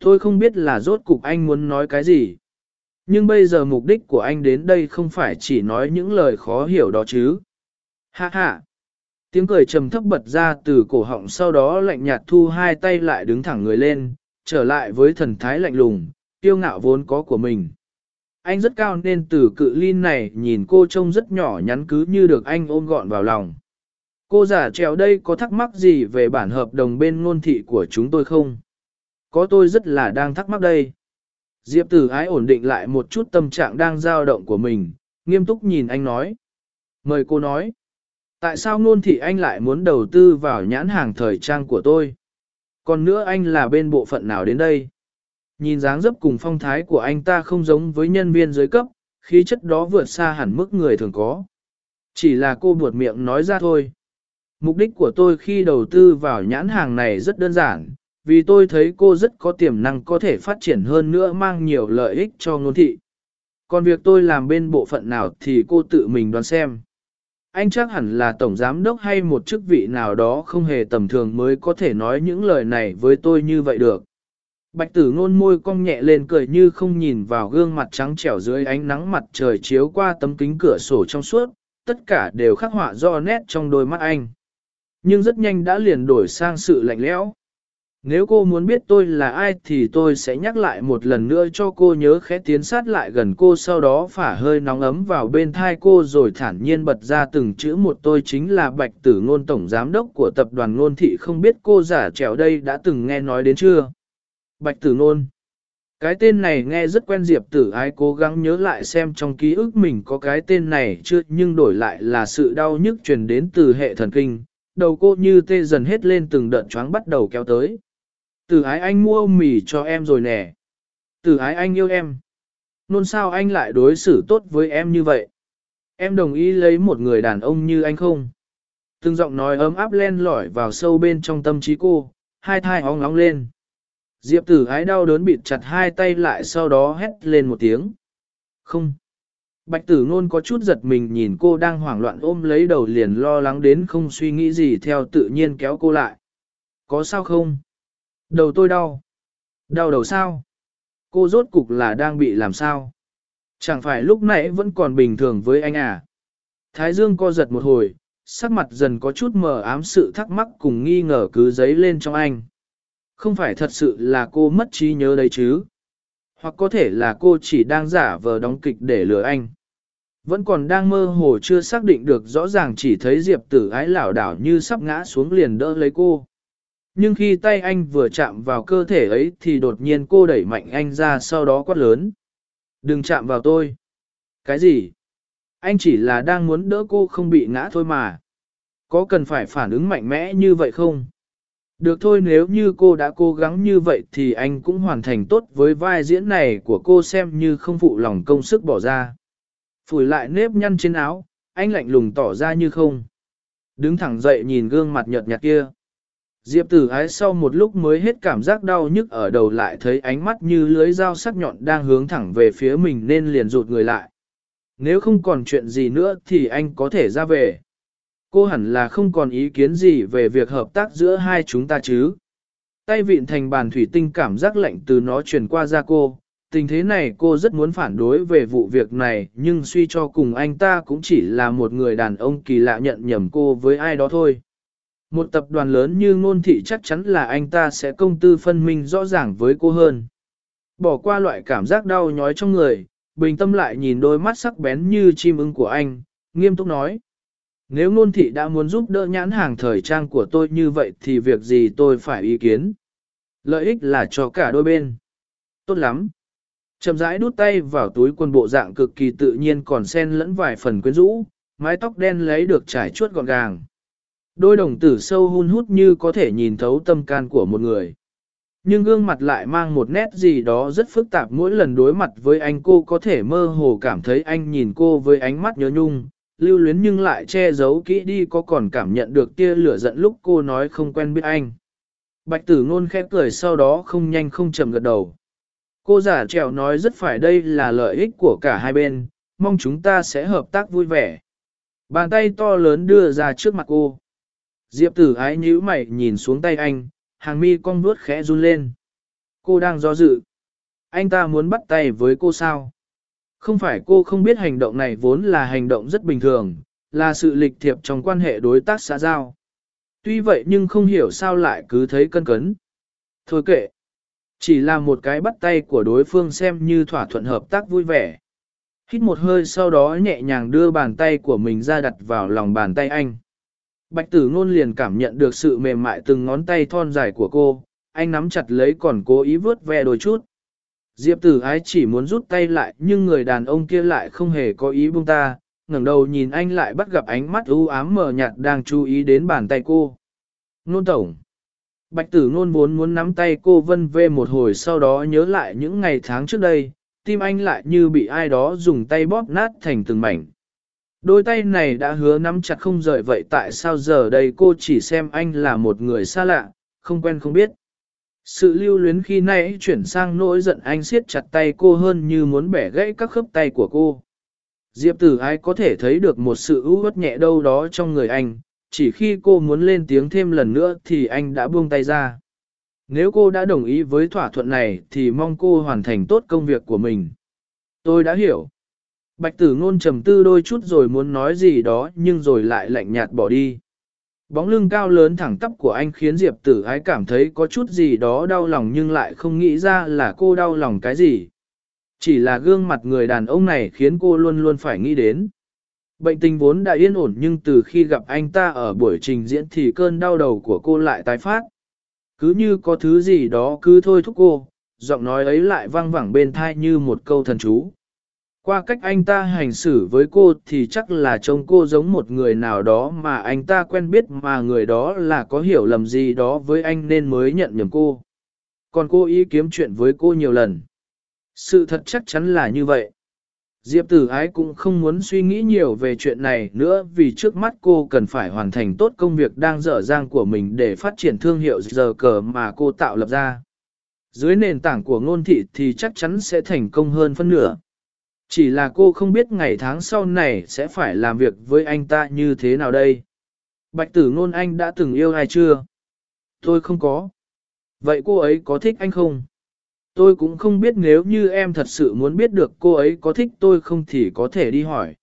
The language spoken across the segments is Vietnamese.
Tôi không biết là rốt cục anh muốn nói cái gì. Nhưng bây giờ mục đích của anh đến đây không phải chỉ nói những lời khó hiểu đó chứ. Ha ha! Tiếng cười trầm thấp bật ra từ cổ họng sau đó lạnh nhạt thu hai tay lại đứng thẳng người lên, trở lại với thần thái lạnh lùng, kiêu ngạo vốn có của mình. Anh rất cao nên từ cự ly này nhìn cô trông rất nhỏ nhắn cứ như được anh ôm gọn vào lòng. Cô giả trèo đây có thắc mắc gì về bản hợp đồng bên ngôn thị của chúng tôi không? Có tôi rất là đang thắc mắc đây. Diệp tử ái ổn định lại một chút tâm trạng đang dao động của mình, nghiêm túc nhìn anh nói. Mời cô nói. Tại sao ngôn thị anh lại muốn đầu tư vào nhãn hàng thời trang của tôi? Còn nữa anh là bên bộ phận nào đến đây? Nhìn dáng dấp cùng phong thái của anh ta không giống với nhân viên dưới cấp, khí chất đó vượt xa hẳn mức người thường có. Chỉ là cô buột miệng nói ra thôi. Mục đích của tôi khi đầu tư vào nhãn hàng này rất đơn giản, vì tôi thấy cô rất có tiềm năng có thể phát triển hơn nữa mang nhiều lợi ích cho ngôn thị. Còn việc tôi làm bên bộ phận nào thì cô tự mình đoán xem. Anh chắc hẳn là tổng giám đốc hay một chức vị nào đó không hề tầm thường mới có thể nói những lời này với tôi như vậy được. Bạch tử ngôn môi cong nhẹ lên cười như không nhìn vào gương mặt trắng trẻo dưới ánh nắng mặt trời chiếu qua tấm kính cửa sổ trong suốt, tất cả đều khắc họa do nét trong đôi mắt anh. Nhưng rất nhanh đã liền đổi sang sự lạnh lẽo. Nếu cô muốn biết tôi là ai thì tôi sẽ nhắc lại một lần nữa cho cô nhớ khẽ tiến sát lại gần cô sau đó phả hơi nóng ấm vào bên thai cô rồi thản nhiên bật ra từng chữ một tôi chính là Bạch Tử Ngôn Tổng Giám đốc của tập đoàn Ngôn Thị không biết cô giả trèo đây đã từng nghe nói đến chưa? Bạch Tử Ngôn Cái tên này nghe rất quen Diệp Tử ai cố gắng nhớ lại xem trong ký ức mình có cái tên này chưa, nhưng đổi lại là sự đau nhức truyền đến từ hệ thần kinh. Đầu cô như tê dần hết lên từng đợt choáng bắt đầu kéo tới. Tử ái anh mua mì cho em rồi nè. Tử ái anh yêu em. Nôn sao anh lại đối xử tốt với em như vậy? Em đồng ý lấy một người đàn ông như anh không? Từng giọng nói ấm áp len lỏi vào sâu bên trong tâm trí cô, hai thai óng nóng lên. Diệp tử ái đau đớn bịt chặt hai tay lại sau đó hét lên một tiếng. Không. Bạch tử ngôn có chút giật mình nhìn cô đang hoảng loạn ôm lấy đầu liền lo lắng đến không suy nghĩ gì theo tự nhiên kéo cô lại. Có sao không? Đầu tôi đau. Đau đầu sao? Cô rốt cục là đang bị làm sao? Chẳng phải lúc nãy vẫn còn bình thường với anh à? Thái Dương co giật một hồi, sắc mặt dần có chút mờ ám sự thắc mắc cùng nghi ngờ cứ dấy lên trong anh. Không phải thật sự là cô mất trí nhớ đấy chứ? Hoặc có thể là cô chỉ đang giả vờ đóng kịch để lừa anh. Vẫn còn đang mơ hồ chưa xác định được rõ ràng chỉ thấy Diệp tử ái lảo đảo như sắp ngã xuống liền đỡ lấy cô. Nhưng khi tay anh vừa chạm vào cơ thể ấy thì đột nhiên cô đẩy mạnh anh ra sau đó quát lớn. Đừng chạm vào tôi. Cái gì? Anh chỉ là đang muốn đỡ cô không bị ngã thôi mà. Có cần phải phản ứng mạnh mẽ như vậy không? Được thôi nếu như cô đã cố gắng như vậy thì anh cũng hoàn thành tốt với vai diễn này của cô xem như không phụ lòng công sức bỏ ra. Phủi lại nếp nhăn trên áo, anh lạnh lùng tỏ ra như không. Đứng thẳng dậy nhìn gương mặt nhợt nhạt kia. Diệp tử ái sau một lúc mới hết cảm giác đau nhức ở đầu lại thấy ánh mắt như lưới dao sắc nhọn đang hướng thẳng về phía mình nên liền rụt người lại. Nếu không còn chuyện gì nữa thì anh có thể ra về. Cô hẳn là không còn ý kiến gì về việc hợp tác giữa hai chúng ta chứ. Tay vịn thành bàn thủy tinh cảm giác lạnh từ nó truyền qua ra cô. Tình thế này cô rất muốn phản đối về vụ việc này, nhưng suy cho cùng anh ta cũng chỉ là một người đàn ông kỳ lạ nhận nhầm cô với ai đó thôi. Một tập đoàn lớn như ngôn thị chắc chắn là anh ta sẽ công tư phân minh rõ ràng với cô hơn. Bỏ qua loại cảm giác đau nhói trong người, bình tâm lại nhìn đôi mắt sắc bén như chim ưng của anh, nghiêm túc nói. Nếu ngôn thị đã muốn giúp đỡ nhãn hàng thời trang của tôi như vậy thì việc gì tôi phải ý kiến. Lợi ích là cho cả đôi bên. Tốt lắm. Chậm rãi đút tay vào túi quân bộ dạng cực kỳ tự nhiên còn xen lẫn vài phần quyến rũ, mái tóc đen lấy được trải chuốt gọn gàng. Đôi đồng tử sâu hun hút như có thể nhìn thấu tâm can của một người. Nhưng gương mặt lại mang một nét gì đó rất phức tạp mỗi lần đối mặt với anh cô có thể mơ hồ cảm thấy anh nhìn cô với ánh mắt nhớ nhung, lưu luyến nhưng lại che giấu kỹ đi có còn cảm nhận được tia lửa giận lúc cô nói không quen biết anh. Bạch tử ngôn khẽ cười sau đó không nhanh không chậm gật đầu. Cô giả trèo nói rất phải đây là lợi ích của cả hai bên, mong chúng ta sẽ hợp tác vui vẻ. Bàn tay to lớn đưa ra trước mặt cô. Diệp tử ái nhíu mày nhìn xuống tay anh, hàng mi cong vuốt khẽ run lên. Cô đang do dự. Anh ta muốn bắt tay với cô sao? Không phải cô không biết hành động này vốn là hành động rất bình thường, là sự lịch thiệp trong quan hệ đối tác xã giao. Tuy vậy nhưng không hiểu sao lại cứ thấy cân cấn. Thôi kệ. Chỉ là một cái bắt tay của đối phương xem như thỏa thuận hợp tác vui vẻ. Hít một hơi sau đó nhẹ nhàng đưa bàn tay của mình ra đặt vào lòng bàn tay anh. Bạch tử ngôn liền cảm nhận được sự mềm mại từng ngón tay thon dài của cô, anh nắm chặt lấy còn cố ý vớt ve đôi chút. Diệp tử ái chỉ muốn rút tay lại nhưng người đàn ông kia lại không hề có ý buông ta, ngẩng đầu nhìn anh lại bắt gặp ánh mắt u ám mờ nhạt đang chú ý đến bàn tay cô. Nôn tổng. Bạch tử ngôn vốn muốn nắm tay cô vân về một hồi sau đó nhớ lại những ngày tháng trước đây, tim anh lại như bị ai đó dùng tay bóp nát thành từng mảnh. Đôi tay này đã hứa nắm chặt không rời vậy tại sao giờ đây cô chỉ xem anh là một người xa lạ, không quen không biết. Sự lưu luyến khi nãy chuyển sang nỗi giận anh siết chặt tay cô hơn như muốn bẻ gãy các khớp tay của cô. Diệp tử ai có thể thấy được một sự ưu bất nhẹ đâu đó trong người anh, chỉ khi cô muốn lên tiếng thêm lần nữa thì anh đã buông tay ra. Nếu cô đã đồng ý với thỏa thuận này thì mong cô hoàn thành tốt công việc của mình. Tôi đã hiểu. Bạch tử ngôn trầm tư đôi chút rồi muốn nói gì đó nhưng rồi lại lạnh nhạt bỏ đi. Bóng lưng cao lớn thẳng tắp của anh khiến Diệp tử ái cảm thấy có chút gì đó đau lòng nhưng lại không nghĩ ra là cô đau lòng cái gì. Chỉ là gương mặt người đàn ông này khiến cô luôn luôn phải nghĩ đến. Bệnh tình vốn đã yên ổn nhưng từ khi gặp anh ta ở buổi trình diễn thì cơn đau đầu của cô lại tái phát. Cứ như có thứ gì đó cứ thôi thúc cô, giọng nói ấy lại vang vẳng bên thai như một câu thần chú. Qua cách anh ta hành xử với cô thì chắc là trông cô giống một người nào đó mà anh ta quen biết mà người đó là có hiểu lầm gì đó với anh nên mới nhận nhầm cô. Còn cô ý kiếm chuyện với cô nhiều lần. Sự thật chắc chắn là như vậy. Diệp tử ái cũng không muốn suy nghĩ nhiều về chuyện này nữa vì trước mắt cô cần phải hoàn thành tốt công việc đang dở dang của mình để phát triển thương hiệu giờ cờ mà cô tạo lập ra. Dưới nền tảng của ngôn thị thì chắc chắn sẽ thành công hơn phân nửa. Chỉ là cô không biết ngày tháng sau này sẽ phải làm việc với anh ta như thế nào đây. Bạch tử ngôn anh đã từng yêu ai chưa? Tôi không có. Vậy cô ấy có thích anh không? Tôi cũng không biết nếu như em thật sự muốn biết được cô ấy có thích tôi không thì có thể đi hỏi.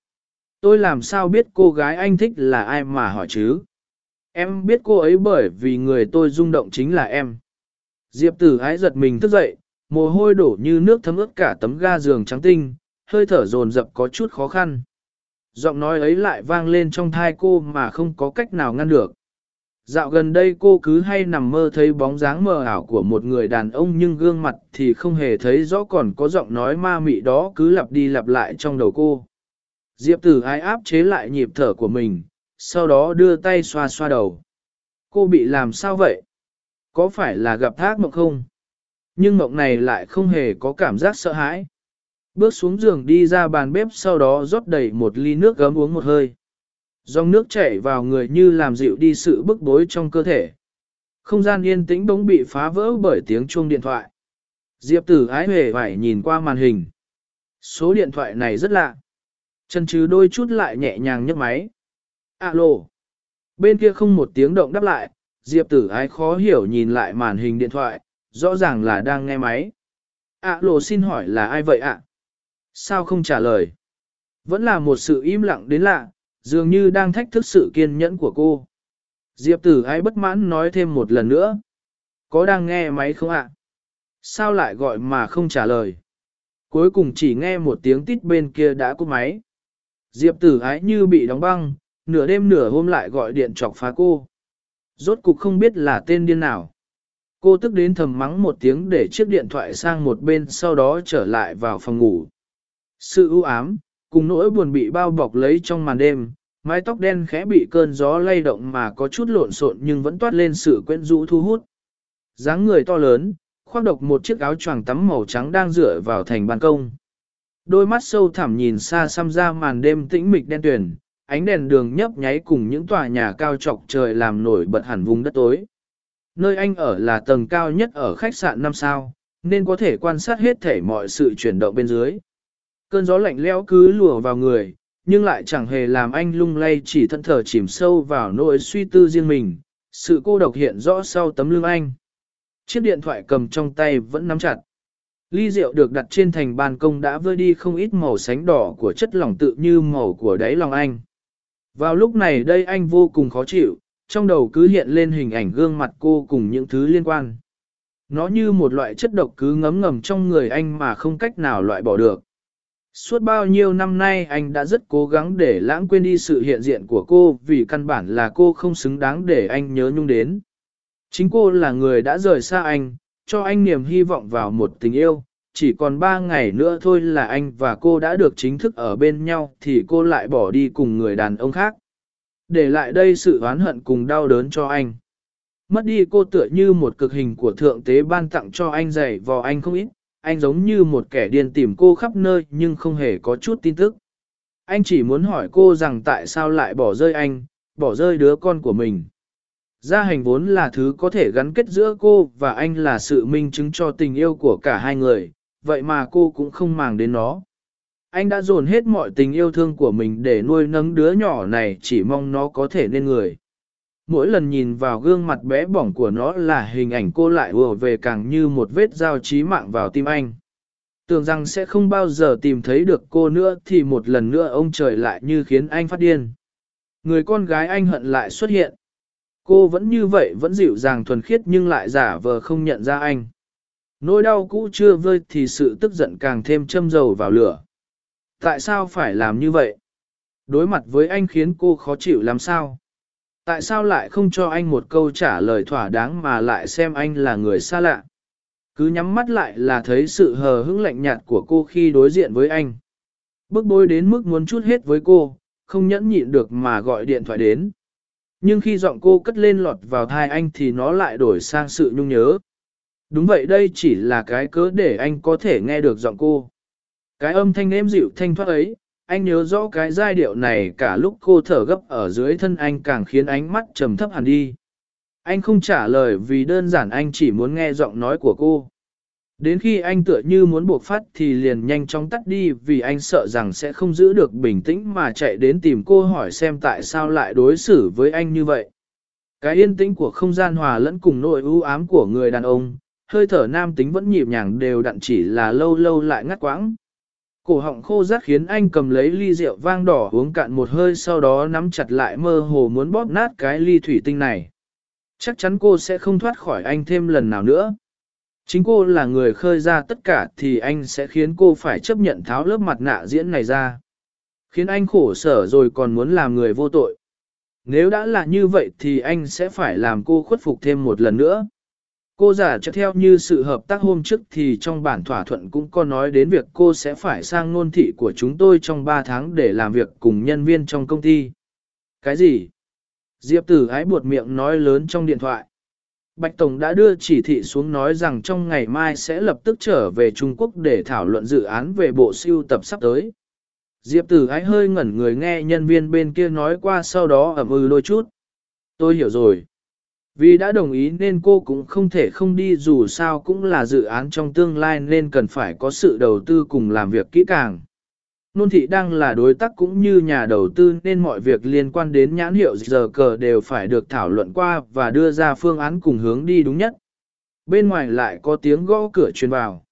Tôi làm sao biết cô gái anh thích là ai mà hỏi chứ? Em biết cô ấy bởi vì người tôi rung động chính là em. Diệp tử ái giật mình thức dậy, mồ hôi đổ như nước thấm ướt cả tấm ga giường trắng tinh, hơi thở dồn dập có chút khó khăn. Giọng nói ấy lại vang lên trong thai cô mà không có cách nào ngăn được. Dạo gần đây cô cứ hay nằm mơ thấy bóng dáng mờ ảo của một người đàn ông nhưng gương mặt thì không hề thấy rõ còn có giọng nói ma mị đó cứ lặp đi lặp lại trong đầu cô. Diệp tử ai áp chế lại nhịp thở của mình, sau đó đưa tay xoa xoa đầu. Cô bị làm sao vậy? Có phải là gặp thác mộng không? Nhưng mộng này lại không hề có cảm giác sợ hãi. Bước xuống giường đi ra bàn bếp sau đó rót đầy một ly nước gấm uống một hơi. Dòng nước chảy vào người như làm dịu đi sự bức bối trong cơ thể. Không gian yên tĩnh bỗng bị phá vỡ bởi tiếng chuông điện thoại. Diệp tử ái hề phải nhìn qua màn hình. Số điện thoại này rất lạ. Chân chứ đôi chút lại nhẹ nhàng nhấc máy. Alo. Bên kia không một tiếng động đáp lại, Diệp tử ái khó hiểu nhìn lại màn hình điện thoại, rõ ràng là đang nghe máy. Alo xin hỏi là ai vậy ạ? Sao không trả lời? Vẫn là một sự im lặng đến lạ, dường như đang thách thức sự kiên nhẫn của cô. Diệp tử ái bất mãn nói thêm một lần nữa. Có đang nghe máy không ạ? Sao lại gọi mà không trả lời? Cuối cùng chỉ nghe một tiếng tít bên kia đã cúp máy. Diệp tử ái như bị đóng băng, nửa đêm nửa hôm lại gọi điện chọc phá cô. Rốt cục không biết là tên điên nào. Cô tức đến thầm mắng một tiếng để chiếc điện thoại sang một bên sau đó trở lại vào phòng ngủ. Sự ưu ám, cùng nỗi buồn bị bao bọc lấy trong màn đêm, mái tóc đen khẽ bị cơn gió lay động mà có chút lộn xộn nhưng vẫn toát lên sự quyến rũ thu hút. dáng người to lớn, khoác độc một chiếc áo choàng tắm màu trắng đang dựa vào thành ban công. Đôi mắt sâu thẳm nhìn xa xăm ra màn đêm tĩnh mịch đen tuyền, ánh đèn đường nhấp nháy cùng những tòa nhà cao trọc trời làm nổi bật hẳn vùng đất tối. Nơi anh ở là tầng cao nhất ở khách sạn 5 sao, nên có thể quan sát hết thể mọi sự chuyển động bên dưới. Cơn gió lạnh lẽo cứ lùa vào người, nhưng lại chẳng hề làm anh lung lay chỉ thân thở chìm sâu vào nỗi suy tư riêng mình, sự cô độc hiện rõ sau tấm lưng anh. Chiếc điện thoại cầm trong tay vẫn nắm chặt. Ly rượu được đặt trên thành ban công đã vơi đi không ít màu sánh đỏ của chất lỏng tự như màu của đáy lòng anh. Vào lúc này đây anh vô cùng khó chịu, trong đầu cứ hiện lên hình ảnh gương mặt cô cùng những thứ liên quan. Nó như một loại chất độc cứ ngấm ngầm trong người anh mà không cách nào loại bỏ được. Suốt bao nhiêu năm nay anh đã rất cố gắng để lãng quên đi sự hiện diện của cô vì căn bản là cô không xứng đáng để anh nhớ nhung đến. Chính cô là người đã rời xa anh, cho anh niềm hy vọng vào một tình yêu, chỉ còn ba ngày nữa thôi là anh và cô đã được chính thức ở bên nhau thì cô lại bỏ đi cùng người đàn ông khác. Để lại đây sự oán hận cùng đau đớn cho anh. Mất đi cô tựa như một cực hình của thượng tế ban tặng cho anh dày vò anh không ít, anh giống như một kẻ điên tìm cô khắp nơi nhưng không hề có chút tin tức. Anh chỉ muốn hỏi cô rằng tại sao lại bỏ rơi anh, bỏ rơi đứa con của mình. Gia hành vốn là thứ có thể gắn kết giữa cô và anh là sự minh chứng cho tình yêu của cả hai người, vậy mà cô cũng không màng đến nó. Anh đã dồn hết mọi tình yêu thương của mình để nuôi nấng đứa nhỏ này chỉ mong nó có thể nên người. Mỗi lần nhìn vào gương mặt bé bỏng của nó là hình ảnh cô lại ùa về càng như một vết dao chí mạng vào tim anh. Tưởng rằng sẽ không bao giờ tìm thấy được cô nữa thì một lần nữa ông trời lại như khiến anh phát điên. Người con gái anh hận lại xuất hiện. Cô vẫn như vậy vẫn dịu dàng thuần khiết nhưng lại giả vờ không nhận ra anh. Nỗi đau cũ chưa vơi thì sự tức giận càng thêm châm dầu vào lửa. Tại sao phải làm như vậy? Đối mặt với anh khiến cô khó chịu làm sao? Tại sao lại không cho anh một câu trả lời thỏa đáng mà lại xem anh là người xa lạ? Cứ nhắm mắt lại là thấy sự hờ hững lạnh nhạt của cô khi đối diện với anh. Bức bối đến mức muốn chút hết với cô, không nhẫn nhịn được mà gọi điện thoại đến. Nhưng khi giọng cô cất lên lọt vào thai anh thì nó lại đổi sang sự nhung nhớ. Đúng vậy đây chỉ là cái cớ để anh có thể nghe được giọng cô. Cái âm thanh êm dịu thanh thoát ấy, anh nhớ rõ cái giai điệu này cả lúc cô thở gấp ở dưới thân anh càng khiến ánh mắt trầm thấp hẳn đi. Anh không trả lời vì đơn giản anh chỉ muốn nghe giọng nói của cô. Đến khi anh tựa như muốn buộc phát thì liền nhanh chóng tắt đi vì anh sợ rằng sẽ không giữ được bình tĩnh mà chạy đến tìm cô hỏi xem tại sao lại đối xử với anh như vậy. Cái yên tĩnh của không gian hòa lẫn cùng nỗi ưu ám của người đàn ông, hơi thở nam tính vẫn nhịp nhàng đều đặn chỉ là lâu lâu lại ngắt quãng. Cổ họng khô rát khiến anh cầm lấy ly rượu vang đỏ uống cạn một hơi sau đó nắm chặt lại mơ hồ muốn bóp nát cái ly thủy tinh này. Chắc chắn cô sẽ không thoát khỏi anh thêm lần nào nữa. Chính cô là người khơi ra tất cả thì anh sẽ khiến cô phải chấp nhận tháo lớp mặt nạ diễn này ra. Khiến anh khổ sở rồi còn muốn làm người vô tội. Nếu đã là như vậy thì anh sẽ phải làm cô khuất phục thêm một lần nữa. Cô giả cho theo như sự hợp tác hôm trước thì trong bản thỏa thuận cũng có nói đến việc cô sẽ phải sang nôn thị của chúng tôi trong 3 tháng để làm việc cùng nhân viên trong công ty. Cái gì? Diệp tử ái buột miệng nói lớn trong điện thoại. Bạch Tổng đã đưa chỉ thị xuống nói rằng trong ngày mai sẽ lập tức trở về Trung Quốc để thảo luận dự án về bộ siêu tập sắp tới. Diệp tử ái hơi ngẩn người nghe nhân viên bên kia nói qua sau đó ẩm ư đôi chút. Tôi hiểu rồi. Vì đã đồng ý nên cô cũng không thể không đi, dù sao cũng là dự án trong tương lai nên cần phải có sự đầu tư cùng làm việc kỹ càng. Nôn thị đang là đối tác cũng như nhà đầu tư nên mọi việc liên quan đến nhãn hiệu giờ cờ đều phải được thảo luận qua và đưa ra phương án cùng hướng đi đúng nhất. Bên ngoài lại có tiếng gõ cửa truyền vào.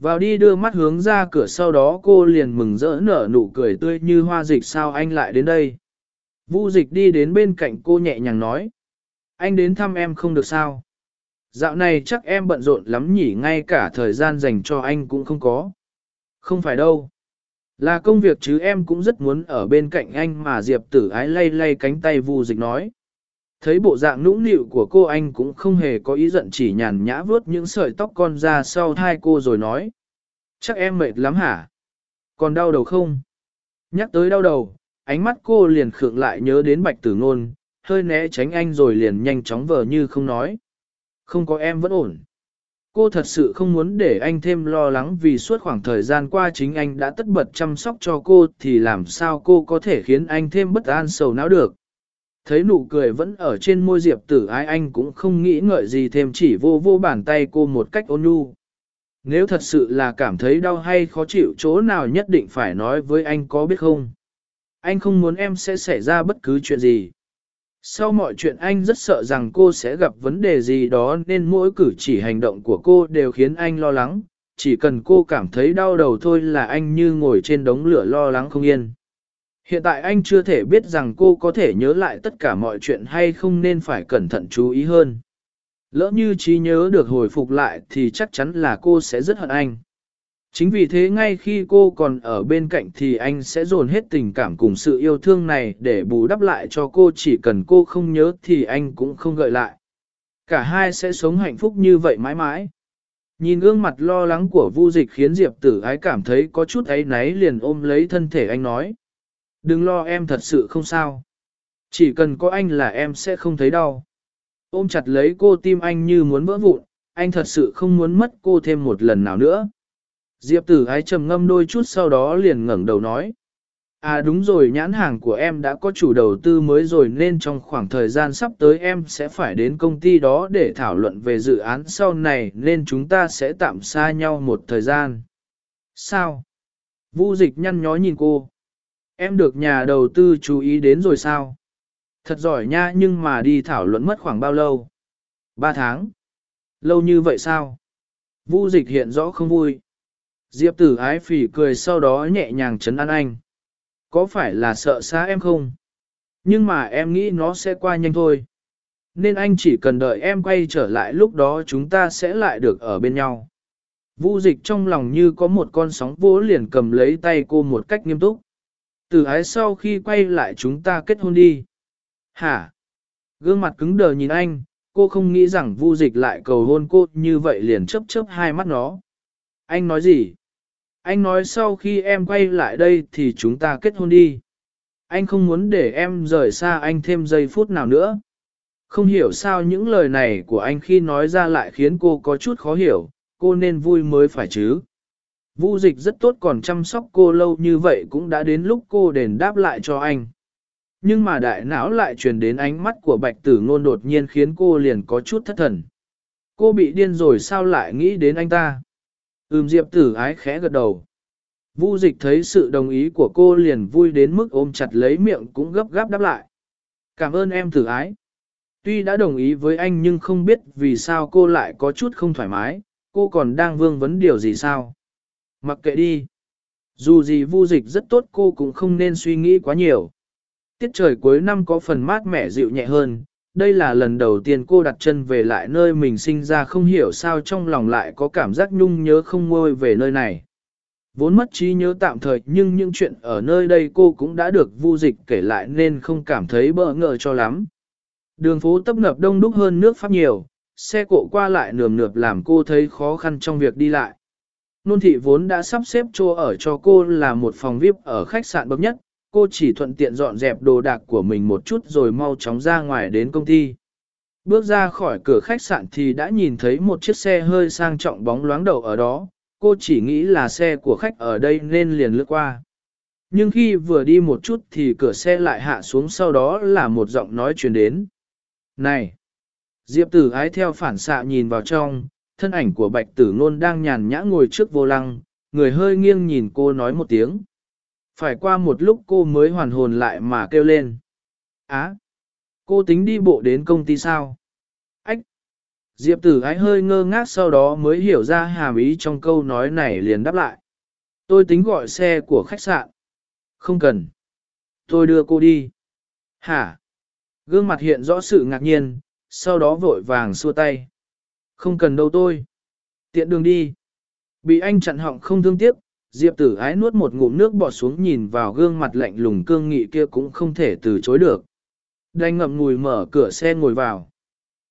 Vào đi đưa mắt hướng ra cửa sau đó cô liền mừng rỡ nở nụ cười tươi như hoa dịch, sao anh lại đến đây. Vu dịch đi đến bên cạnh cô nhẹ nhàng nói. Anh đến thăm em không được sao. Dạo này chắc em bận rộn lắm nhỉ ngay cả thời gian dành cho anh cũng không có. Không phải đâu. Là công việc chứ em cũng rất muốn ở bên cạnh anh mà Diệp tử ái lay lay cánh tay vu dịch nói. Thấy bộ dạng nũng nịu của cô anh cũng không hề có ý giận chỉ nhàn nhã vướt những sợi tóc con ra sau hai cô rồi nói. Chắc em mệt lắm hả? Còn đau đầu không? Nhắc tới đau đầu, ánh mắt cô liền khượng lại nhớ đến bạch tử ngôn, hơi né tránh anh rồi liền nhanh chóng vờ như không nói. Không có em vẫn ổn. Cô thật sự không muốn để anh thêm lo lắng vì suốt khoảng thời gian qua chính anh đã tất bật chăm sóc cho cô thì làm sao cô có thể khiến anh thêm bất an sầu não được. Thấy nụ cười vẫn ở trên môi Diệp tử ai anh cũng không nghĩ ngợi gì thêm, chỉ vô vô bàn tay cô một cách ôn nhu. Nếu thật sự là cảm thấy đau hay khó chịu, chỗ nào nhất định phải nói với anh có biết không? Anh không muốn em sẽ xảy ra bất cứ chuyện gì. Sau mọi chuyện anh rất sợ rằng cô sẽ gặp vấn đề gì đó nên mỗi cử chỉ hành động của cô đều khiến anh lo lắng, chỉ cần cô cảm thấy đau đầu thôi là anh như ngồi trên đống lửa lo lắng không yên. Hiện tại anh chưa thể biết rằng cô có thể nhớ lại tất cả mọi chuyện hay không nên phải cẩn thận chú ý hơn. Lỡ như trí nhớ được hồi phục lại thì chắc chắn là cô sẽ rất hận anh. Chính vì thế ngay khi cô còn ở bên cạnh thì anh sẽ dồn hết tình cảm cùng sự yêu thương này để bù đắp lại cho cô chỉ cần cô không nhớ thì anh cũng không gợi lại. Cả hai sẽ sống hạnh phúc như vậy mãi mãi. Nhìn gương mặt lo lắng của Vu Dịch khiến Diệp Tử Ái cảm thấy có chút ấy náy liền ôm lấy thân thể anh nói. Đừng lo em thật sự không sao. Chỉ cần có anh là em sẽ không thấy đau. Ôm chặt lấy cô tim anh như muốn vỡ vụn, anh thật sự không muốn mất cô thêm một lần nào nữa. Diệp tử ái trầm ngâm đôi chút sau đó liền ngẩng đầu nói. À đúng rồi, nhãn hàng của em đã có chủ đầu tư mới rồi nên trong khoảng thời gian sắp tới em sẽ phải đến công ty đó để thảo luận về dự án sau này nên chúng ta sẽ tạm xa nhau một thời gian. Sao? Vu dịch nhăn nhó nhìn cô. Em được nhà đầu tư chú ý đến rồi sao? Thật giỏi nha, nhưng mà đi thảo luận mất khoảng bao lâu? Ba tháng. Lâu như vậy sao? Vu dịch hiện rõ không vui. Diệp tử ái phỉ cười sau đó nhẹ nhàng chấn an anh. Có phải là sợ xa em không? Nhưng mà em nghĩ nó sẽ qua nhanh thôi. Nên anh chỉ cần đợi em quay trở lại lúc đó chúng ta sẽ lại được ở bên nhau. Vu dịch trong lòng như có một con sóng vỗ liền cầm lấy tay cô một cách nghiêm túc. Từ ái sau khi quay lại chúng ta kết hôn đi. Hả? Gương mặt cứng đờ nhìn anh, cô không nghĩ rằng vu dịch lại cầu hôn cô như vậy liền chớp chớp hai mắt nó. Anh nói gì? Anh nói sau khi em quay lại đây thì chúng ta kết hôn đi. Anh không muốn để em rời xa anh thêm giây phút nào nữa. Không hiểu sao những lời này của anh khi nói ra lại khiến cô có chút khó hiểu, cô nên vui mới phải chứ. Vu dịch rất tốt còn chăm sóc cô lâu như vậy cũng đã đến lúc cô đền đáp lại cho anh. Nhưng mà đại não lại truyền đến ánh mắt của bạch tử ngôn đột nhiên khiến cô liền có chút thất thần. Cô bị điên rồi sao lại nghĩ đến anh ta? Ừm Diệp tử ái khẽ gật đầu. Vu dịch thấy sự đồng ý của cô liền vui đến mức ôm chặt lấy miệng cũng gấp gáp đáp lại. Cảm ơn em tử ái. Tuy đã đồng ý với anh nhưng không biết vì sao cô lại có chút không thoải mái, cô còn đang vương vấn điều gì sao. Mặc kệ đi. Dù gì vu dịch rất tốt cô cũng không nên suy nghĩ quá nhiều. Tiết trời cuối năm có phần mát mẻ dịu nhẹ hơn, đây là lần đầu tiên cô đặt chân về lại nơi mình sinh ra không hiểu sao trong lòng lại có cảm giác nhung nhớ không ngôi về nơi này. Vốn mất trí nhớ tạm thời nhưng những chuyện ở nơi đây cô cũng đã được vu dịch kể lại nên không cảm thấy bỡ ngỡ cho lắm. Đường phố tấp nập đông đúc hơn nước Pháp nhiều, xe cộ qua lại nườm nượp làm cô thấy khó khăn trong việc đi lại. Nôn thị vốn đã sắp xếp chỗ ở cho cô là một phòng VIP ở khách sạn bậc nhất, cô chỉ thuận tiện dọn dẹp đồ đạc của mình một chút rồi mau chóng ra ngoài đến công ty. Bước ra khỏi cửa khách sạn thì đã nhìn thấy một chiếc xe hơi sang trọng bóng loáng đầu ở đó, cô chỉ nghĩ là xe của khách ở đây nên liền lướt qua. Nhưng khi vừa đi một chút thì cửa xe lại hạ xuống sau đó là một giọng nói truyền đến. Này! Diệp tử ái theo phản xạ nhìn vào trong, thân ảnh của bạch tử ngôn đang nhàn nhã ngồi trước vô lăng, người hơi nghiêng nhìn cô nói một tiếng. Phải qua một lúc cô mới hoàn hồn lại mà kêu lên. Á! cô tính đi bộ đến công ty sao? Ách! Diệp tử ái hơi ngơ ngác sau đó mới hiểu ra hàm ý trong câu nói này liền đáp lại. Tôi tính gọi xe của khách sạn. Không cần. Tôi đưa cô đi. Hả? Gương mặt hiện rõ sự ngạc nhiên, sau đó vội vàng xua tay. Không cần đâu tôi. Tiện đường đi. Bị anh chặn họng không thương tiếc, Diệp tử ái nuốt một ngụm nước bọt xuống nhìn vào gương mặt lạnh lùng cương nghị kia cũng không thể từ chối được. Đành ngậm ngùi mở cửa xe ngồi vào.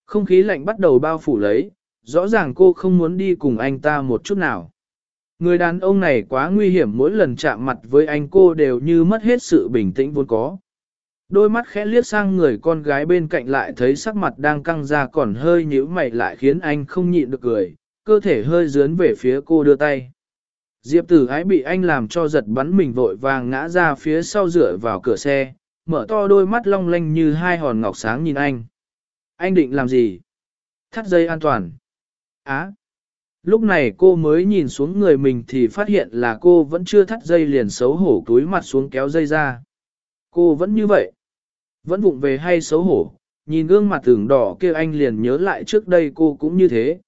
Không khí lạnh bắt đầu bao phủ lấy, rõ ràng cô không muốn đi cùng anh ta một chút nào. Người đàn ông này quá nguy hiểm mỗi lần chạm mặt với anh cô đều như mất hết sự bình tĩnh vốn có. Đôi mắt khẽ liếc sang người con gái bên cạnh lại thấy sắc mặt đang căng ra còn hơi nhíu mày lại khiến anh không nhịn được cười, cơ thể hơi dướn về phía cô đưa tay. Diệp tử ái bị anh làm cho giật bắn mình vội vàng ngã ra phía sau rửa vào cửa xe, mở to đôi mắt long lanh như hai hòn ngọc sáng nhìn anh. Anh định làm gì? Thắt dây an toàn. Á! Lúc này cô mới nhìn xuống người mình thì phát hiện là cô vẫn chưa thắt dây liền xấu hổ túi mặt xuống kéo dây ra. Cô vẫn như vậy. Vẫn vụng về hay xấu hổ, nhìn gương mặt tưởng đỏ kia anh liền nhớ lại trước đây cô cũng như thế.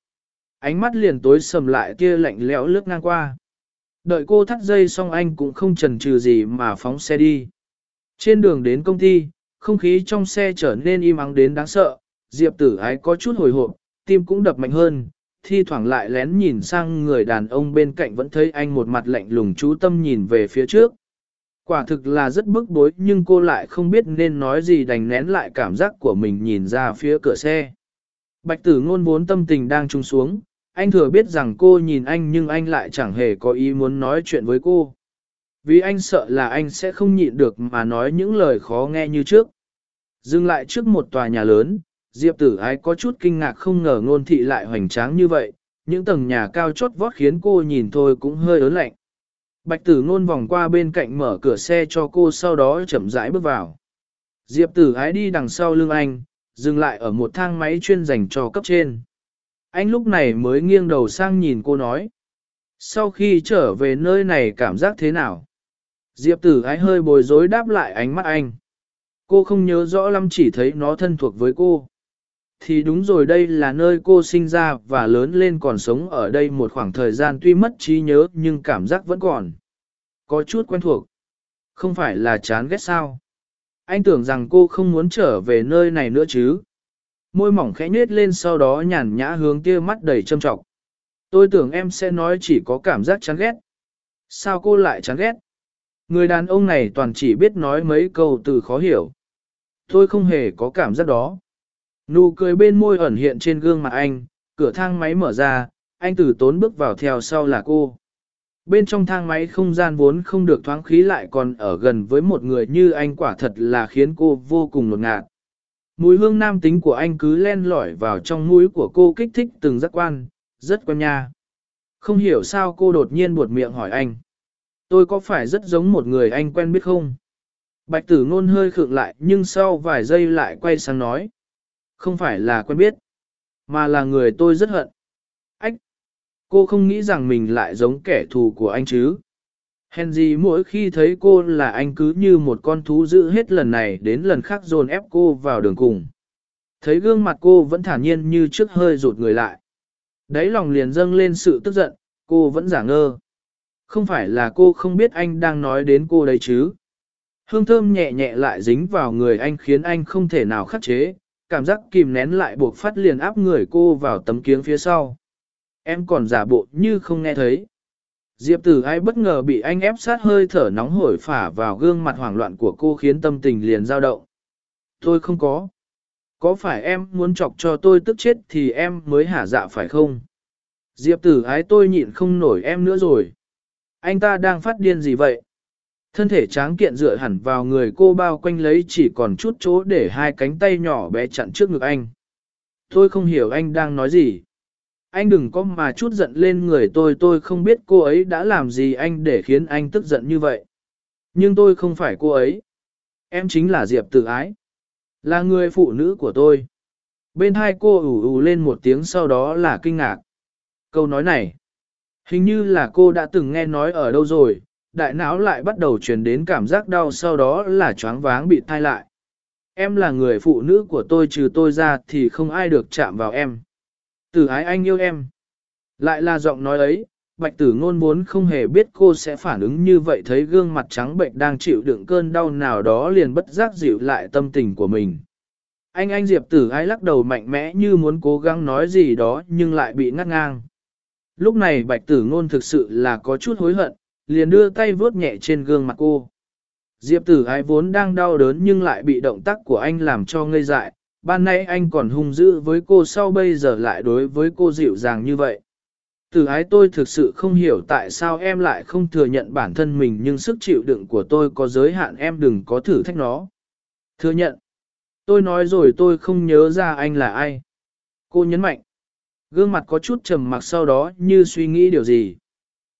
Ánh mắt liền tối sầm lại kia lạnh lẽo lướt ngang qua. Đợi cô thắt dây xong anh cũng không chần chừ gì mà phóng xe đi. Trên đường đến công ty, không khí trong xe trở nên im ắng đến đáng sợ, Diệp tử ái có chút hồi hộp, tim cũng đập mạnh hơn, thi thoảng lại lén nhìn sang người đàn ông bên cạnh vẫn thấy anh một mặt lạnh lùng chú tâm nhìn về phía trước. Quả thực là rất bức bối nhưng cô lại không biết nên nói gì đành nén lại cảm giác của mình nhìn ra phía cửa xe. Bạch tử ngôn vốn tâm tình đang trung xuống, anh thừa biết rằng cô nhìn anh nhưng anh lại chẳng hề có ý muốn nói chuyện với cô. Vì anh sợ là anh sẽ không nhịn được mà nói những lời khó nghe như trước. Dừng lại trước một tòa nhà lớn, Diệp tử ái có chút kinh ngạc không ngờ ngôn thị lại hoành tráng như vậy, những tầng nhà cao chót vót khiến cô nhìn thôi cũng hơi ớn lạnh. Bạch tử ngôn vòng qua bên cạnh mở cửa xe cho cô sau đó chậm rãi bước vào. Diệp tử ái đi đằng sau lưng anh, dừng lại ở một thang máy chuyên dành cho cấp trên. Anh lúc này mới nghiêng đầu sang nhìn cô nói. Sau khi trở về nơi này cảm giác thế nào? Diệp tử ái hơi bối rối đáp lại ánh mắt anh. Cô không nhớ rõ lắm chỉ thấy nó thân thuộc với cô. Thì đúng rồi đây là nơi cô sinh ra và lớn lên còn sống ở đây một khoảng thời gian tuy mất trí nhớ nhưng cảm giác vẫn còn. Có chút quen thuộc. Không phải là chán ghét sao. Anh tưởng rằng cô không muốn trở về nơi này nữa chứ. Môi mỏng khẽ nhếch lên sau đó nhàn nhã hướng kia mắt đầy châm trọng. Tôi tưởng em sẽ nói chỉ có cảm giác chán ghét. Sao cô lại chán ghét? Người đàn ông này toàn chỉ biết nói mấy câu từ khó hiểu. Tôi không hề có cảm giác đó. Nụ cười bên môi ẩn hiện trên gương mặt anh, cửa thang máy mở ra, anh từ tốn bước vào theo sau là cô. Bên trong thang máy không gian vốn không được thoáng khí lại còn ở gần với một người như anh quả thật là khiến cô vô cùng ngột ngạt. Mùi hương nam tính của anh cứ len lỏi vào trong mũi của cô kích thích từng giác quan, rất quen nha. Không hiểu sao cô đột nhiên buột miệng hỏi anh. Tôi có phải rất giống một người anh quen biết không? Bạch tử ngôn hơi khựng lại nhưng sau vài giây lại quay sang nói. Không phải là quen biết, mà là người tôi rất hận. Ách! Cô không nghĩ rằng mình lại giống kẻ thù của anh chứ. Henry mỗi khi thấy cô là anh cứ như một con thú giữ hết lần này đến lần khác dồn ép cô vào đường cùng. Thấy gương mặt cô vẫn thản nhiên như trước hơi rụt người lại. Đấy lòng liền dâng lên sự tức giận, cô vẫn giả ngơ. Không phải là cô không biết anh đang nói đến cô đấy chứ. Hương thơm nhẹ nhẹ lại dính vào người anh khiến anh không thể nào khắc chế, cảm giác kìm nén lại buộc phát liền áp người cô vào tấm kiếng phía sau. Em còn giả bộ như không nghe thấy. Diệp tử ai bất ngờ bị anh ép sát hơi thở nóng hổi phả vào gương mặt hoảng loạn của cô khiến tâm tình liền dao động. Tôi không có. Có phải em muốn chọc cho tôi tức chết thì em mới hả dạ phải không? Diệp tử ái tôi nhịn không nổi em nữa rồi. Anh ta đang phát điên gì vậy? Thân thể tráng kiện dựa hẳn vào người cô bao quanh lấy chỉ còn chút chỗ để hai cánh tay nhỏ bé chặn trước ngực anh. Tôi không hiểu anh đang nói gì. Anh đừng có mà chút giận lên người tôi tôi không biết cô ấy đã làm gì anh để khiến anh tức giận như vậy. Nhưng tôi không phải cô ấy. Em chính là Diệp Tử Ái. Là người phụ nữ của tôi. Bên hai cô ủ ủ lên một tiếng sau đó là kinh ngạc. Câu nói này. Hình như là cô đã từng nghe nói ở đâu rồi, đại não lại bắt đầu truyền đến cảm giác đau sau đó là choáng váng bị thai lại. Em là người phụ nữ của tôi trừ tôi ra thì không ai được chạm vào em. Tử ái anh yêu em. Lại là giọng nói ấy, bạch tử ngôn muốn không hề biết cô sẽ phản ứng như vậy thấy gương mặt trắng bệnh đang chịu đựng cơn đau nào đó liền bất giác dịu lại tâm tình của mình. Anh anh Diệp tử ái lắc đầu mạnh mẽ như muốn cố gắng nói gì đó nhưng lại bị ngắt ngang. Lúc này bạch tử ngôn thực sự là có chút hối hận, liền đưa tay vuốt nhẹ trên gương mặt cô. Diệp tử ái vốn đang đau đớn nhưng lại bị động tác của anh làm cho ngây dại, ban nay anh còn hung dữ với cô sau bây giờ lại đối với cô dịu dàng như vậy. Từ ái tôi thực sự không hiểu tại sao em lại không thừa nhận bản thân mình nhưng sức chịu đựng của tôi có giới hạn, em đừng có thử thách nó. Thừa nhận. Tôi nói rồi tôi không nhớ ra anh là ai. Cô nhấn mạnh. Gương mặt có chút trầm mặc sau đó như suy nghĩ điều gì.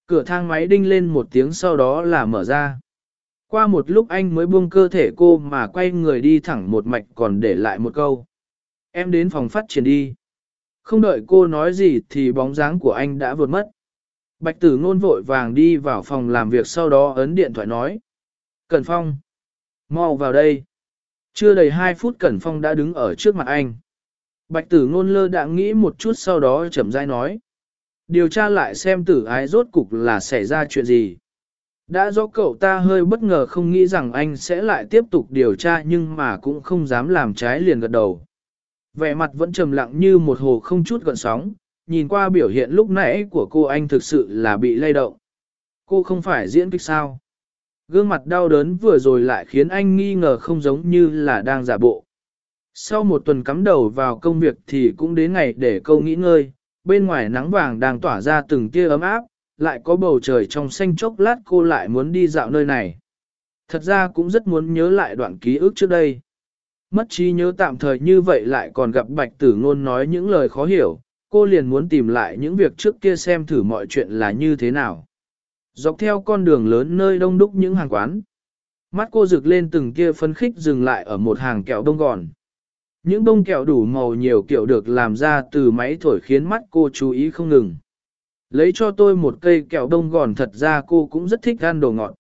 Cửa thang máy đinh lên một tiếng sau đó là mở ra. Qua một lúc anh mới buông cơ thể cô mà quay người đi thẳng một mạch còn để lại một câu. Em đến phòng phát triển đi. Không đợi cô nói gì thì bóng dáng của anh đã vượt mất. Bạch tử ngôn vội vàng đi vào phòng làm việc sau đó ấn điện thoại nói. Cẩn phong. mau vào đây. Chưa đầy 2 phút Cẩn Phong đã đứng ở trước mặt anh. Bạch tử ngôn lơ đã nghĩ một chút sau đó chậm rãi nói. Điều tra lại xem tử ái rốt cục là xảy ra chuyện gì. Đã do cậu ta hơi bất ngờ không nghĩ rằng anh sẽ lại tiếp tục điều tra nhưng mà cũng không dám làm trái liền gật đầu. Vẻ mặt vẫn trầm lặng như một hồ không chút gợn sóng, nhìn qua biểu hiện lúc nãy của cô anh thực sự là bị lay động. Cô không phải diễn kịch sao? Gương mặt đau đớn vừa rồi lại khiến anh nghi ngờ không giống như là đang giả bộ. Sau một tuần cắm đầu vào công việc thì cũng đến ngày để câu nghỉ ngơi, bên ngoài nắng vàng đang tỏa ra từng tia ấm áp, lại có bầu trời trong xanh chốc lát cô lại muốn đi dạo nơi này. Thật ra cũng rất muốn nhớ lại đoạn ký ức trước đây. Mất trí nhớ tạm thời như vậy lại còn gặp bạch tử ngôn nói những lời khó hiểu, cô liền muốn tìm lại những việc trước kia xem thử mọi chuyện là như thế nào. Dọc theo con đường lớn nơi đông đúc những hàng quán. Mắt cô rực lên từng kia phấn khích dừng lại ở một hàng kẹo đông gòn. Những bông kẹo đủ màu nhiều kiểu được làm ra từ máy thổi khiến mắt cô chú ý không ngừng. Lấy cho tôi một cây kẹo đông gòn thật ra cô cũng rất thích ăn đồ ngọt.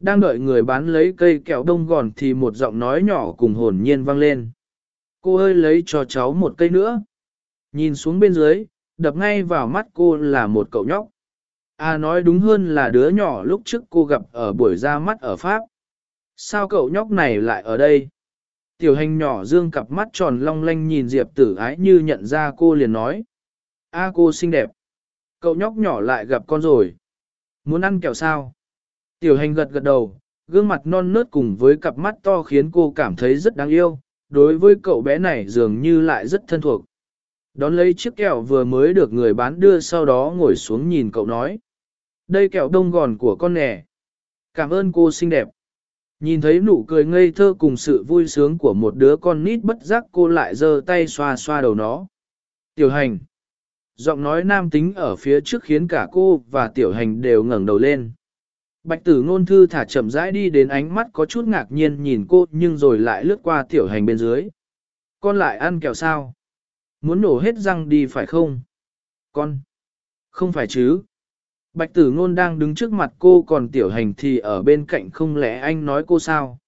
Đang đợi người bán lấy cây kẹo đông gòn thì một giọng nói nhỏ cùng hồn nhiên vang lên. Cô ơi lấy cho cháu một cây nữa. Nhìn xuống bên dưới, đập ngay vào mắt cô là một cậu nhóc. À nói đúng hơn là đứa nhỏ lúc trước cô gặp ở buổi ra mắt ở Pháp. Sao cậu nhóc này lại ở đây? Tiểu hành nhỏ dương cặp mắt tròn long lanh nhìn Diệp tử ái như nhận ra cô liền nói. A cô xinh đẹp. Cậu nhóc nhỏ lại gặp con rồi. Muốn ăn kẹo sao? Tiểu hành gật gật đầu, gương mặt non nớt cùng với cặp mắt to khiến cô cảm thấy rất đáng yêu. Đối với cậu bé này dường như lại rất thân thuộc. Đón lấy chiếc kẹo vừa mới được người bán đưa sau đó ngồi xuống nhìn cậu nói. Đây kẹo đông gòn của con nè. Cảm ơn cô xinh đẹp. Nhìn thấy nụ cười ngây thơ cùng sự vui sướng của một đứa con nít bất giác cô lại giơ tay xoa xoa đầu nó. Tiểu hành. Giọng nói nam tính ở phía trước khiến cả cô và tiểu hành đều ngẩng đầu lên. Bạch tử ngôn thư thả chậm rãi đi đến ánh mắt có chút ngạc nhiên nhìn cô nhưng rồi lại lướt qua tiểu hành bên dưới. Con lại ăn kẹo sao? Muốn nổ hết răng đi phải không? Con! Không phải chứ? Bạch tử ngôn đang đứng trước mặt cô còn tiểu hành thì ở bên cạnh không lẽ anh nói cô sao?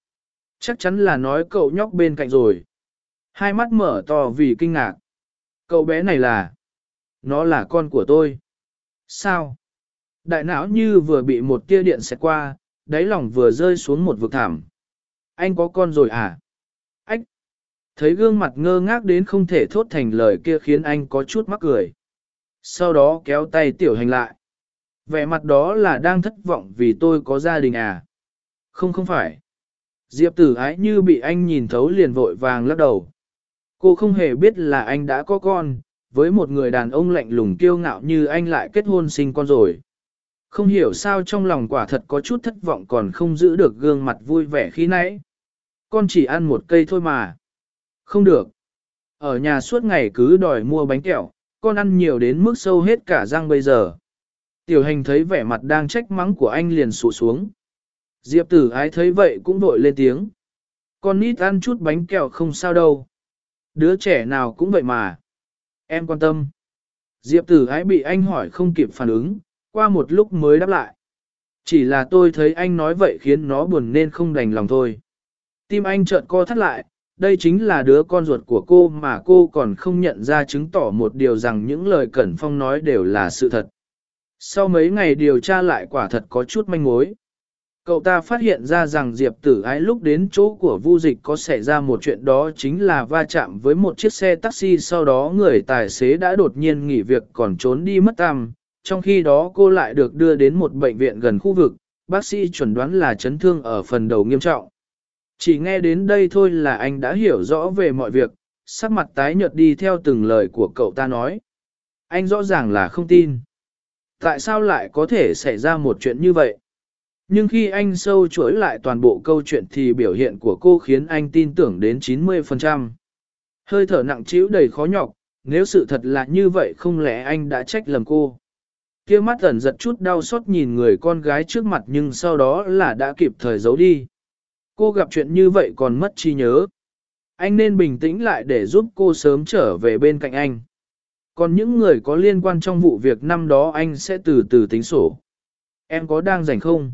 Chắc chắn là nói cậu nhóc bên cạnh rồi. Hai mắt mở to vì kinh ngạc. Cậu bé này là... Nó là con của tôi. Sao? Đại não như vừa bị một tia điện xẹt qua, đáy lòng vừa rơi xuống một vực thảm. Anh có con rồi à? Ách! Thấy gương mặt ngơ ngác đến không thể thốt thành lời kia khiến anh có chút mắc cười. Sau đó kéo tay tiểu hành lại. Vẻ mặt đó là đang thất vọng vì tôi có gia đình à? Không không phải. Diệp tử ái như bị anh nhìn thấu liền vội vàng lắc đầu. Cô không hề biết là anh đã có con, với một người đàn ông lạnh lùng kiêu ngạo như anh lại kết hôn sinh con rồi. Không hiểu sao trong lòng quả thật có chút thất vọng còn không giữ được gương mặt vui vẻ khi nãy. Con chỉ ăn một cây thôi mà. Không được. Ở nhà suốt ngày cứ đòi mua bánh kẹo, con ăn nhiều đến mức sâu hết cả răng bây giờ. Tiểu hành thấy vẻ mặt đang trách mắng của anh liền sụ xuống. Diệp tử ái thấy vậy cũng vội lên tiếng. Con nít ăn chút bánh kẹo không sao đâu. Đứa trẻ nào cũng vậy mà. Em quan tâm. Diệp tử ái bị anh hỏi không kịp phản ứng, qua một lúc mới đáp lại. Chỉ là tôi thấy anh nói vậy khiến nó buồn nên không đành lòng thôi. Tim anh trợn co thắt lại, đây chính là đứa con ruột của cô mà cô còn không nhận ra chứng tỏ một điều rằng những lời Cẩn Phong nói đều là sự thật. Sau mấy ngày điều tra lại quả thật có chút manh mối. Cậu ta phát hiện ra rằng Diệp tử ái lúc đến chỗ của Vu Dịch có xảy ra một chuyện đó chính là va chạm với một chiếc xe taxi sau đó người tài xế đã đột nhiên nghỉ việc còn trốn đi mất tăm. Trong khi đó cô lại được đưa đến một bệnh viện gần khu vực, bác sĩ chuẩn đoán là chấn thương ở phần đầu nghiêm trọng. Chỉ nghe đến đây thôi là anh đã hiểu rõ về mọi việc, sắc mặt tái nhợt đi theo từng lời của cậu ta nói. Anh rõ ràng là không tin. Tại sao lại có thể xảy ra một chuyện như vậy? Nhưng khi anh sâu chuỗi lại toàn bộ câu chuyện thì biểu hiện của cô khiến anh tin tưởng đến 90%. Hơi thở nặng trĩu đầy khó nhọc, nếu sự thật là như vậy không lẽ anh đã trách lầm cô? kia mắt ẩn giật chút đau xót nhìn người con gái trước mặt nhưng sau đó là đã kịp thời giấu đi. Cô gặp chuyện như vậy còn mất trí nhớ. Anh nên bình tĩnh lại để giúp cô sớm trở về bên cạnh anh. Còn những người có liên quan trong vụ việc năm đó anh sẽ từ từ tính sổ. Em có đang rảnh không?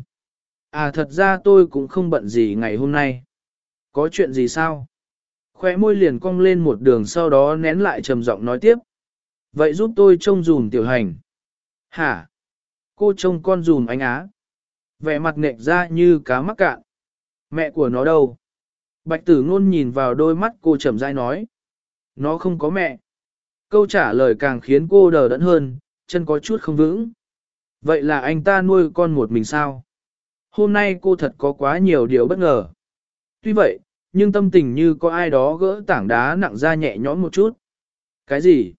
À thật ra tôi cũng không bận gì ngày hôm nay. Có chuyện gì sao? Khóe môi liền cong lên một đường sau đó nén lại trầm giọng nói tiếp. Vậy giúp tôi trông dùm tiểu hành. Hả? Cô trông con dùm anh á. Vẻ mặt nệch ra như cá mắc cạn. Mẹ của nó đâu? Bạch tử ngôn nhìn vào đôi mắt cô chậm rãi nói. Nó không có mẹ. Câu trả lời càng khiến cô đờ đẫn hơn, chân có chút không vững. Vậy là anh ta nuôi con một mình sao? Hôm nay cô thật có quá nhiều điều bất ngờ. Tuy vậy, nhưng tâm tình như có ai đó gỡ tảng đá nặng ra nhẹ nhõm một chút. Cái gì?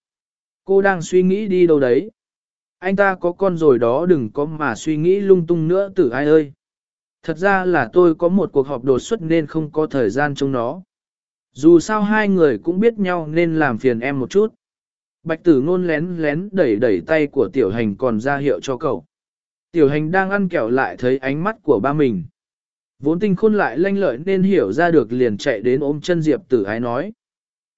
Cô đang suy nghĩ đi đâu đấy? Anh ta có con rồi đó đừng có mà suy nghĩ lung tung nữa tử ai ơi. Thật ra là tôi có một cuộc họp đột xuất nên không có thời gian trong nó. Dù sao hai người cũng biết nhau nên làm phiền em một chút. Bạch tử ngôn lén lén đẩy đẩy tay của tiểu hành còn ra hiệu cho cậu. Tiểu hành đang ăn kẹo lại thấy ánh mắt của ba mình. Vốn tinh khôn lại lanh lợi nên hiểu ra được liền chạy đến ôm chân Diệp tử ái nói.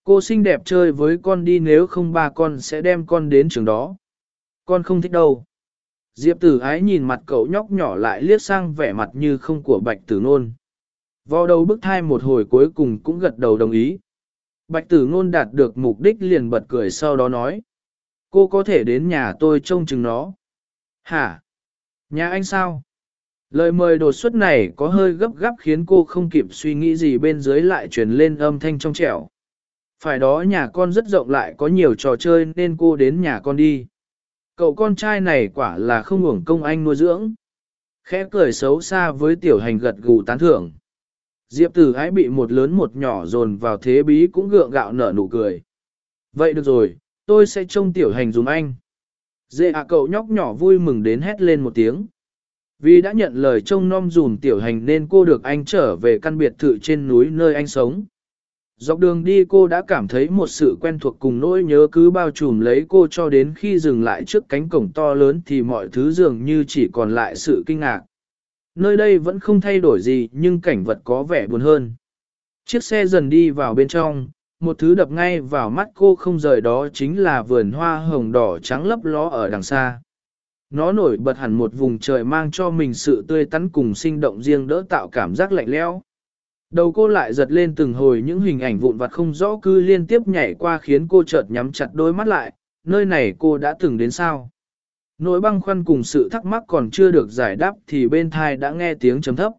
Cô xinh đẹp chơi với con đi nếu không ba con sẽ đem con đến trường đó. Con không thích đâu. Diệp tử ái nhìn mặt cậu nhóc nhỏ lại liếc sang vẻ mặt như không của bạch tử nôn. Vào đầu bức thai một hồi cuối cùng cũng gật đầu đồng ý. Bạch tử ngôn đạt được mục đích liền bật cười sau đó nói. Cô có thể đến nhà tôi trông chừng nó. Hả? Nhà anh sao? Lời mời đột xuất này có hơi gấp gáp khiến cô không kịp suy nghĩ gì bên dưới lại truyền lên âm thanh trong trẻo. Phải đó nhà con rất rộng lại có nhiều trò chơi nên cô đến nhà con đi. Cậu con trai này quả là không hưởng công anh nuôi dưỡng. Khẽ cười xấu xa với tiểu hành gật gù tán thưởng. Diệp tử ái bị một lớn một nhỏ dồn vào thế bí cũng gượng gạo nở nụ cười. Vậy được rồi, tôi sẽ trông tiểu hành dùng anh. Dê ạ cậu nhóc nhỏ vui mừng đến hét lên một tiếng. Vì đã nhận lời trông nom dùm tiểu hành nên cô được anh trở về căn biệt thự trên núi nơi anh sống. Dọc đường đi cô đã cảm thấy một sự quen thuộc cùng nỗi nhớ cứ bao trùm lấy cô cho đến khi dừng lại trước cánh cổng to lớn thì mọi thứ dường như chỉ còn lại sự kinh ngạc. Nơi đây vẫn không thay đổi gì nhưng cảnh vật có vẻ buồn hơn. Chiếc xe dần đi vào bên trong, một thứ đập ngay vào mắt cô không rời đó chính là vườn hoa hồng đỏ trắng lấp ló ở đằng xa. Nó nổi bật hẳn một vùng trời mang cho mình sự tươi tắn cùng sinh động riêng đỡ tạo cảm giác lạnh lẽo. Đầu cô lại giật lên từng hồi những hình ảnh vụn vặt không rõ cư liên tiếp nhảy qua khiến cô chợt nhắm chặt đôi mắt lại, nơi này cô đã từng đến sao. Nỗi băng khoăn cùng sự thắc mắc còn chưa được giải đáp thì bên thai đã nghe tiếng chấm thấp.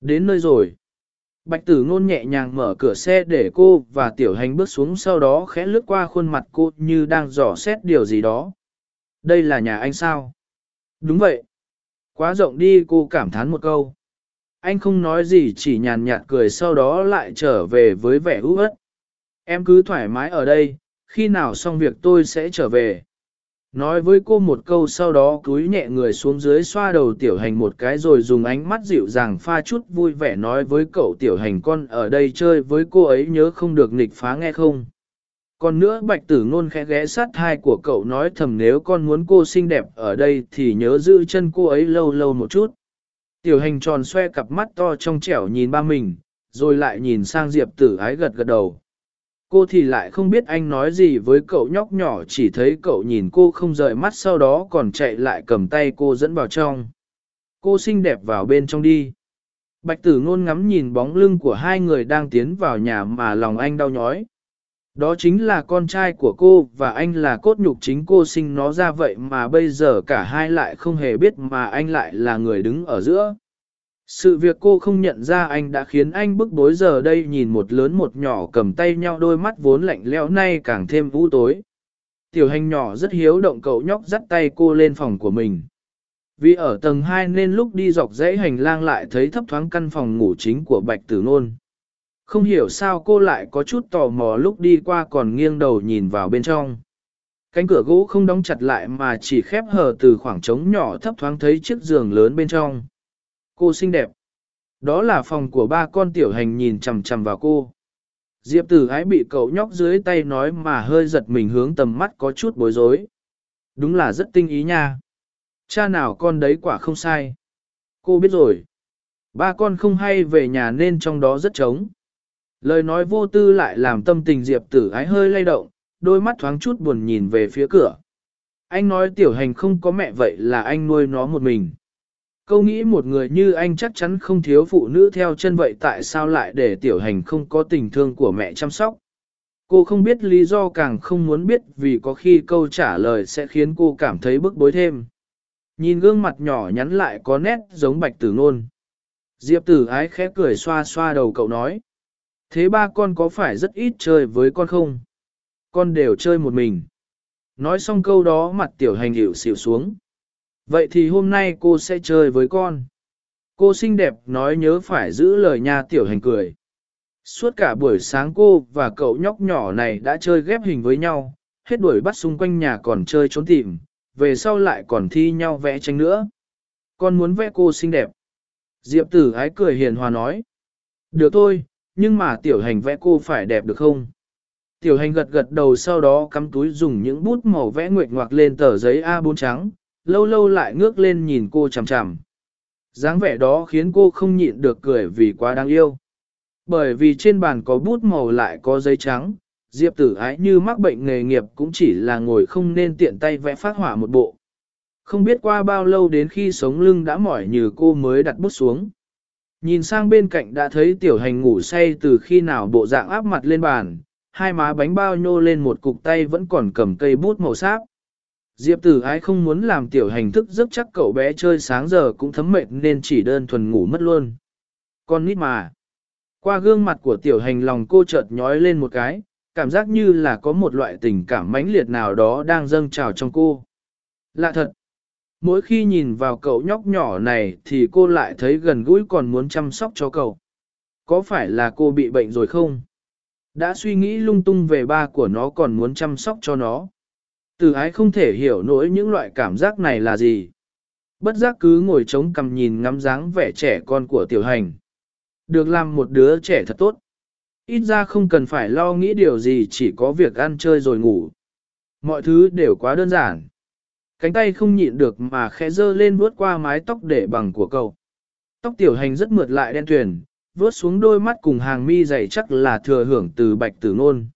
Đến nơi rồi. Bạch tử ngôn nhẹ nhàng mở cửa xe để cô và tiểu hành bước xuống sau đó khẽ lướt qua khuôn mặt cô như đang dò xét điều gì đó. Đây là nhà anh sao? Đúng vậy. Quá rộng đi cô cảm thán một câu. Anh không nói gì chỉ nhàn nhạt cười sau đó lại trở về với vẻ ưu ớt. Em cứ thoải mái ở đây, khi nào xong việc tôi sẽ trở về. Nói với cô một câu sau đó cúi nhẹ người xuống dưới xoa đầu tiểu hành một cái rồi dùng ánh mắt dịu dàng pha chút vui vẻ nói với cậu tiểu hành con ở đây chơi với cô ấy nhớ không được nghịch phá nghe không. Còn nữa bạch tử ngôn khẽ ghé sát thai của cậu nói thầm nếu con muốn cô xinh đẹp ở đây thì nhớ giữ chân cô ấy lâu lâu một chút. Tiểu hành tròn xoe cặp mắt to trong trẻo nhìn ba mình, rồi lại nhìn sang diệp tử ái gật gật đầu. Cô thì lại không biết anh nói gì với cậu nhóc nhỏ, chỉ thấy cậu nhìn cô không rời mắt sau đó còn chạy lại cầm tay cô dẫn vào trong. Cô xinh đẹp vào bên trong đi. Bạch tử ngôn ngắm nhìn bóng lưng của hai người đang tiến vào nhà mà lòng anh đau nhói. Đó chính là con trai của cô và anh là cốt nhục chính cô sinh nó ra vậy mà bây giờ cả hai lại không hề biết mà anh lại là người đứng ở giữa. Sự việc cô không nhận ra anh đã khiến anh bức bối giờ đây nhìn một lớn một nhỏ cầm tay nhau đôi mắt vốn lạnh lẽo nay càng thêm u tối. Tiểu hành nhỏ rất hiếu động cậu nhóc dắt tay cô lên phòng của mình. Vì ở tầng 2 nên lúc đi dọc dãy hành lang lại thấy thấp thoáng căn phòng ngủ chính của Bạch Tử Nôn. Không hiểu sao cô lại có chút tò mò lúc đi qua còn nghiêng đầu nhìn vào bên trong. Cánh cửa gỗ không đóng chặt lại mà chỉ khép hờ từ khoảng trống nhỏ thấp thoáng thấy chiếc giường lớn bên trong. Cô xinh đẹp. Đó là phòng của ba con tiểu hành nhìn chằm chằm vào cô. Diệp tử ái bị cậu nhóc dưới tay nói mà hơi giật mình hướng tầm mắt có chút bối rối. Đúng là rất tinh ý nha. Cha nào con đấy quả không sai. Cô biết rồi. Ba con không hay về nhà nên trong đó rất trống. Lời nói vô tư lại làm tâm tình Diệp tử ái hơi lay động, đôi mắt thoáng chút buồn nhìn về phía cửa. Anh nói tiểu hành không có mẹ vậy là anh nuôi nó một mình. Câu nghĩ một người như anh chắc chắn không thiếu phụ nữ theo chân vậy tại sao lại để tiểu hành không có tình thương của mẹ chăm sóc. Cô không biết lý do càng không muốn biết vì có khi câu trả lời sẽ khiến cô cảm thấy bức bối thêm. Nhìn gương mặt nhỏ nhắn lại có nét giống bạch tử ngôn. Diệp tử ái khẽ cười xoa xoa đầu cậu nói. Thế ba con có phải rất ít chơi với con không? Con đều chơi một mình. Nói xong câu đó mặt tiểu hành hiệu xỉu xuống. Vậy thì hôm nay cô sẽ chơi với con. Cô xinh đẹp nói nhớ phải giữ lời nha tiểu hành cười. Suốt cả buổi sáng cô và cậu nhóc nhỏ này đã chơi ghép hình với nhau, hết đuổi bắt xung quanh nhà còn chơi trốn tìm, về sau lại còn thi nhau vẽ tranh nữa. Con muốn vẽ cô xinh đẹp. Diệp tử ái cười hiền hòa nói. Được thôi, nhưng mà tiểu hành vẽ cô phải đẹp được không? Tiểu hành gật gật đầu sau đó cắm túi dùng những bút màu vẽ nguyệt ngoạc lên tờ giấy A4 trắng, lâu lâu lại ngước lên nhìn cô chằm chằm. dáng vẻ đó khiến cô không nhịn được cười vì quá đáng yêu. Bởi vì trên bàn có bút màu lại có giấy trắng, Diệp tử ái như mắc bệnh nghề nghiệp cũng chỉ là ngồi không nên tiện tay vẽ phát hỏa một bộ. Không biết qua bao lâu đến khi sống lưng đã mỏi như cô mới đặt bút xuống. Nhìn sang bên cạnh đã thấy tiểu hành ngủ say từ khi nào bộ dạng áp mặt lên bàn, hai má bánh bao nhô lên một cục tay vẫn còn cầm cây bút màu sáp. Diệp tử ái không muốn làm tiểu hành thức giấc chắc cậu bé chơi sáng giờ cũng thấm mệt nên chỉ đơn thuần ngủ mất luôn. Con nít mà. Qua gương mặt của tiểu hành lòng cô chợt nhói lên một cái, cảm giác như là có một loại tình cảm mãnh liệt nào đó đang dâng trào trong cô. Lạ thật. Mỗi khi nhìn vào cậu nhóc nhỏ này thì cô lại thấy gần gũi còn muốn chăm sóc cho cậu. Có phải là cô bị bệnh rồi không? Đã suy nghĩ lung tung về ba của nó còn muốn chăm sóc cho nó. Từ ái không thể hiểu nổi những loại cảm giác này là gì. Bất giác cứ ngồi trống cầm nhìn ngắm dáng vẻ trẻ con của tiểu hành. Được làm một đứa trẻ thật tốt. Ít ra không cần phải lo nghĩ điều gì chỉ có việc ăn chơi rồi ngủ. Mọi thứ đều quá đơn giản. Cánh tay không nhịn được mà khẽ dơ lên vuốt qua mái tóc để bằng của cậu. Tóc tiểu hành rất mượt lại đen tuyền, vuốt xuống đôi mắt cùng hàng mi dày chắc là thừa hưởng từ bạch tử ngôn.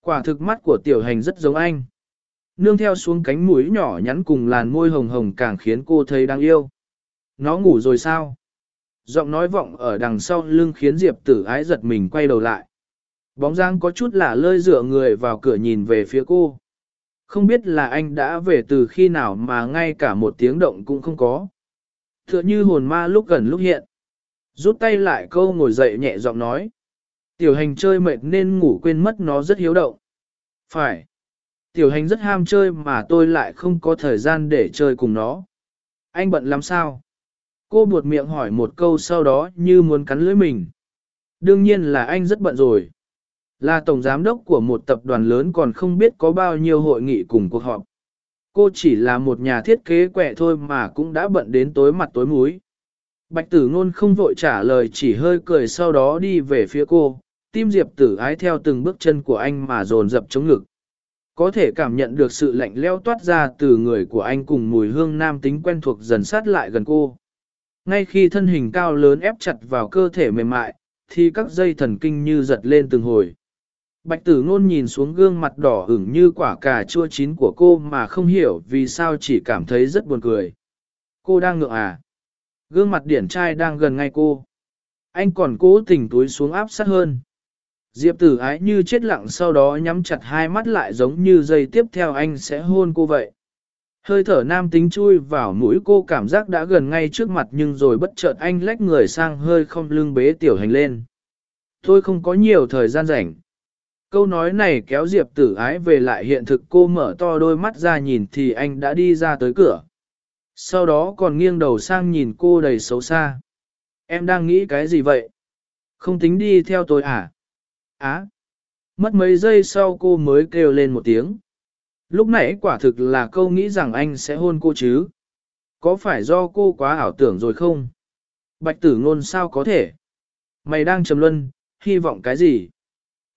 Quả thực mắt của tiểu hành rất giống anh. Nương theo xuống cánh mũi nhỏ nhắn cùng làn môi hồng hồng càng khiến cô thấy đáng yêu. Nó ngủ rồi sao? Giọng nói vọng ở đằng sau lưng khiến Diệp tử ái giật mình quay đầu lại. Bóng dáng có chút lả lơi dựa người vào cửa nhìn về phía cô. Không biết là anh đã về từ khi nào mà ngay cả một tiếng động cũng không có. Tựa như hồn ma lúc gần lúc hiện. Rút tay lại câu ngồi dậy nhẹ giọng nói. Tiểu hành chơi mệt nên ngủ quên mất nó rất hiếu động. Phải. Tiểu hành rất ham chơi mà tôi lại không có thời gian để chơi cùng nó. Anh bận làm sao? Cô buột miệng hỏi một câu sau đó như muốn cắn lưỡi mình. Đương nhiên là anh rất bận rồi. Là tổng giám đốc của một tập đoàn lớn còn không biết có bao nhiêu hội nghị cùng cuộc họp. Cô chỉ là một nhà thiết kế quẻ thôi mà cũng đã bận đến tối mặt tối múi. Bạch tử ngôn không vội trả lời chỉ hơi cười sau đó đi về phía cô, tim diệp tử ái theo từng bước chân của anh mà dồn dập chống ngực. Có thể cảm nhận được sự lạnh leo toát ra từ người của anh cùng mùi hương nam tính quen thuộc dần sát lại gần cô. Ngay khi thân hình cao lớn ép chặt vào cơ thể mềm mại, thì các dây thần kinh như giật lên từng hồi. Bạch tử ngôn nhìn xuống gương mặt đỏ ửng như quả cà chua chín của cô mà không hiểu vì sao chỉ cảm thấy rất buồn cười. Cô đang ngượng à? Gương mặt điển trai đang gần ngay cô. Anh còn cố tình túi xuống áp sát hơn. Diệp tử ái như chết lặng sau đó nhắm chặt hai mắt lại giống như dây tiếp theo anh sẽ hôn cô vậy. Hơi thở nam tính chui vào mũi cô cảm giác đã gần ngay trước mặt nhưng rồi bất chợt anh lách người sang hơi không lưng bế tiểu hành lên. Tôi không có nhiều thời gian rảnh. Câu nói này kéo Diệp tử ái về lại hiện thực cô mở to đôi mắt ra nhìn thì anh đã đi ra tới cửa. Sau đó còn nghiêng đầu sang nhìn cô đầy xấu xa. Em đang nghĩ cái gì vậy? Không tính đi theo tôi à? Á! Mất mấy giây sau cô mới kêu lên một tiếng. Lúc nãy quả thực là câu nghĩ rằng anh sẽ hôn cô chứ. Có phải do cô quá ảo tưởng rồi không? Bạch tử ngôn sao có thể? Mày đang trầm luân, hy vọng cái gì?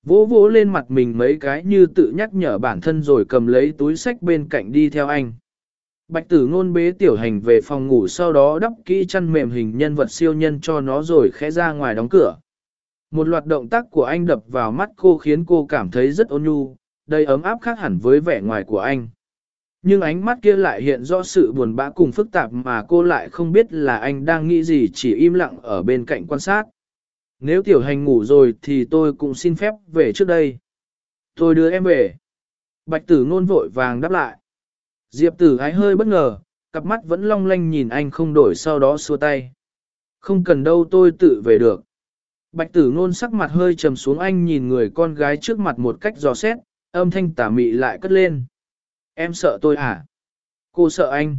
Vỗ vỗ lên mặt mình mấy cái như tự nhắc nhở bản thân rồi cầm lấy túi sách bên cạnh đi theo anh. Bạch tử ngôn bế tiểu hành về phòng ngủ sau đó đắp kỹ chăn mềm hình nhân vật siêu nhân cho nó rồi khẽ ra ngoài đóng cửa. Một loạt động tác của anh đập vào mắt cô khiến cô cảm thấy rất ôn nhu, đầy ấm áp khác hẳn với vẻ ngoài của anh. Nhưng ánh mắt kia lại hiện rõ sự buồn bã cùng phức tạp mà cô lại không biết là anh đang nghĩ gì chỉ im lặng ở bên cạnh quan sát. Nếu tiểu hành ngủ rồi thì tôi cũng xin phép về trước đây. Tôi đưa em về. Bạch tử ngôn vội vàng đáp lại. Diệp tử ái hơi bất ngờ, cặp mắt vẫn long lanh nhìn anh không đổi sau đó xua tay. Không cần đâu tôi tự về được. Bạch tử ngôn sắc mặt hơi trầm xuống anh nhìn người con gái trước mặt một cách dò xét, âm thanh tả mị lại cất lên. Em sợ tôi à? Cô sợ anh.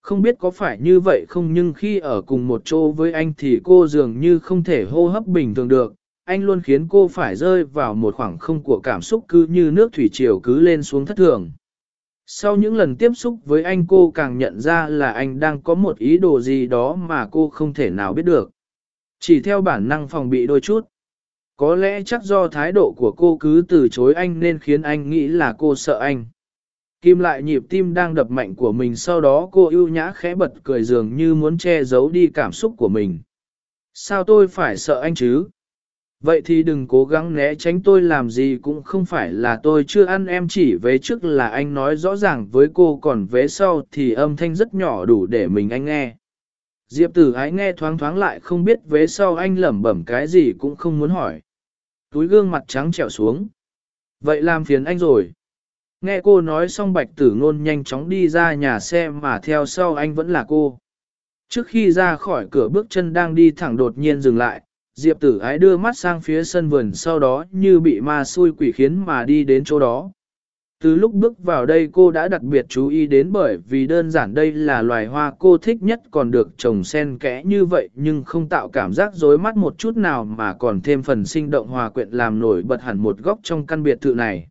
Không biết có phải như vậy không nhưng khi ở cùng một chỗ với anh thì cô dường như không thể hô hấp bình thường được. Anh luôn khiến cô phải rơi vào một khoảng không của cảm xúc cứ như nước thủy triều cứ lên xuống thất thường. Sau những lần tiếp xúc với anh cô càng nhận ra là anh đang có một ý đồ gì đó mà cô không thể nào biết được. Chỉ theo bản năng phòng bị đôi chút. Có lẽ chắc do thái độ của cô cứ từ chối anh nên khiến anh nghĩ là cô sợ anh. Kim lại nhịp tim đang đập mạnh của mình sau đó cô ưu nhã khẽ bật cười dường như muốn che giấu đi cảm xúc của mình. Sao tôi phải sợ anh chứ? Vậy thì đừng cố gắng né tránh tôi làm gì cũng không phải là tôi chưa ăn em chỉ vế trước là anh nói rõ ràng với cô còn vế sau thì âm thanh rất nhỏ đủ để mình anh nghe. Diệp tử ái nghe thoáng thoáng lại không biết vế sau anh lẩm bẩm cái gì cũng không muốn hỏi. Túi gương mặt trắng trẹo xuống. Vậy làm phiền anh rồi. Nghe cô nói xong bạch tử ngôn nhanh chóng đi ra nhà xe mà theo sau anh vẫn là cô. Trước khi ra khỏi cửa bước chân đang đi thẳng đột nhiên dừng lại, Diệp tử ái đưa mắt sang phía sân vườn sau đó như bị ma xui quỷ khiến mà đi đến chỗ đó. Từ lúc bước vào đây cô đã đặc biệt chú ý đến bởi vì đơn giản đây là loài hoa cô thích nhất còn được trồng sen kẽ như vậy nhưng không tạo cảm giác rối mắt một chút nào mà còn thêm phần sinh động hòa quyện làm nổi bật hẳn một góc trong căn biệt thự này.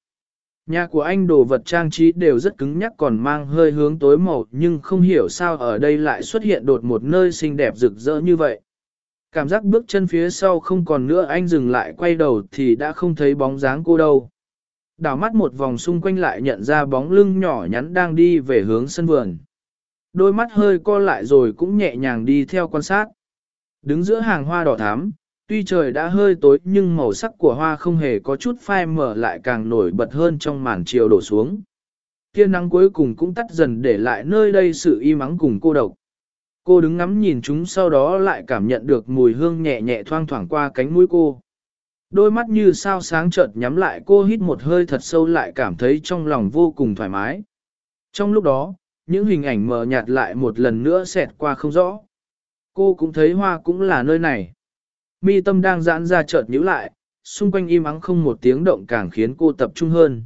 Nhà của anh đồ vật trang trí đều rất cứng nhắc còn mang hơi hướng tối màu nhưng không hiểu sao ở đây lại xuất hiện đột một nơi xinh đẹp rực rỡ như vậy. Cảm giác bước chân phía sau không còn nữa anh dừng lại quay đầu thì đã không thấy bóng dáng cô đâu. Đảo mắt một vòng xung quanh lại nhận ra bóng lưng nhỏ nhắn đang đi về hướng sân vườn. Đôi mắt hơi co lại rồi cũng nhẹ nhàng đi theo quan sát. Đứng giữa hàng hoa đỏ thắm, tuy trời đã hơi tối nhưng màu sắc của hoa không hề có chút phai mở lại càng nổi bật hơn trong màn chiều đổ xuống. Tia nắng cuối cùng cũng tắt dần để lại nơi đây sự im ắng cùng cô độc. Cô đứng ngắm nhìn chúng sau đó lại cảm nhận được mùi hương nhẹ nhẹ thoang thoảng qua cánh mũi cô. Đôi mắt như sao sáng chợt nhắm lại cô hít một hơi thật sâu lại cảm thấy trong lòng vô cùng thoải mái. Trong lúc đó, những hình ảnh mờ nhạt lại một lần nữa xẹt qua không rõ. Cô cũng thấy hoa cũng là nơi này. Mi tâm đang giãn ra chợt nhíu lại, xung quanh im ắng không một tiếng động càng khiến cô tập trung hơn.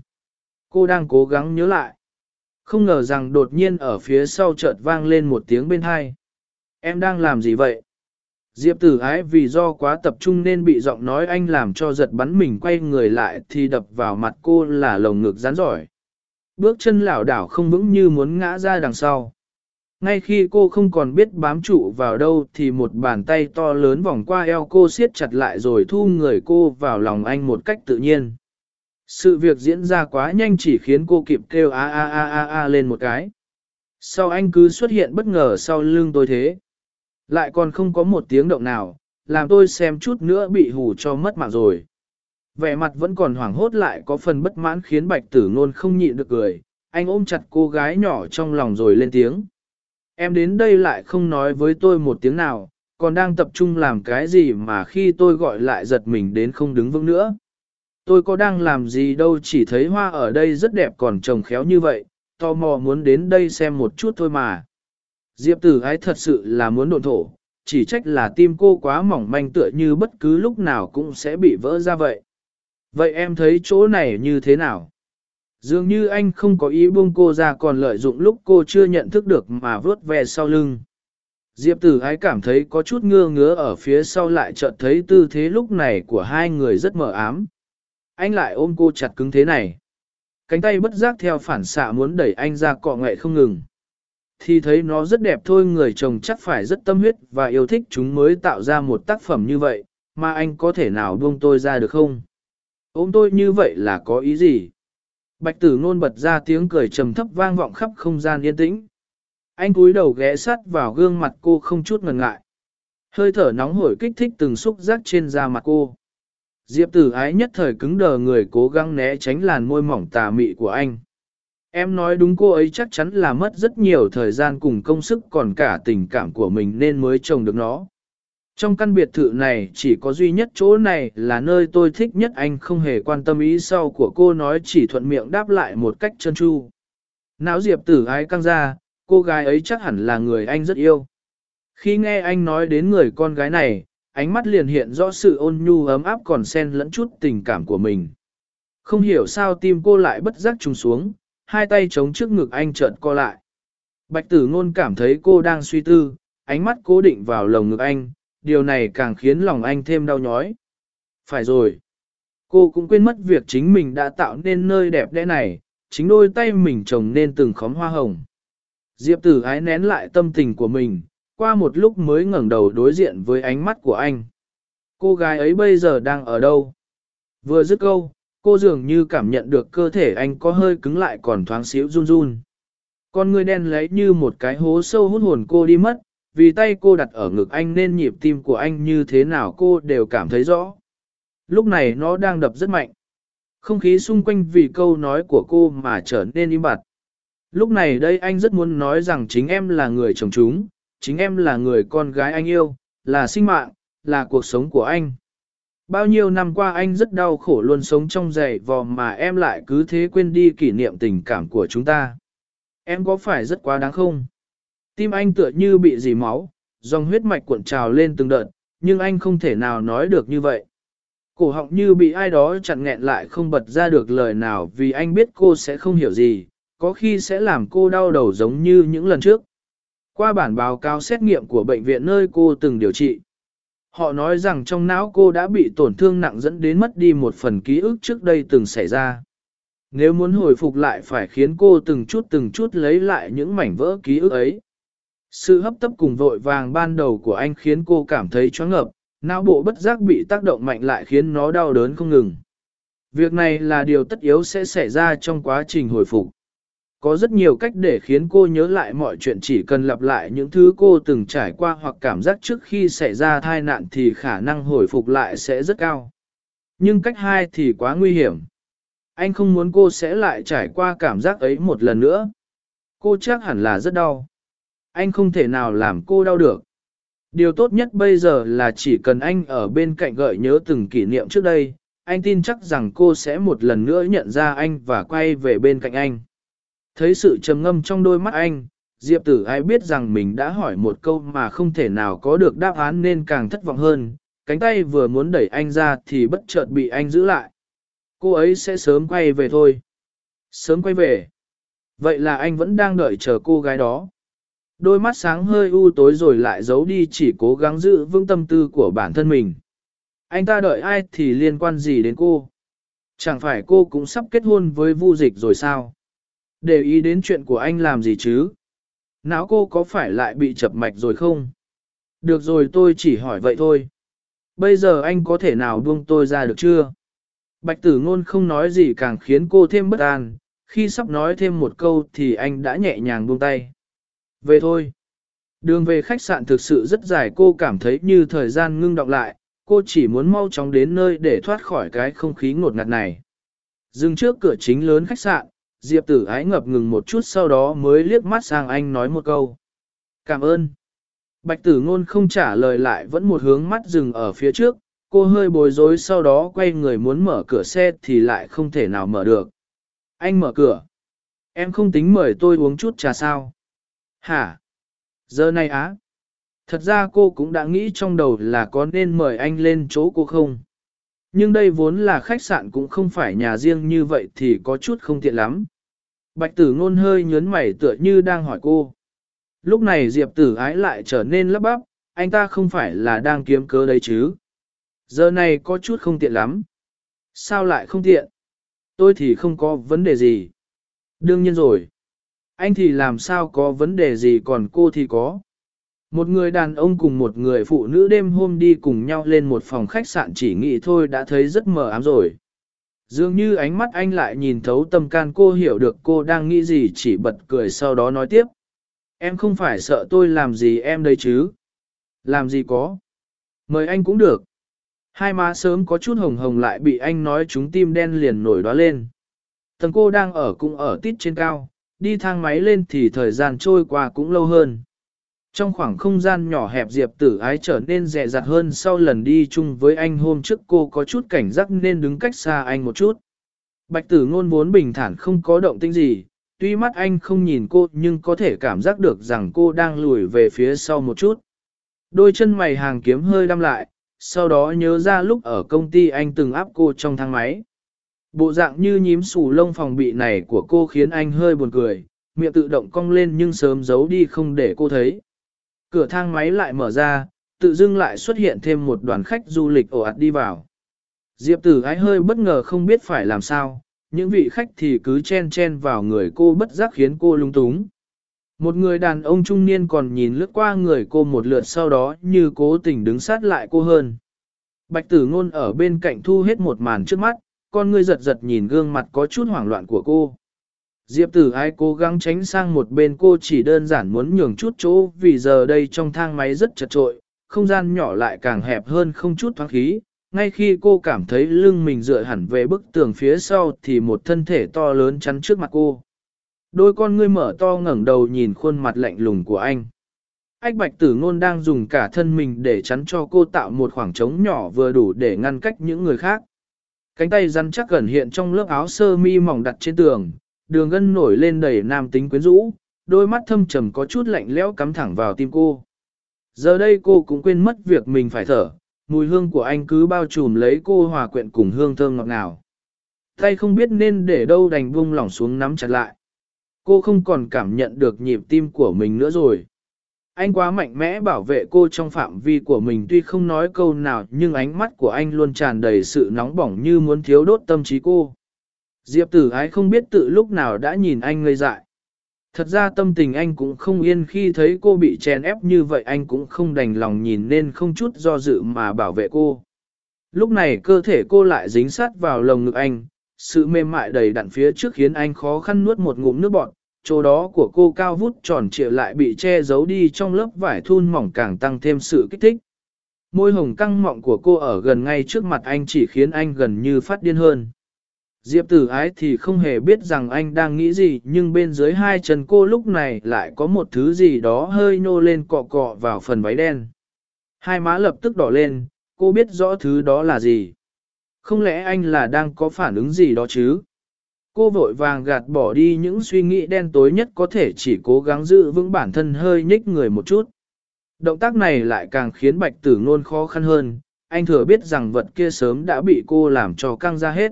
Cô đang cố gắng nhớ lại. Không ngờ rằng đột nhiên ở phía sau chợt vang lên một tiếng bên hai. Em đang làm gì vậy? Diệp tử ái vì do quá tập trung nên bị giọng nói anh làm cho giật bắn mình quay người lại thì đập vào mặt cô là lồng ngực rán giỏi. Bước chân lảo đảo không vững như muốn ngã ra đằng sau. Ngay khi cô không còn biết bám trụ vào đâu thì một bàn tay to lớn vòng qua eo cô siết chặt lại rồi thu người cô vào lòng anh một cách tự nhiên. Sự việc diễn ra quá nhanh chỉ khiến cô kịp kêu a a a a a lên một cái. Sau anh cứ xuất hiện bất ngờ sau lưng tôi thế. Lại còn không có một tiếng động nào, làm tôi xem chút nữa bị hù cho mất mạng rồi. Vẻ mặt vẫn còn hoảng hốt lại có phần bất mãn khiến bạch tử ngôn không nhịn được cười, anh ôm chặt cô gái nhỏ trong lòng rồi lên tiếng. Em đến đây lại không nói với tôi một tiếng nào, còn đang tập trung làm cái gì mà khi tôi gọi lại giật mình đến không đứng vững nữa. Tôi có đang làm gì đâu chỉ thấy hoa ở đây rất đẹp còn trồng khéo như vậy, tò mò muốn đến đây xem một chút thôi mà. Diệp tử ái thật sự là muốn độn thổ, chỉ trách là tim cô quá mỏng manh tựa như bất cứ lúc nào cũng sẽ bị vỡ ra vậy. Vậy em thấy chỗ này như thế nào? Dường như anh không có ý buông cô ra còn lợi dụng lúc cô chưa nhận thức được mà vớt về sau lưng. Diệp tử ái cảm thấy có chút ngơ ngứa ở phía sau lại chợt thấy tư thế lúc này của hai người rất mờ ám. Anh lại ôm cô chặt cứng thế này. Cánh tay bất giác theo phản xạ muốn đẩy anh ra cọ ngậy không ngừng thì thấy nó rất đẹp thôi người chồng chắc phải rất tâm huyết và yêu thích chúng mới tạo ra một tác phẩm như vậy, mà anh có thể nào buông tôi ra được không? Ôm tôi như vậy là có ý gì? Bạch tử ngôn bật ra tiếng cười trầm thấp vang vọng khắp không gian yên tĩnh. Anh cúi đầu ghé sát vào gương mặt cô không chút ngần ngại. Hơi thở nóng hổi kích thích từng xúc giác trên da mặt cô. Diệp tử ái nhất thời cứng đờ người cố gắng né tránh làn môi mỏng tà mị của anh. Em nói đúng cô ấy chắc chắn là mất rất nhiều thời gian cùng công sức còn cả tình cảm của mình nên mới trồng được nó. Trong căn biệt thự này chỉ có duy nhất chỗ này là nơi tôi thích nhất anh không hề quan tâm ý sau của cô nói chỉ thuận miệng đáp lại một cách chân chu. Não diệp tử ái căng ra, cô gái ấy chắc hẳn là người anh rất yêu. Khi nghe anh nói đến người con gái này, ánh mắt liền hiện rõ sự ôn nhu ấm áp còn xen lẫn chút tình cảm của mình. Không hiểu sao tim cô lại bất giác trùng xuống, hai tay chống trước ngực anh chợt co lại. Bạch tử ngôn cảm thấy cô đang suy tư, ánh mắt cố định vào lồng ngực anh, điều này càng khiến lòng anh thêm đau nhói. Phải rồi. Cô cũng quên mất việc chính mình đã tạo nên nơi đẹp đẽ này, chính đôi tay mình trồng nên từng khóm hoa hồng. Diệp tử ái nén lại tâm tình của mình, qua một lúc mới ngẩng đầu đối diện với ánh mắt của anh. Cô gái ấy bây giờ đang ở đâu? Vừa dứt câu, cô dường như cảm nhận được cơ thể anh có hơi cứng lại còn thoáng xíu run run. Con người đen lấy như một cái hố sâu hút hồn cô đi mất, vì tay cô đặt ở ngực anh nên nhịp tim của anh như thế nào cô đều cảm thấy rõ. Lúc này nó đang đập rất mạnh. Không khí xung quanh vì câu nói của cô mà trở nên im bặt. Lúc này đây anh rất muốn nói rằng chính em là người chồng chúng, chính em là người con gái anh yêu, là sinh mạng, là cuộc sống của anh. Bao nhiêu năm qua anh rất đau khổ luôn sống trong giày vò mà em lại cứ thế quên đi kỷ niệm tình cảm của chúng ta. Em có phải rất quá đáng không? Tim anh tựa như bị dì máu, dòng huyết mạch cuộn trào lên từng đợt, nhưng anh không thể nào nói được như vậy. Cổ họng như bị ai đó chặn nghẹn lại không bật ra được lời nào vì anh biết cô sẽ không hiểu gì, có khi sẽ làm cô đau đầu giống như những lần trước. Qua bản báo cáo xét nghiệm của bệnh viện nơi cô từng điều trị, họ nói rằng trong não cô đã bị tổn thương nặng dẫn đến mất đi một phần ký ức trước đây từng xảy ra. Nếu muốn hồi phục lại phải khiến cô từng chút từng chút lấy lại những mảnh vỡ ký ức ấy. Sự hấp tấp cùng vội vàng ban đầu của anh khiến cô cảm thấy choáng ngợp, não bộ bất giác bị tác động mạnh lại khiến nó đau đớn không ngừng. Việc này là điều tất yếu sẽ xảy ra trong quá trình hồi phục. Có rất nhiều cách để khiến cô nhớ lại mọi chuyện chỉ cần lặp lại những thứ cô từng trải qua hoặc cảm giác trước khi xảy ra tai nạn thì khả năng hồi phục lại sẽ rất cao. Nhưng cách hai thì quá nguy hiểm. Anh không muốn cô sẽ lại trải qua cảm giác ấy một lần nữa. Cô chắc hẳn là rất đau. Anh không thể nào làm cô đau được. Điều tốt nhất bây giờ là chỉ cần anh ở bên cạnh gợi nhớ từng kỷ niệm trước đây, anh tin chắc rằng cô sẽ một lần nữa nhận ra anh và quay về bên cạnh anh. Thấy sự trầm ngâm trong đôi mắt anh, Diệp tử ai biết rằng mình đã hỏi một câu mà không thể nào có được đáp án nên càng thất vọng hơn, cánh tay vừa muốn đẩy anh ra thì bất chợt bị anh giữ lại. Cô ấy sẽ sớm quay về thôi. Sớm quay về. Vậy là anh vẫn đang đợi chờ cô gái đó. Đôi mắt sáng hơi u tối rồi lại giấu đi chỉ cố gắng giữ vững tâm tư của bản thân mình. Anh ta đợi ai thì liên quan gì đến cô? Chẳng phải cô cũng sắp kết hôn với Vu Dịch rồi sao? Để ý đến chuyện của anh làm gì chứ? Não cô có phải lại bị chập mạch rồi không? Được rồi tôi chỉ hỏi vậy thôi. Bây giờ anh có thể nào buông tôi ra được chưa? Bạch tử ngôn không nói gì càng khiến cô thêm bất an, khi sắp nói thêm một câu thì anh đã nhẹ nhàng buông tay. Về thôi. Đường về khách sạn thực sự rất dài cô cảm thấy như thời gian ngưng đọng lại, cô chỉ muốn mau chóng đến nơi để thoát khỏi cái không khí ngột ngạt này. Dừng trước cửa chính lớn khách sạn, Diệp tử ái ngập ngừng một chút sau đó mới liếc mắt sang anh nói một câu. Cảm ơn. Bạch tử ngôn không trả lời lại vẫn một hướng mắt dừng ở phía trước, cô hơi bối rối sau đó quay người muốn mở cửa xe thì lại không thể nào mở được. Anh mở cửa. Em không tính mời tôi uống chút trà sao. Hả? Giờ này á? Thật ra cô cũng đã nghĩ trong đầu là có nên mời anh lên chỗ cô không? Nhưng đây vốn là khách sạn cũng không phải nhà riêng như vậy thì có chút không tiện lắm. Bạch tử ngôn hơi nhớn mày tựa như đang hỏi cô. Lúc này Diệp tử ái lại trở nên lấp bắp, anh ta không phải là đang kiếm cớ đấy chứ. Giờ này có chút không tiện lắm. Sao lại không tiện? Tôi thì không có vấn đề gì. Đương nhiên rồi. Anh thì làm sao có vấn đề gì còn cô thì có. Một người đàn ông cùng một người phụ nữ đêm hôm đi cùng nhau lên một phòng khách sạn chỉ nghĩ thôi đã thấy rất mờ ám rồi. Dường như ánh mắt anh lại nhìn thấu tâm can cô hiểu được cô đang nghĩ gì chỉ bật cười sau đó nói tiếp. Em không phải sợ tôi làm gì em đây chứ. Làm gì có. Mời anh cũng được. Hai má sớm có chút hồng hồng lại bị anh nói chúng tim đen liền nổi đó lên. Tầng cô đang ở cũng ở tít trên cao, đi thang máy lên thì thời gian trôi qua cũng lâu hơn. Trong khoảng không gian nhỏ hẹp Diệp tử ái trở nên dè dặt hơn sau lần đi chung với anh hôm trước cô có chút cảnh giác nên đứng cách xa anh một chút. Bạch tử ngôn vốn bình thản không có động tĩnh gì, tuy mắt anh không nhìn cô nhưng có thể cảm giác được rằng cô đang lùi về phía sau một chút. Đôi chân mày hàng kiếm hơi đăm lại, sau đó nhớ ra lúc ở công ty anh từng áp cô trong thang máy. Bộ dạng như nhím xù lông phòng bị này của cô khiến anh hơi buồn cười, miệng tự động cong lên nhưng sớm giấu đi không để cô thấy. Cửa thang máy lại mở ra, tự dưng lại xuất hiện thêm một đoàn khách du lịch ồ ạt đi vào. Diệp tử ái hơi bất ngờ không biết phải làm sao, những vị khách thì cứ chen chen vào người cô bất giác khiến cô lung túng. Một người đàn ông trung niên còn nhìn lướt qua người cô một lượt sau đó như cố tình đứng sát lại cô hơn. Bạch tử ngôn ở bên cạnh thu hết một màn trước mắt, con ngươi giật giật nhìn gương mặt có chút hoảng loạn của cô. Diệp tử ai cố gắng tránh sang một bên cô chỉ đơn giản muốn nhường chút chỗ vì giờ đây trong thang máy rất chật trội, không gian nhỏ lại càng hẹp hơn không chút thoáng khí. Ngay khi cô cảm thấy lưng mình dựa hẳn về bức tường phía sau thì một thân thể to lớn chắn trước mặt cô. Đôi con ngươi mở to ngẩng đầu nhìn khuôn mặt lạnh lùng của anh. Ách bạch tử ngôn đang dùng cả thân mình để chắn cho cô tạo một khoảng trống nhỏ vừa đủ để ngăn cách những người khác. Cánh tay rắn chắc gần hiện trong lớp áo sơ mi mỏng đặt trên tường, đường gân nổi lên đầy nam tính quyến rũ, đôi mắt thâm trầm có chút lạnh lẽo cắm thẳng vào tim cô. Giờ đây cô cũng quên mất việc mình phải thở, mùi hương của anh cứ bao trùm lấy cô hòa quyện cùng hương thơm ngọt ngào. Tay không biết nên để đâu đành buông lỏng xuống nắm chặt lại. Cô không còn cảm nhận được nhịp tim của mình nữa rồi. Anh quá mạnh mẽ bảo vệ cô trong phạm vi của mình tuy không nói câu nào nhưng ánh mắt của anh luôn tràn đầy sự nóng bỏng như muốn thiếu đốt tâm trí cô. Diệp tử ái không biết tự lúc nào đã nhìn anh ngây dại. Thật ra tâm tình anh cũng không yên khi thấy cô bị chèn ép như vậy anh cũng không đành lòng nhìn nên không chút do dự mà bảo vệ cô. Lúc này cơ thể cô lại dính sát vào lồng ngực anh, sự mềm mại đầy đặn phía trước khiến anh khó khăn nuốt một ngụm nước bọt, chỗ đó của cô cao vút tròn trịa lại bị che giấu đi trong lớp vải thun mỏng càng tăng thêm sự kích thích. Môi hồng căng mọng của cô ở gần ngay trước mặt anh chỉ khiến anh gần như phát điên hơn. Diệp tử ái thì không hề biết rằng anh đang nghĩ gì nhưng bên dưới hai chân cô lúc này lại có một thứ gì đó hơi nô lên cọ cọ vào phần váy đen. Hai má lập tức đỏ lên, cô biết rõ thứ đó là gì. Không lẽ anh là đang có phản ứng gì đó chứ? Cô vội vàng gạt bỏ đi những suy nghĩ đen tối nhất có thể chỉ cố gắng giữ vững bản thân hơi nhích người một chút. Động tác này lại càng khiến bạch tử ngôn khó khăn hơn, anh thừa biết rằng vật kia sớm đã bị cô làm cho căng ra hết.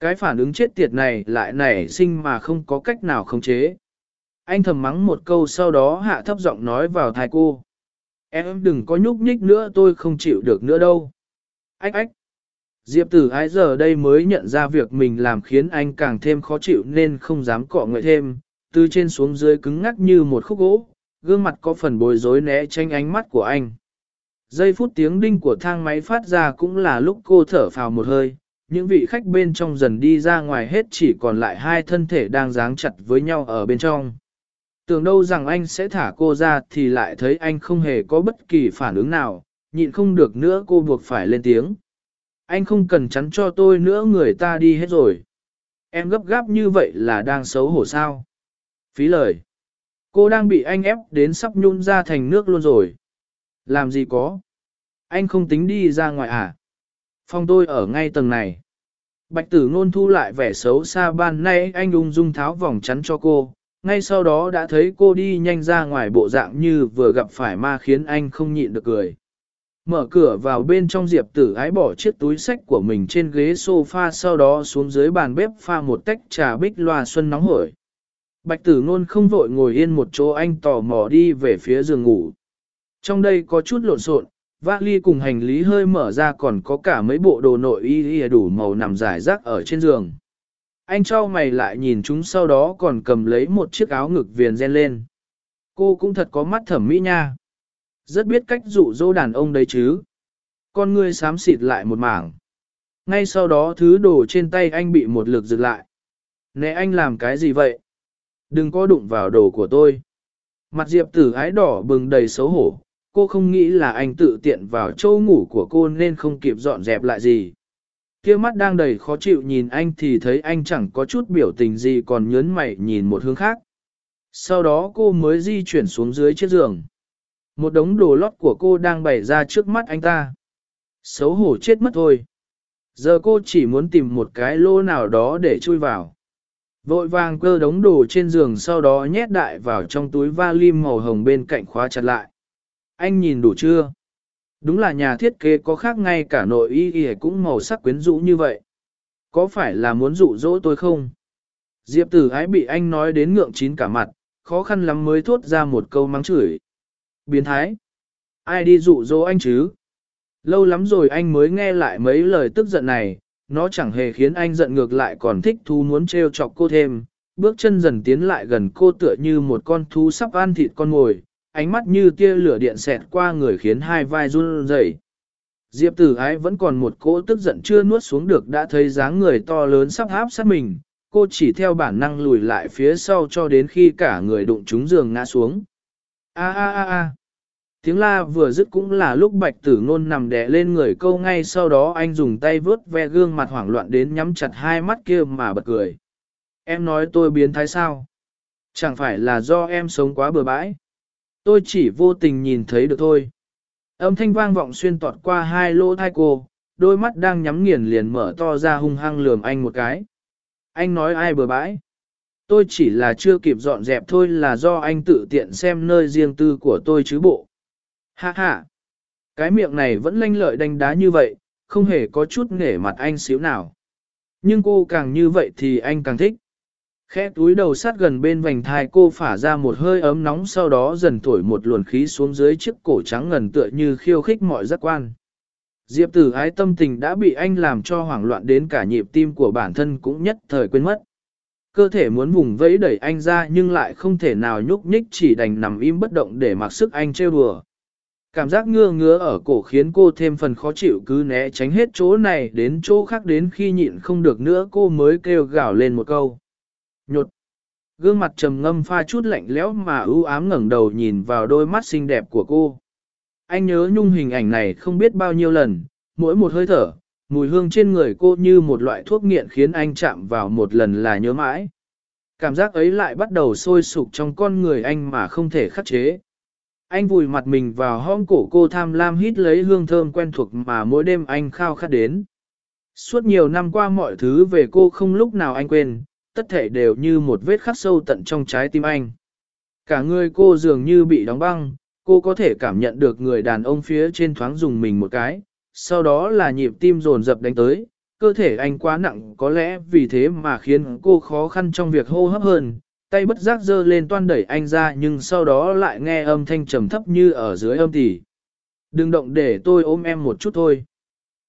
Cái phản ứng chết tiệt này lại nảy sinh mà không có cách nào khống chế. Anh thầm mắng một câu sau đó hạ thấp giọng nói vào thai cô. Em đừng có nhúc nhích nữa tôi không chịu được nữa đâu. Ách ách. Diệp tử ái giờ đây mới nhận ra việc mình làm khiến anh càng thêm khó chịu nên không dám cọ ngợi thêm, từ trên xuống dưới cứng ngắc như một khúc gỗ, gương mặt có phần bối rối né tránh ánh mắt của anh. Giây phút tiếng đinh của thang máy phát ra cũng là lúc cô thở phào một hơi, những vị khách bên trong dần đi ra ngoài hết chỉ còn lại hai thân thể đang dáng chặt với nhau ở bên trong. Tưởng đâu rằng anh sẽ thả cô ra thì lại thấy anh không hề có bất kỳ phản ứng nào, nhịn không được nữa cô buộc phải lên tiếng. Anh không cần chắn cho tôi nữa người ta đi hết rồi. Em gấp gáp như vậy là đang xấu hổ sao. Phí lời. Cô đang bị anh ép đến sắp nhun ra thành nước luôn rồi. Làm gì có. Anh không tính đi ra ngoài à? Phòng tôi ở ngay tầng này. Bạch tử ngôn thu lại vẻ xấu xa ban nay anh ung dung tháo vòng chắn cho cô. Ngay sau đó đã thấy cô đi nhanh ra ngoài bộ dạng như vừa gặp phải ma khiến anh không nhịn được cười. Mở cửa vào bên trong diệp tử ái bỏ chiếc túi sách của mình trên ghế sofa sau đó xuống dưới bàn bếp pha một tách trà bích loa xuân nóng hổi. Bạch tử ngôn không vội ngồi yên một chỗ anh tò mò đi về phía giường ngủ. Trong đây có chút lộn xộn, vali cùng hành lý hơi mở ra còn có cả mấy bộ đồ nội y đủ màu nằm rải rác ở trên giường. Anh trao mày lại nhìn chúng sau đó còn cầm lấy một chiếc áo ngực viền ren lên. Cô cũng thật có mắt thẩm mỹ nha. Rất biết cách dụ dỗ đàn ông đấy chứ. Con ngươi xám xịt lại một mảng. Ngay sau đó thứ đồ trên tay anh bị một lực giật lại. Nè anh làm cái gì vậy? Đừng có đụng vào đồ của tôi. Mặt diệp tử ái đỏ bừng đầy xấu hổ, cô không nghĩ là anh tự tiện vào châu ngủ của cô nên không kịp dọn dẹp lại gì. kia mắt đang đầy khó chịu nhìn anh thì thấy anh chẳng có chút biểu tình gì còn nhớn mày nhìn một hướng khác. Sau đó cô mới di chuyển xuống dưới chiếc giường. Một đống đồ lót của cô đang bày ra trước mắt anh ta. Xấu hổ chết mất thôi. Giờ cô chỉ muốn tìm một cái lô nào đó để chui vào. Vội vàng cơ đống đồ trên giường sau đó nhét đại vào trong túi vali màu hồng bên cạnh khóa chặt lại. Anh nhìn đủ chưa? Đúng là nhà thiết kế có khác ngay cả nội y y cũng màu sắc quyến rũ như vậy. Có phải là muốn dụ dỗ tôi không? Diệp tử ái bị anh nói đến ngượng chín cả mặt, khó khăn lắm mới thốt ra một câu mắng chửi. Biến thái! Ai đi dụ dỗ anh chứ? Lâu lắm rồi anh mới nghe lại mấy lời tức giận này, nó chẳng hề khiến anh giận ngược lại còn thích thú muốn trêu chọc cô thêm. Bước chân dần tiến lại gần cô tựa như một con thú sắp ăn thịt con mồi, ánh mắt như tia lửa điện xẹt qua người khiến hai vai run rẩy. Diệp tử ái vẫn còn một cỗ tức giận chưa nuốt xuống được đã thấy dáng người to lớn sắp áp sát mình, cô chỉ theo bản năng lùi lại phía sau cho đến khi cả người đụng trúng giường ngã xuống. A a a a. Tiếng la vừa dứt cũng là lúc bạch tử ngôn nằm đè lên người câu ngay sau đó anh dùng tay vớt ve gương mặt hoảng loạn đến nhắm chặt hai mắt kia mà bật cười. Em nói tôi biến thái sao? Chẳng phải là do em sống quá bừa bãi. Tôi chỉ vô tình nhìn thấy được thôi. Âm thanh vang vọng xuyên tọt qua hai lỗ thai cô, đôi mắt đang nhắm nghiền liền mở to ra hung hăng lườm anh một cái. Anh nói ai bừa bãi? Tôi chỉ là chưa kịp dọn dẹp thôi là do anh tự tiện xem nơi riêng tư của tôi chứ bộ. Ha ha! Cái miệng này vẫn lanh lợi đánh đá như vậy, không hề có chút nể mặt anh xíu nào. Nhưng cô càng như vậy thì anh càng thích. Khẽ túi đầu sát gần bên vành thai cô phả ra một hơi ấm nóng sau đó dần thổi một luồn khí xuống dưới chiếc cổ trắng ngần tựa như khiêu khích mọi giác quan. Diệp tử ái tâm tình đã bị anh làm cho hoảng loạn đến cả nhịp tim của bản thân cũng nhất thời quên mất. Cơ thể muốn vùng vẫy đẩy anh ra nhưng lại không thể nào nhúc nhích chỉ đành nằm im bất động để mặc sức anh trêu đùa. Cảm giác ngưa ngứa ở cổ khiến cô thêm phần khó chịu cứ né tránh hết chỗ này đến chỗ khác đến khi nhịn không được nữa cô mới kêu gào lên một câu. Nhột. Gương mặt trầm ngâm pha chút lạnh lẽo mà ưu ám ngẩng đầu nhìn vào đôi mắt xinh đẹp của cô. Anh nhớ nhung hình ảnh này không biết bao nhiêu lần, mỗi một hơi thở, mùi hương trên người cô như một loại thuốc nghiện khiến anh chạm vào một lần là nhớ mãi. Cảm giác ấy lại bắt đầu sôi sục trong con người anh mà không thể khắc chế. Anh vùi mặt mình vào hông cổ cô tham lam hít lấy hương thơm quen thuộc mà mỗi đêm anh khao khát đến. Suốt nhiều năm qua mọi thứ về cô không lúc nào anh quên, tất thể đều như một vết khắc sâu tận trong trái tim anh. Cả người cô dường như bị đóng băng, cô có thể cảm nhận được người đàn ông phía trên thoáng dùng mình một cái, sau đó là nhịp tim dồn dập đánh tới, cơ thể anh quá nặng có lẽ vì thế mà khiến cô khó khăn trong việc hô hấp hơn, tay bất giác dơ lên toan đẩy anh ra nhưng sau đó lại nghe âm thanh trầm thấp như ở dưới âm tỉ. Đừng động để tôi ôm em một chút thôi.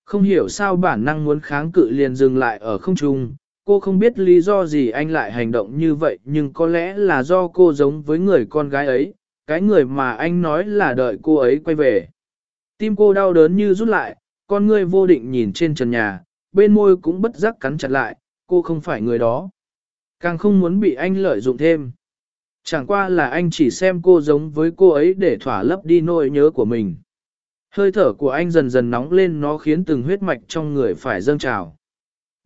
Không hiểu sao bản năng muốn kháng cự liền dừng lại ở không trung, cô không biết lý do gì anh lại hành động như vậy nhưng có lẽ là do cô giống với người con gái ấy, cái người mà anh nói là đợi cô ấy quay về. Tim cô đau đớn như rút lại, con ngươi vô định nhìn trên trần nhà, bên môi cũng bất giác cắn chặt lại, cô không phải người đó. Càng không muốn bị anh lợi dụng thêm. Chẳng qua là anh chỉ xem cô giống với cô ấy để thỏa lấp đi nỗi nhớ của mình. Hơi thở của anh dần dần nóng lên nó khiến từng huyết mạch trong người phải dâng trào.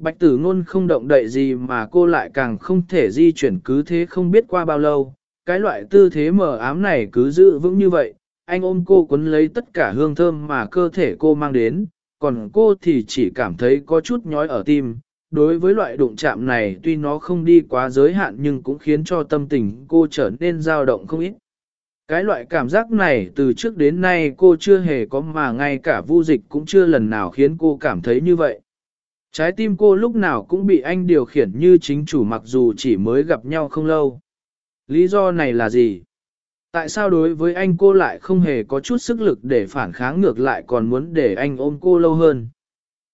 Bạch tử ngôn không động đậy gì mà cô lại càng không thể di chuyển cứ thế không biết qua bao lâu. Cái loại tư thế mờ ám này cứ giữ vững như vậy, anh ôm cô cuốn lấy tất cả hương thơm mà cơ thể cô mang đến, còn cô thì chỉ cảm thấy có chút nhói ở tim, đối với loại đụng chạm này tuy nó không đi quá giới hạn nhưng cũng khiến cho tâm tình cô trở nên dao động không ít. Cái loại cảm giác này từ trước đến nay cô chưa hề có mà ngay cả vu dịch cũng chưa lần nào khiến cô cảm thấy như vậy. Trái tim cô lúc nào cũng bị anh điều khiển như chính chủ mặc dù chỉ mới gặp nhau không lâu. Lý do này là gì? Tại sao đối với anh cô lại không hề có chút sức lực để phản kháng ngược lại còn muốn để anh ôm cô lâu hơn?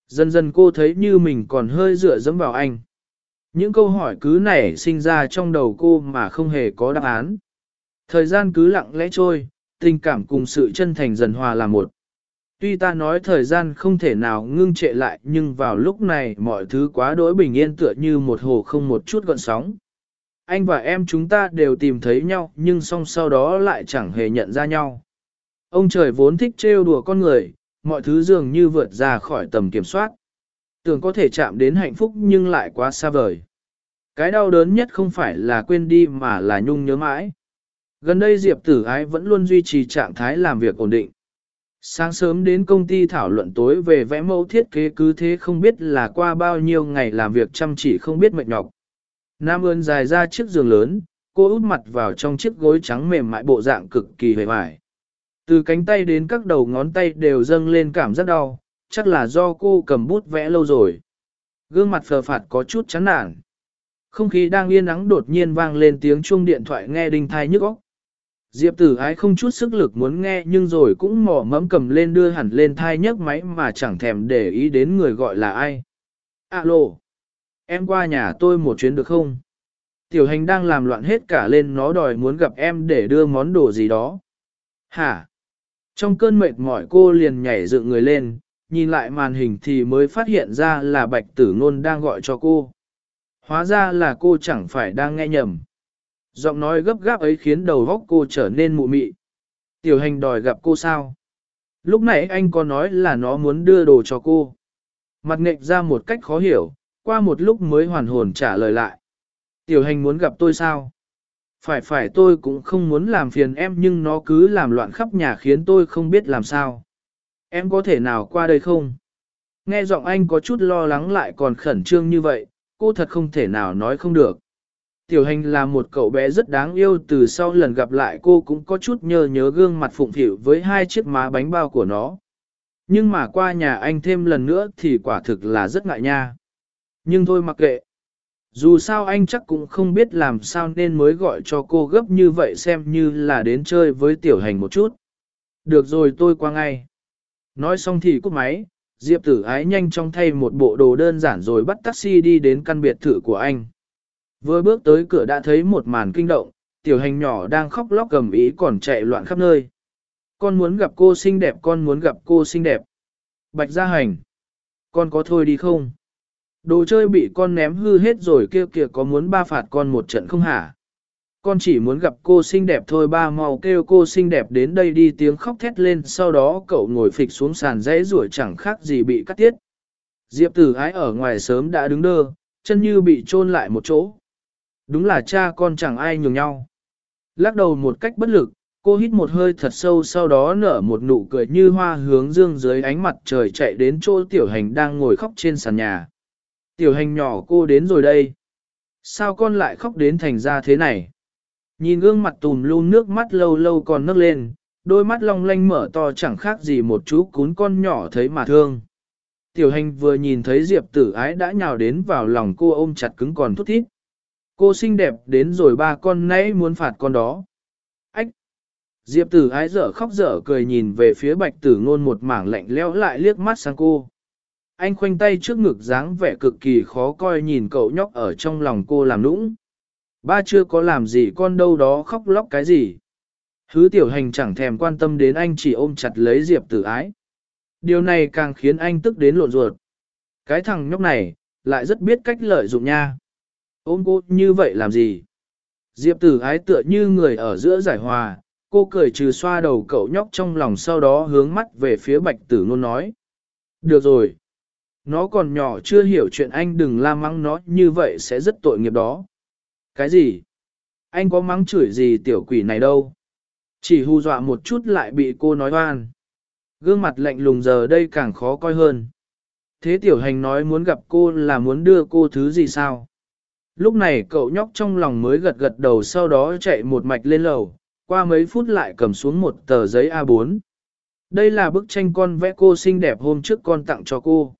Dần dần cô thấy như mình còn hơi dựa dẫm vào anh. Những câu hỏi cứ nảy sinh ra trong đầu cô mà không hề có đáp án. Thời gian cứ lặng lẽ trôi, tình cảm cùng sự chân thành dần hòa là một. Tuy ta nói thời gian không thể nào ngưng trệ lại nhưng vào lúc này mọi thứ quá đỗi bình yên tựa như một hồ không một chút gọn sóng. Anh và em chúng ta đều tìm thấy nhau nhưng song sau đó lại chẳng hề nhận ra nhau. Ông trời vốn thích trêu đùa con người, mọi thứ dường như vượt ra khỏi tầm kiểm soát. Tưởng có thể chạm đến hạnh phúc nhưng lại quá xa vời. Cái đau đớn nhất không phải là quên đi mà là nhung nhớ mãi. Gần đây Diệp tử ái vẫn luôn duy trì trạng thái làm việc ổn định. Sáng sớm đến công ty thảo luận tối về vẽ mẫu thiết kế cứ thế không biết là qua bao nhiêu ngày làm việc chăm chỉ không biết mệt nhọc. Nam ơn dài ra chiếc giường lớn, cô út mặt vào trong chiếc gối trắng mềm mại bộ dạng cực kỳ hề vải. Từ cánh tay đến các đầu ngón tay đều dâng lên cảm giác đau, chắc là do cô cầm bút vẽ lâu rồi. Gương mặt phờ phạt có chút chán nản. Không khí đang yên nắng đột nhiên vang lên tiếng chuông điện thoại nghe đinh thai nhức óc. Diệp tử ái không chút sức lực muốn nghe nhưng rồi cũng mỏ mẫm cầm lên đưa hẳn lên thai nhấc máy mà chẳng thèm để ý đến người gọi là ai. Alo, em qua nhà tôi một chuyến được không? Tiểu hành đang làm loạn hết cả lên nó đòi muốn gặp em để đưa món đồ gì đó. Hả? Trong cơn mệt mỏi cô liền nhảy dựng người lên, nhìn lại màn hình thì mới phát hiện ra là bạch tử ngôn đang gọi cho cô. Hóa ra là cô chẳng phải đang nghe nhầm. Giọng nói gấp gáp ấy khiến đầu góc cô trở nên mụ mị. Tiểu hành đòi gặp cô sao? Lúc nãy anh có nói là nó muốn đưa đồ cho cô. Mặt nghệch ra một cách khó hiểu, qua một lúc mới hoàn hồn trả lời lại. Tiểu hành muốn gặp tôi sao? Phải phải tôi cũng không muốn làm phiền em nhưng nó cứ làm loạn khắp nhà khiến tôi không biết làm sao. Em có thể nào qua đây không? Nghe giọng anh có chút lo lắng lại còn khẩn trương như vậy, cô thật không thể nào nói không được. Tiểu hành là một cậu bé rất đáng yêu từ sau lần gặp lại cô cũng có chút nhớ nhớ gương mặt phụng phịu với hai chiếc má bánh bao của nó. Nhưng mà qua nhà anh thêm lần nữa thì quả thực là rất ngại nha. Nhưng thôi mặc kệ. Dù sao anh chắc cũng không biết làm sao nên mới gọi cho cô gấp như vậy xem như là đến chơi với tiểu hành một chút. Được rồi tôi qua ngay. Nói xong thì cúp máy, Diệp tử ái nhanh chóng thay một bộ đồ đơn giản rồi bắt taxi đi đến căn biệt thự của anh. Vừa bước tới cửa đã thấy một màn kinh động, tiểu hành nhỏ đang khóc lóc cầm ý còn chạy loạn khắp nơi. Con muốn gặp cô xinh đẹp, con muốn gặp cô xinh đẹp. Bạch gia hành. Con có thôi đi không? Đồ chơi bị con ném hư hết rồi kia kìa có muốn ba phạt con một trận không hả? Con chỉ muốn gặp cô xinh đẹp thôi ba mau kêu cô xinh đẹp đến đây đi tiếng khóc thét lên sau đó cậu ngồi phịch xuống sàn dãy rủi chẳng khác gì bị cắt tiết. Diệp tử ái ở ngoài sớm đã đứng đơ, chân như bị chôn lại một chỗ. Đúng là cha con chẳng ai nhường nhau. Lắc đầu một cách bất lực, cô hít một hơi thật sâu sau đó nở một nụ cười như hoa hướng dương dưới ánh mặt trời chạy đến chỗ tiểu hành đang ngồi khóc trên sàn nhà. Tiểu hành nhỏ cô đến rồi đây. Sao con lại khóc đến thành ra thế này? Nhìn gương mặt tùm luôn nước mắt lâu lâu còn nước lên, đôi mắt long lanh mở to chẳng khác gì một chú cún con nhỏ thấy mà thương. Tiểu hành vừa nhìn thấy Diệp tử ái đã nhào đến vào lòng cô ôm chặt cứng còn thút thít. Cô xinh đẹp đến rồi ba con nãy muốn phạt con đó. Ách! Diệp tử ái dở khóc dở cười nhìn về phía bạch tử ngôn một mảng lạnh lẽo lại liếc mắt sang cô. Anh khoanh tay trước ngực dáng vẻ cực kỳ khó coi nhìn cậu nhóc ở trong lòng cô làm nũng. Ba chưa có làm gì con đâu đó khóc lóc cái gì. Hứ tiểu hành chẳng thèm quan tâm đến anh chỉ ôm chặt lấy Diệp tử ái. Điều này càng khiến anh tức đến lộn ruột. Cái thằng nhóc này, lại rất biết cách lợi dụng nha. Ôm cô như vậy làm gì? Diệp tử ái tựa như người ở giữa giải hòa, cô cười trừ xoa đầu cậu nhóc trong lòng sau đó hướng mắt về phía bạch tử ngôn nói. Được rồi. Nó còn nhỏ chưa hiểu chuyện anh đừng la mắng nó như vậy sẽ rất tội nghiệp đó. Cái gì? Anh có mắng chửi gì tiểu quỷ này đâu? Chỉ hù dọa một chút lại bị cô nói oan. Gương mặt lạnh lùng giờ đây càng khó coi hơn. Thế tiểu hành nói muốn gặp cô là muốn đưa cô thứ gì sao? Lúc này cậu nhóc trong lòng mới gật gật đầu sau đó chạy một mạch lên lầu, qua mấy phút lại cầm xuống một tờ giấy A4. Đây là bức tranh con vẽ cô xinh đẹp hôm trước con tặng cho cô.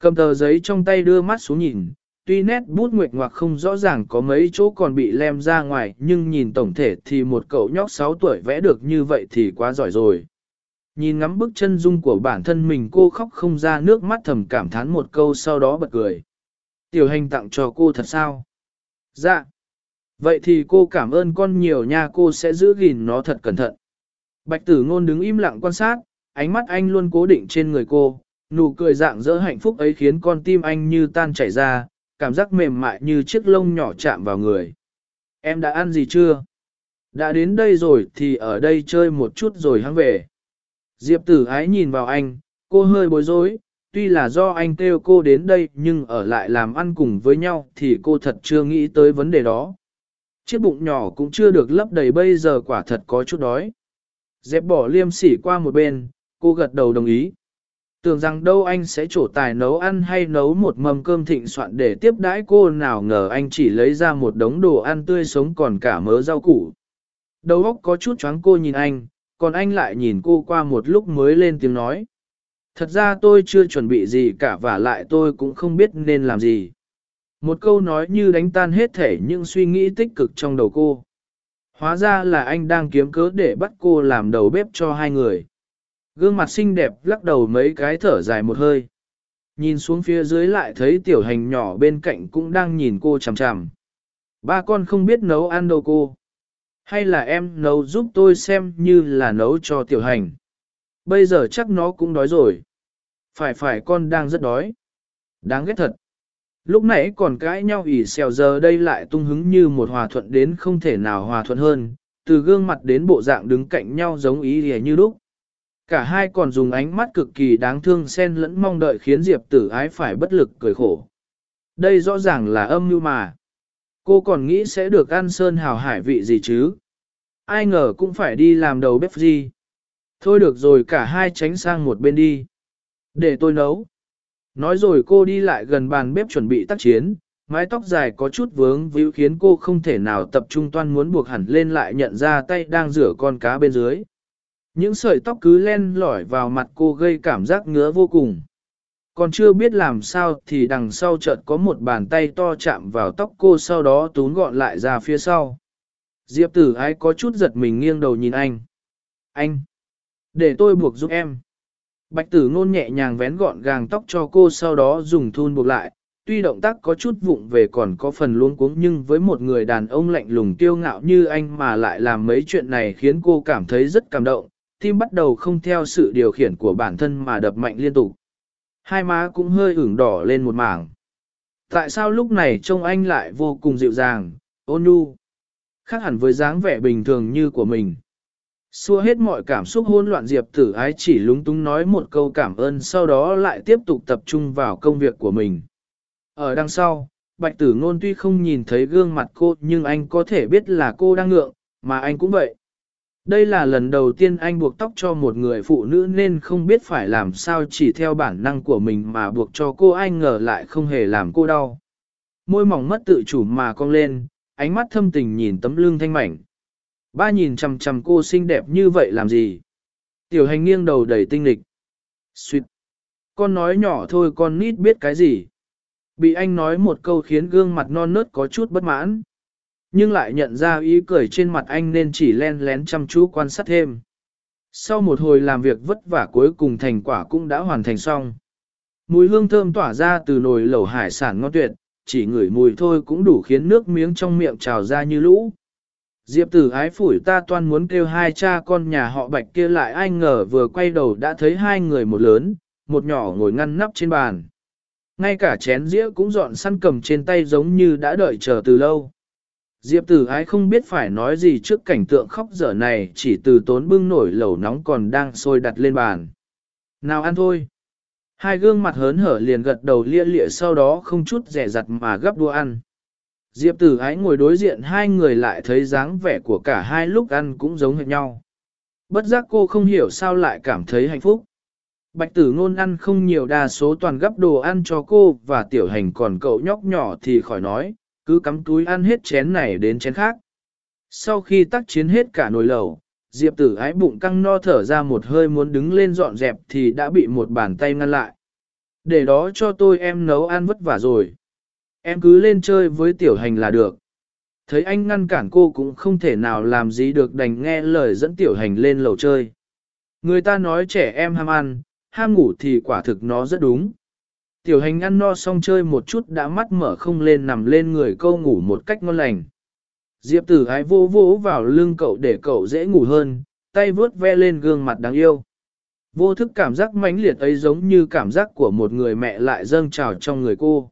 Cầm tờ giấy trong tay đưa mắt xuống nhìn, tuy nét bút nguyệt ngoạc không rõ ràng có mấy chỗ còn bị lem ra ngoài nhưng nhìn tổng thể thì một cậu nhóc 6 tuổi vẽ được như vậy thì quá giỏi rồi. Nhìn ngắm bức chân dung của bản thân mình cô khóc không ra nước mắt thầm cảm thán một câu sau đó bật cười. Tiểu hành tặng cho cô thật sao? Dạ. Vậy thì cô cảm ơn con nhiều nha cô sẽ giữ gìn nó thật cẩn thận. Bạch tử ngôn đứng im lặng quan sát, ánh mắt anh luôn cố định trên người cô, nụ cười dạng dỡ hạnh phúc ấy khiến con tim anh như tan chảy ra, cảm giác mềm mại như chiếc lông nhỏ chạm vào người. Em đã ăn gì chưa? Đã đến đây rồi thì ở đây chơi một chút rồi hắn về. Diệp tử ái nhìn vào anh, cô hơi bối rối, tuy là do anh kêu cô đến đây nhưng ở lại làm ăn cùng với nhau thì cô thật chưa nghĩ tới vấn đề đó. Chiếc bụng nhỏ cũng chưa được lấp đầy bây giờ quả thật có chút đói. Dẹp bỏ liêm sỉ qua một bên, cô gật đầu đồng ý. Tưởng rằng đâu anh sẽ trổ tài nấu ăn hay nấu một mâm cơm thịnh soạn để tiếp đãi cô nào ngờ anh chỉ lấy ra một đống đồ ăn tươi sống còn cả mớ rau củ. Đầu óc có chút choáng cô nhìn anh, còn anh lại nhìn cô qua một lúc mới lên tiếng nói. Thật ra tôi chưa chuẩn bị gì cả và lại tôi cũng không biết nên làm gì. Một câu nói như đánh tan hết thể những suy nghĩ tích cực trong đầu cô. Hóa ra là anh đang kiếm cớ để bắt cô làm đầu bếp cho hai người. Gương mặt xinh đẹp lắc đầu mấy cái thở dài một hơi. Nhìn xuống phía dưới lại thấy tiểu hành nhỏ bên cạnh cũng đang nhìn cô chằm chằm. Ba con không biết nấu ăn đâu cô. Hay là em nấu giúp tôi xem như là nấu cho tiểu hành. Bây giờ chắc nó cũng đói rồi. Phải phải con đang rất đói. Đáng ghét thật. Lúc nãy còn cãi nhau ỉ xèo giờ đây lại tung hứng như một hòa thuận đến không thể nào hòa thuận hơn, từ gương mặt đến bộ dạng đứng cạnh nhau giống ý lìa như lúc. Cả hai còn dùng ánh mắt cực kỳ đáng thương xen lẫn mong đợi khiến Diệp tử ái phải bất lực cười khổ. Đây rõ ràng là âm mưu mà. Cô còn nghĩ sẽ được ăn sơn hào hải vị gì chứ? Ai ngờ cũng phải đi làm đầu bếp gì. Thôi được rồi cả hai tránh sang một bên đi. Để tôi nấu. Nói rồi cô đi lại gần bàn bếp chuẩn bị tác chiến, mái tóc dài có chút vướng víu khiến cô không thể nào tập trung toan muốn buộc hẳn lên lại nhận ra tay đang rửa con cá bên dưới. Những sợi tóc cứ len lỏi vào mặt cô gây cảm giác ngứa vô cùng. Còn chưa biết làm sao thì đằng sau chợt có một bàn tay to chạm vào tóc cô sau đó tún gọn lại ra phía sau. Diệp tử ái có chút giật mình nghiêng đầu nhìn anh. Anh! Để tôi buộc giúp em. Bạch tử ngôn nhẹ nhàng vén gọn gàng tóc cho cô sau đó dùng thun buộc lại. Tuy động tác có chút vụng về còn có phần luống cuống nhưng với một người đàn ông lạnh lùng tiêu ngạo như anh mà lại làm mấy chuyện này khiến cô cảm thấy rất cảm động, tim bắt đầu không theo sự điều khiển của bản thân mà đập mạnh liên tục. Hai má cũng hơi ửng đỏ lên một mảng. Tại sao lúc này trông anh lại vô cùng dịu dàng, ôn nhu, khác hẳn với dáng vẻ bình thường như của mình. Xua hết mọi cảm xúc hỗn loạn Diệp tử ái chỉ lúng túng nói một câu cảm ơn sau đó lại tiếp tục tập trung vào công việc của mình. Ở đằng sau, bạch tử ngôn tuy không nhìn thấy gương mặt cô nhưng anh có thể biết là cô đang ngượng, mà anh cũng vậy. Đây là lần đầu tiên anh buộc tóc cho một người phụ nữ nên không biết phải làm sao chỉ theo bản năng của mình mà buộc cho cô anh ngờ lại không hề làm cô đau. Môi mỏng mất tự chủ mà cong lên, ánh mắt thâm tình nhìn tấm lưng thanh mảnh. Ba nhìn chằm chằm cô xinh đẹp như vậy làm gì? Tiểu hành nghiêng đầu đầy tinh lịch. Xuyệt. Con nói nhỏ thôi con nít biết cái gì? Bị anh nói một câu khiến gương mặt non nớt có chút bất mãn nhưng lại nhận ra ý cười trên mặt anh nên chỉ len lén chăm chú quan sát thêm. Sau một hồi làm việc vất vả cuối cùng thành quả cũng đã hoàn thành xong. Mùi hương thơm tỏa ra từ nồi lẩu hải sản ngon tuyệt, chỉ ngửi mùi thôi cũng đủ khiến nước miếng trong miệng trào ra như lũ. Diệp tử ái phủi ta toan muốn kêu hai cha con nhà họ bạch kia lại ai ngờ vừa quay đầu đã thấy hai người một lớn, một nhỏ ngồi ngăn nắp trên bàn. Ngay cả chén dĩa cũng dọn săn cầm trên tay giống như đã đợi chờ từ lâu. Diệp tử ái không biết phải nói gì trước cảnh tượng khóc dở này chỉ từ tốn bưng nổi lẩu nóng còn đang sôi đặt lên bàn. Nào ăn thôi. Hai gương mặt hớn hở liền gật đầu lia lịa sau đó không chút rẻ rặt mà gấp đua ăn. Diệp tử ái ngồi đối diện hai người lại thấy dáng vẻ của cả hai lúc ăn cũng giống hệt nhau. Bất giác cô không hiểu sao lại cảm thấy hạnh phúc. Bạch tử ngôn ăn không nhiều đa số toàn gấp đồ ăn cho cô và tiểu hành còn cậu nhóc nhỏ thì khỏi nói, cứ cắm túi ăn hết chén này đến chén khác. Sau khi tác chiến hết cả nồi lẩu, Diệp tử ái bụng căng no thở ra một hơi muốn đứng lên dọn dẹp thì đã bị một bàn tay ngăn lại. Để đó cho tôi em nấu ăn vất vả rồi. Em cứ lên chơi với tiểu hành là được. Thấy anh ngăn cản cô cũng không thể nào làm gì được đành nghe lời dẫn tiểu hành lên lầu chơi. Người ta nói trẻ em ham ăn, ham ngủ thì quả thực nó rất đúng. Tiểu hành ăn no xong chơi một chút đã mắt mở không lên nằm lên người câu ngủ một cách ngon lành. Diệp tử ái vô vỗ vào lưng cậu để cậu dễ ngủ hơn, tay vướt ve lên gương mặt đáng yêu. Vô thức cảm giác mãnh liệt ấy giống như cảm giác của một người mẹ lại dâng trào trong người cô.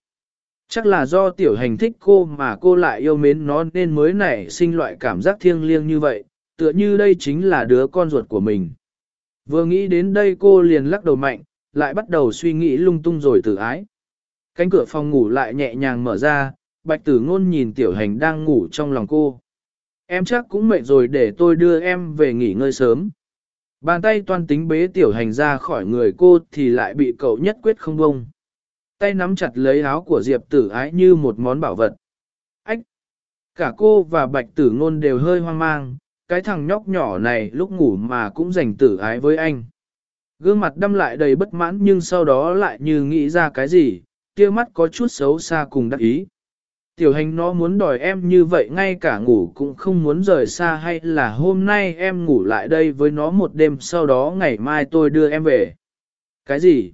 Chắc là do tiểu hành thích cô mà cô lại yêu mến nó nên mới nảy sinh loại cảm giác thiêng liêng như vậy, tựa như đây chính là đứa con ruột của mình. Vừa nghĩ đến đây cô liền lắc đầu mạnh, lại bắt đầu suy nghĩ lung tung rồi tự ái. Cánh cửa phòng ngủ lại nhẹ nhàng mở ra, bạch tử ngôn nhìn tiểu hành đang ngủ trong lòng cô. Em chắc cũng mệt rồi để tôi đưa em về nghỉ ngơi sớm. Bàn tay toan tính bế tiểu hành ra khỏi người cô thì lại bị cậu nhất quyết không bông. Tay nắm chặt lấy áo của Diệp tử ái như một món bảo vật. Ách! Cả cô và bạch tử ngôn đều hơi hoang mang, cái thằng nhóc nhỏ này lúc ngủ mà cũng dành tử ái với anh. Gương mặt đâm lại đầy bất mãn nhưng sau đó lại như nghĩ ra cái gì, kia mắt có chút xấu xa cùng đắc ý. Tiểu hành nó muốn đòi em như vậy ngay cả ngủ cũng không muốn rời xa hay là hôm nay em ngủ lại đây với nó một đêm sau đó ngày mai tôi đưa em về. Cái gì?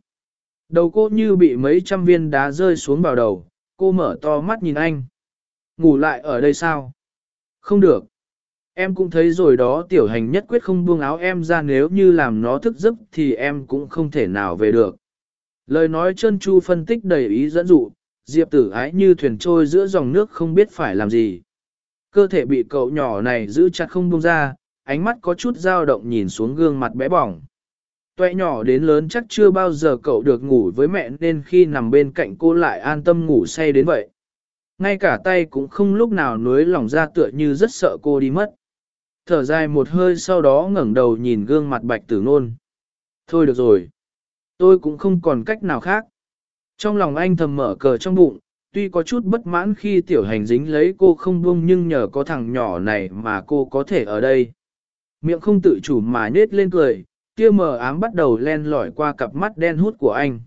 Đầu cô như bị mấy trăm viên đá rơi xuống vào đầu, cô mở to mắt nhìn anh. Ngủ lại ở đây sao? Không được. Em cũng thấy rồi đó tiểu hành nhất quyết không buông áo em ra nếu như làm nó thức giấc thì em cũng không thể nào về được. Lời nói chân chu phân tích đầy ý dẫn dụ, Diệp tử ái như thuyền trôi giữa dòng nước không biết phải làm gì. Cơ thể bị cậu nhỏ này giữ chặt không buông ra, ánh mắt có chút dao động nhìn xuống gương mặt bé bỏng. Tuệ nhỏ đến lớn chắc chưa bao giờ cậu được ngủ với mẹ nên khi nằm bên cạnh cô lại an tâm ngủ say đến vậy. Ngay cả tay cũng không lúc nào nuối lòng ra tựa như rất sợ cô đi mất. Thở dài một hơi sau đó ngẩng đầu nhìn gương mặt bạch tử nôn. Thôi được rồi. Tôi cũng không còn cách nào khác. Trong lòng anh thầm mở cờ trong bụng, tuy có chút bất mãn khi tiểu hành dính lấy cô không buông nhưng nhờ có thằng nhỏ này mà cô có thể ở đây. Miệng không tự chủ mà nết lên cười, kia mờ ám bắt đầu len lỏi qua cặp mắt đen hút của anh.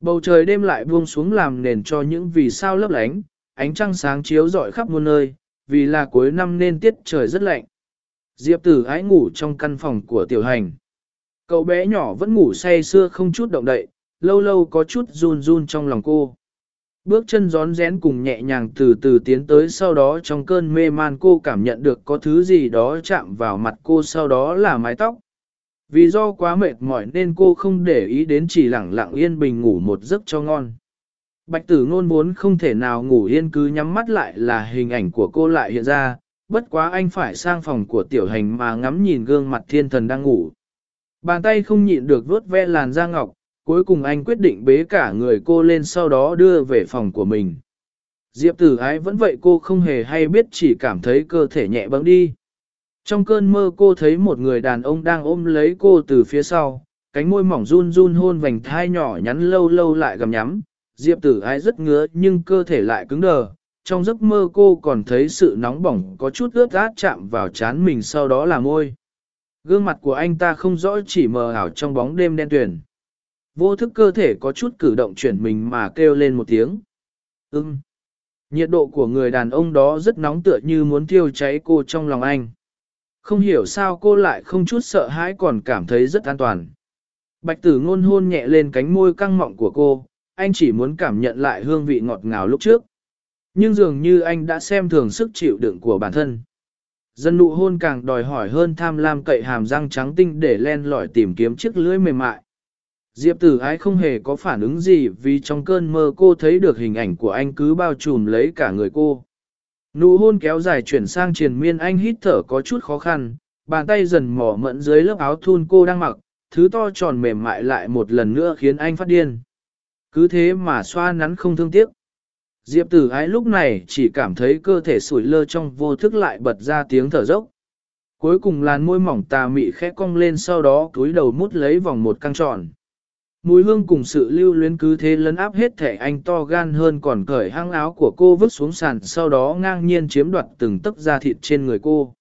Bầu trời đêm lại buông xuống làm nền cho những vì sao lấp lánh, ánh trăng sáng chiếu rọi khắp muôn nơi, vì là cuối năm nên tiết trời rất lạnh. Diệp tử ái ngủ trong căn phòng của tiểu hành. Cậu bé nhỏ vẫn ngủ say sưa không chút động đậy, lâu lâu có chút run run trong lòng cô. Bước chân gión rén cùng nhẹ nhàng từ từ tiến tới sau đó trong cơn mê man cô cảm nhận được có thứ gì đó chạm vào mặt cô sau đó là mái tóc. Vì do quá mệt mỏi nên cô không để ý đến chỉ lẳng lặng yên bình ngủ một giấc cho ngon. Bạch tử ngôn muốn không thể nào ngủ yên cứ nhắm mắt lại là hình ảnh của cô lại hiện ra, bất quá anh phải sang phòng của tiểu hành mà ngắm nhìn gương mặt thiên thần đang ngủ. Bàn tay không nhịn được vuốt ve làn da ngọc, cuối cùng anh quyết định bế cả người cô lên sau đó đưa về phòng của mình. Diệp tử ái vẫn vậy cô không hề hay biết chỉ cảm thấy cơ thể nhẹ bẫng đi. Trong cơn mơ cô thấy một người đàn ông đang ôm lấy cô từ phía sau, cánh môi mỏng run run hôn vành thai nhỏ nhắn lâu lâu lại gầm nhắm. Diệp tử ái rất ngứa nhưng cơ thể lại cứng đờ. Trong giấc mơ cô còn thấy sự nóng bỏng có chút ướt át chạm vào trán mình sau đó là môi. Gương mặt của anh ta không rõ chỉ mờ ảo trong bóng đêm đen tuyền. Vô thức cơ thể có chút cử động chuyển mình mà kêu lên một tiếng. Ừm. Nhiệt độ của người đàn ông đó rất nóng tựa như muốn thiêu cháy cô trong lòng anh. Không hiểu sao cô lại không chút sợ hãi còn cảm thấy rất an toàn. Bạch tử ngôn hôn nhẹ lên cánh môi căng mọng của cô, anh chỉ muốn cảm nhận lại hương vị ngọt ngào lúc trước. Nhưng dường như anh đã xem thường sức chịu đựng của bản thân. Dân nụ hôn càng đòi hỏi hơn tham lam cậy hàm răng trắng tinh để len lỏi tìm kiếm chiếc lưỡi mềm mại. Diệp tử ái không hề có phản ứng gì vì trong cơn mơ cô thấy được hình ảnh của anh cứ bao trùm lấy cả người cô. Nụ hôn kéo dài chuyển sang triền miên anh hít thở có chút khó khăn, bàn tay dần mỏ mẫn dưới lớp áo thun cô đang mặc, thứ to tròn mềm mại lại một lần nữa khiến anh phát điên. Cứ thế mà xoa nắn không thương tiếc. Diệp tử ái lúc này chỉ cảm thấy cơ thể sủi lơ trong vô thức lại bật ra tiếng thở dốc. Cuối cùng làn môi mỏng tà mị khẽ cong lên sau đó túi đầu mút lấy vòng một căng tròn. Mùi hương cùng sự lưu luyến cứ thế lấn áp hết thể anh to gan hơn còn cởi hang áo của cô vứt xuống sàn sau đó ngang nhiên chiếm đoạt từng tấc da thịt trên người cô.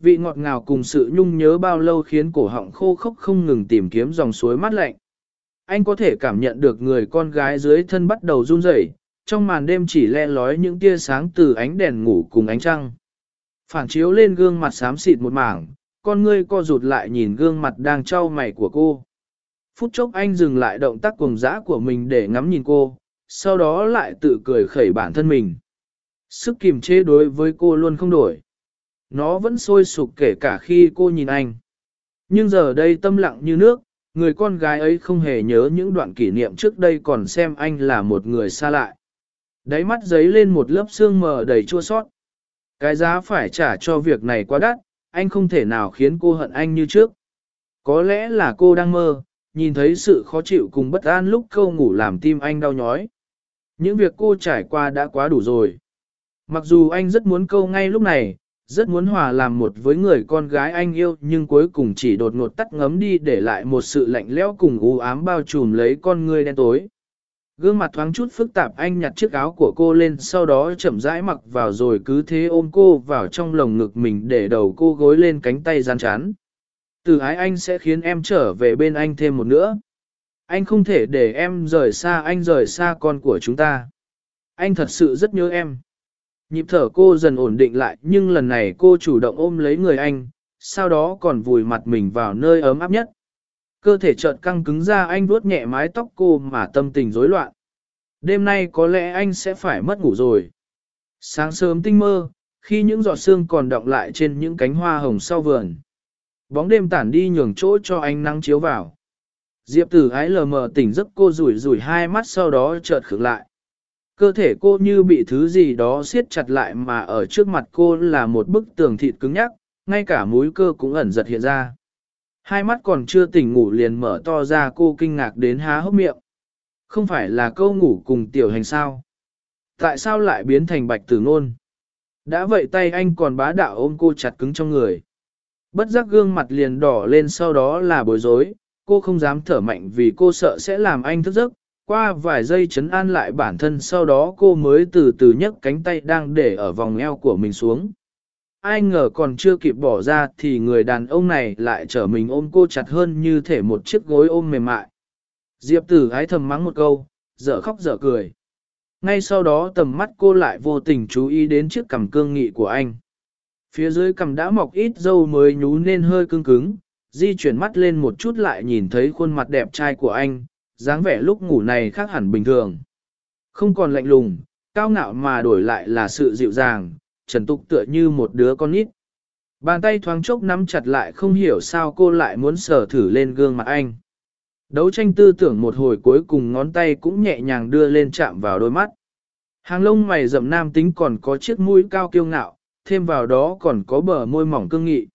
Vị ngọt ngào cùng sự nhung nhớ bao lâu khiến cổ họng khô khốc không ngừng tìm kiếm dòng suối mát lạnh. Anh có thể cảm nhận được người con gái dưới thân bắt đầu run rẩy, trong màn đêm chỉ le lói những tia sáng từ ánh đèn ngủ cùng ánh trăng. Phản chiếu lên gương mặt xám xịt một mảng, con ngươi co rụt lại nhìn gương mặt đang trao mày của cô. Phút chốc anh dừng lại động tác cuồng dã của mình để ngắm nhìn cô, sau đó lại tự cười khẩy bản thân mình. Sức kiềm chế đối với cô luôn không đổi. Nó vẫn sôi sục kể cả khi cô nhìn anh. Nhưng giờ đây tâm lặng như nước, người con gái ấy không hề nhớ những đoạn kỷ niệm trước đây còn xem anh là một người xa lạ. Đáy mắt giấy lên một lớp sương mờ đầy chua sót. Cái giá phải trả cho việc này quá đắt, anh không thể nào khiến cô hận anh như trước. Có lẽ là cô đang mơ, nhìn thấy sự khó chịu cùng bất an lúc câu ngủ làm tim anh đau nhói. Những việc cô trải qua đã quá đủ rồi. Mặc dù anh rất muốn câu ngay lúc này, rất muốn hòa làm một với người con gái anh yêu nhưng cuối cùng chỉ đột ngột tắt ngấm đi để lại một sự lạnh lẽo cùng u ám bao trùm lấy con người đen tối. Gương mặt thoáng chút phức tạp anh nhặt chiếc áo của cô lên sau đó chậm rãi mặc vào rồi cứ thế ôm cô vào trong lồng ngực mình để đầu cô gối lên cánh tay gian chán. Từ ái anh sẽ khiến em trở về bên anh thêm một nữa. Anh không thể để em rời xa anh rời xa con của chúng ta. Anh thật sự rất nhớ em. Nhịp thở cô dần ổn định lại nhưng lần này cô chủ động ôm lấy người anh, sau đó còn vùi mặt mình vào nơi ấm áp nhất. Cơ thể chợt căng cứng ra anh vuốt nhẹ mái tóc cô mà tâm tình rối loạn. Đêm nay có lẽ anh sẽ phải mất ngủ rồi. Sáng sớm tinh mơ, khi những giọt sương còn đọng lại trên những cánh hoa hồng sau vườn. Bóng đêm tản đi nhường chỗ cho ánh nắng chiếu vào. Diệp tử ái lờ mờ tỉnh giấc cô rủi rủi hai mắt sau đó chợt khựng lại. Cơ thể cô như bị thứ gì đó siết chặt lại mà ở trước mặt cô là một bức tường thịt cứng nhắc, ngay cả múi cơ cũng ẩn giật hiện ra. Hai mắt còn chưa tỉnh ngủ liền mở to ra cô kinh ngạc đến há hốc miệng. Không phải là câu ngủ cùng tiểu hành sao? Tại sao lại biến thành bạch tử ngôn? Đã vậy tay anh còn bá đạo ôm cô chặt cứng trong người. Bất giác gương mặt liền đỏ lên sau đó là bối rối, cô không dám thở mạnh vì cô sợ sẽ làm anh thức giấc. Qua vài giây chấn an lại bản thân sau đó cô mới từ từ nhấc cánh tay đang để ở vòng eo của mình xuống. Ai ngờ còn chưa kịp bỏ ra thì người đàn ông này lại trở mình ôm cô chặt hơn như thể một chiếc gối ôm mềm mại. Diệp tử ái thầm mắng một câu, dở khóc dở cười. Ngay sau đó tầm mắt cô lại vô tình chú ý đến chiếc cằm cương nghị của anh. Phía dưới cằm đã mọc ít dâu mới nhú nên hơi cứng cứng, di chuyển mắt lên một chút lại nhìn thấy khuôn mặt đẹp trai của anh, dáng vẻ lúc ngủ này khác hẳn bình thường. Không còn lạnh lùng, cao ngạo mà đổi lại là sự dịu dàng, trần tục tựa như một đứa con nít. Bàn tay thoáng chốc nắm chặt lại không hiểu sao cô lại muốn sờ thử lên gương mặt anh. Đấu tranh tư tưởng một hồi cuối cùng ngón tay cũng nhẹ nhàng đưa lên chạm vào đôi mắt. Hàng lông mày rậm nam tính còn có chiếc mũi cao kiêu ngạo, thêm vào đó còn có bờ môi mỏng cương nghị.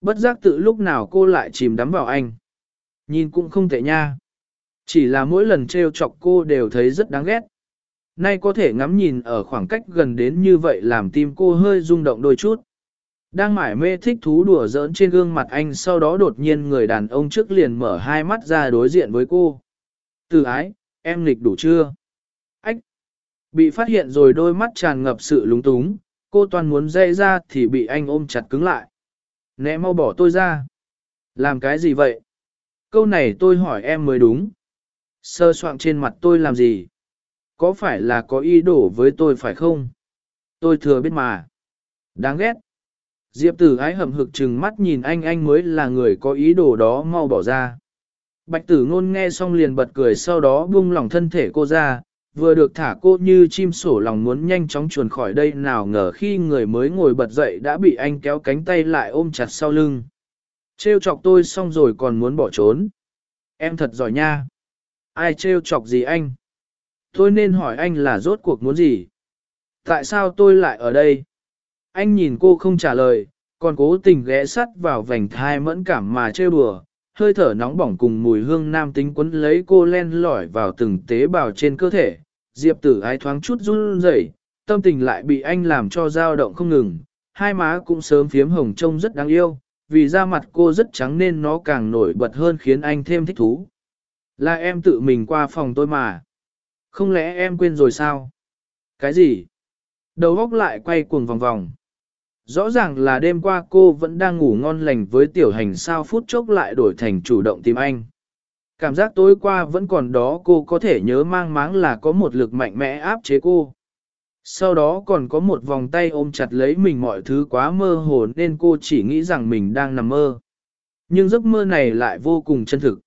Bất giác tự lúc nào cô lại chìm đắm vào anh. Nhìn cũng không tệ nha. Chỉ là mỗi lần trêu chọc cô đều thấy rất đáng ghét. Nay có thể ngắm nhìn ở khoảng cách gần đến như vậy làm tim cô hơi rung động đôi chút. Đang mải mê thích thú đùa giỡn trên gương mặt anh sau đó đột nhiên người đàn ông trước liền mở hai mắt ra đối diện với cô. Từ ái, em nghịch đủ chưa? Ách! Bị phát hiện rồi đôi mắt tràn ngập sự lúng túng, cô toàn muốn dây ra thì bị anh ôm chặt cứng lại. Nẹ mau bỏ tôi ra. Làm cái gì vậy? Câu này tôi hỏi em mới đúng. Sơ soạn trên mặt tôi làm gì? Có phải là có ý đồ với tôi phải không? Tôi thừa biết mà. Đáng ghét. Diệp tử ái hầm hực chừng mắt nhìn anh anh mới là người có ý đồ đó mau bỏ ra. Bạch tử ngôn nghe xong liền bật cười sau đó buông lỏng thân thể cô ra, vừa được thả cô như chim sổ lòng muốn nhanh chóng chuồn khỏi đây nào ngờ khi người mới ngồi bật dậy đã bị anh kéo cánh tay lại ôm chặt sau lưng. Trêu chọc tôi xong rồi còn muốn bỏ trốn. Em thật giỏi nha. Ai trêu chọc gì anh? Tôi nên hỏi anh là rốt cuộc muốn gì? Tại sao tôi lại ở đây? Anh nhìn cô không trả lời, còn cố tình ghé sắt vào vành thai mẫn cảm mà trêu đùa, hơi thở nóng bỏng cùng mùi hương nam tính quấn lấy cô len lỏi vào từng tế bào trên cơ thể. Diệp tử ái thoáng chút run rẩy, tâm tình lại bị anh làm cho dao động không ngừng, hai má cũng sớm phiếm hồng trông rất đáng yêu, vì da mặt cô rất trắng nên nó càng nổi bật hơn khiến anh thêm thích thú. Là em tự mình qua phòng tôi mà. Không lẽ em quên rồi sao? Cái gì? Đầu óc lại quay cuồng vòng vòng. Rõ ràng là đêm qua cô vẫn đang ngủ ngon lành với tiểu hành sao phút chốc lại đổi thành chủ động tìm anh. Cảm giác tối qua vẫn còn đó, cô có thể nhớ mang máng là có một lực mạnh mẽ áp chế cô. Sau đó còn có một vòng tay ôm chặt lấy mình mọi thứ quá mơ hồ nên cô chỉ nghĩ rằng mình đang nằm mơ. Nhưng giấc mơ này lại vô cùng chân thực.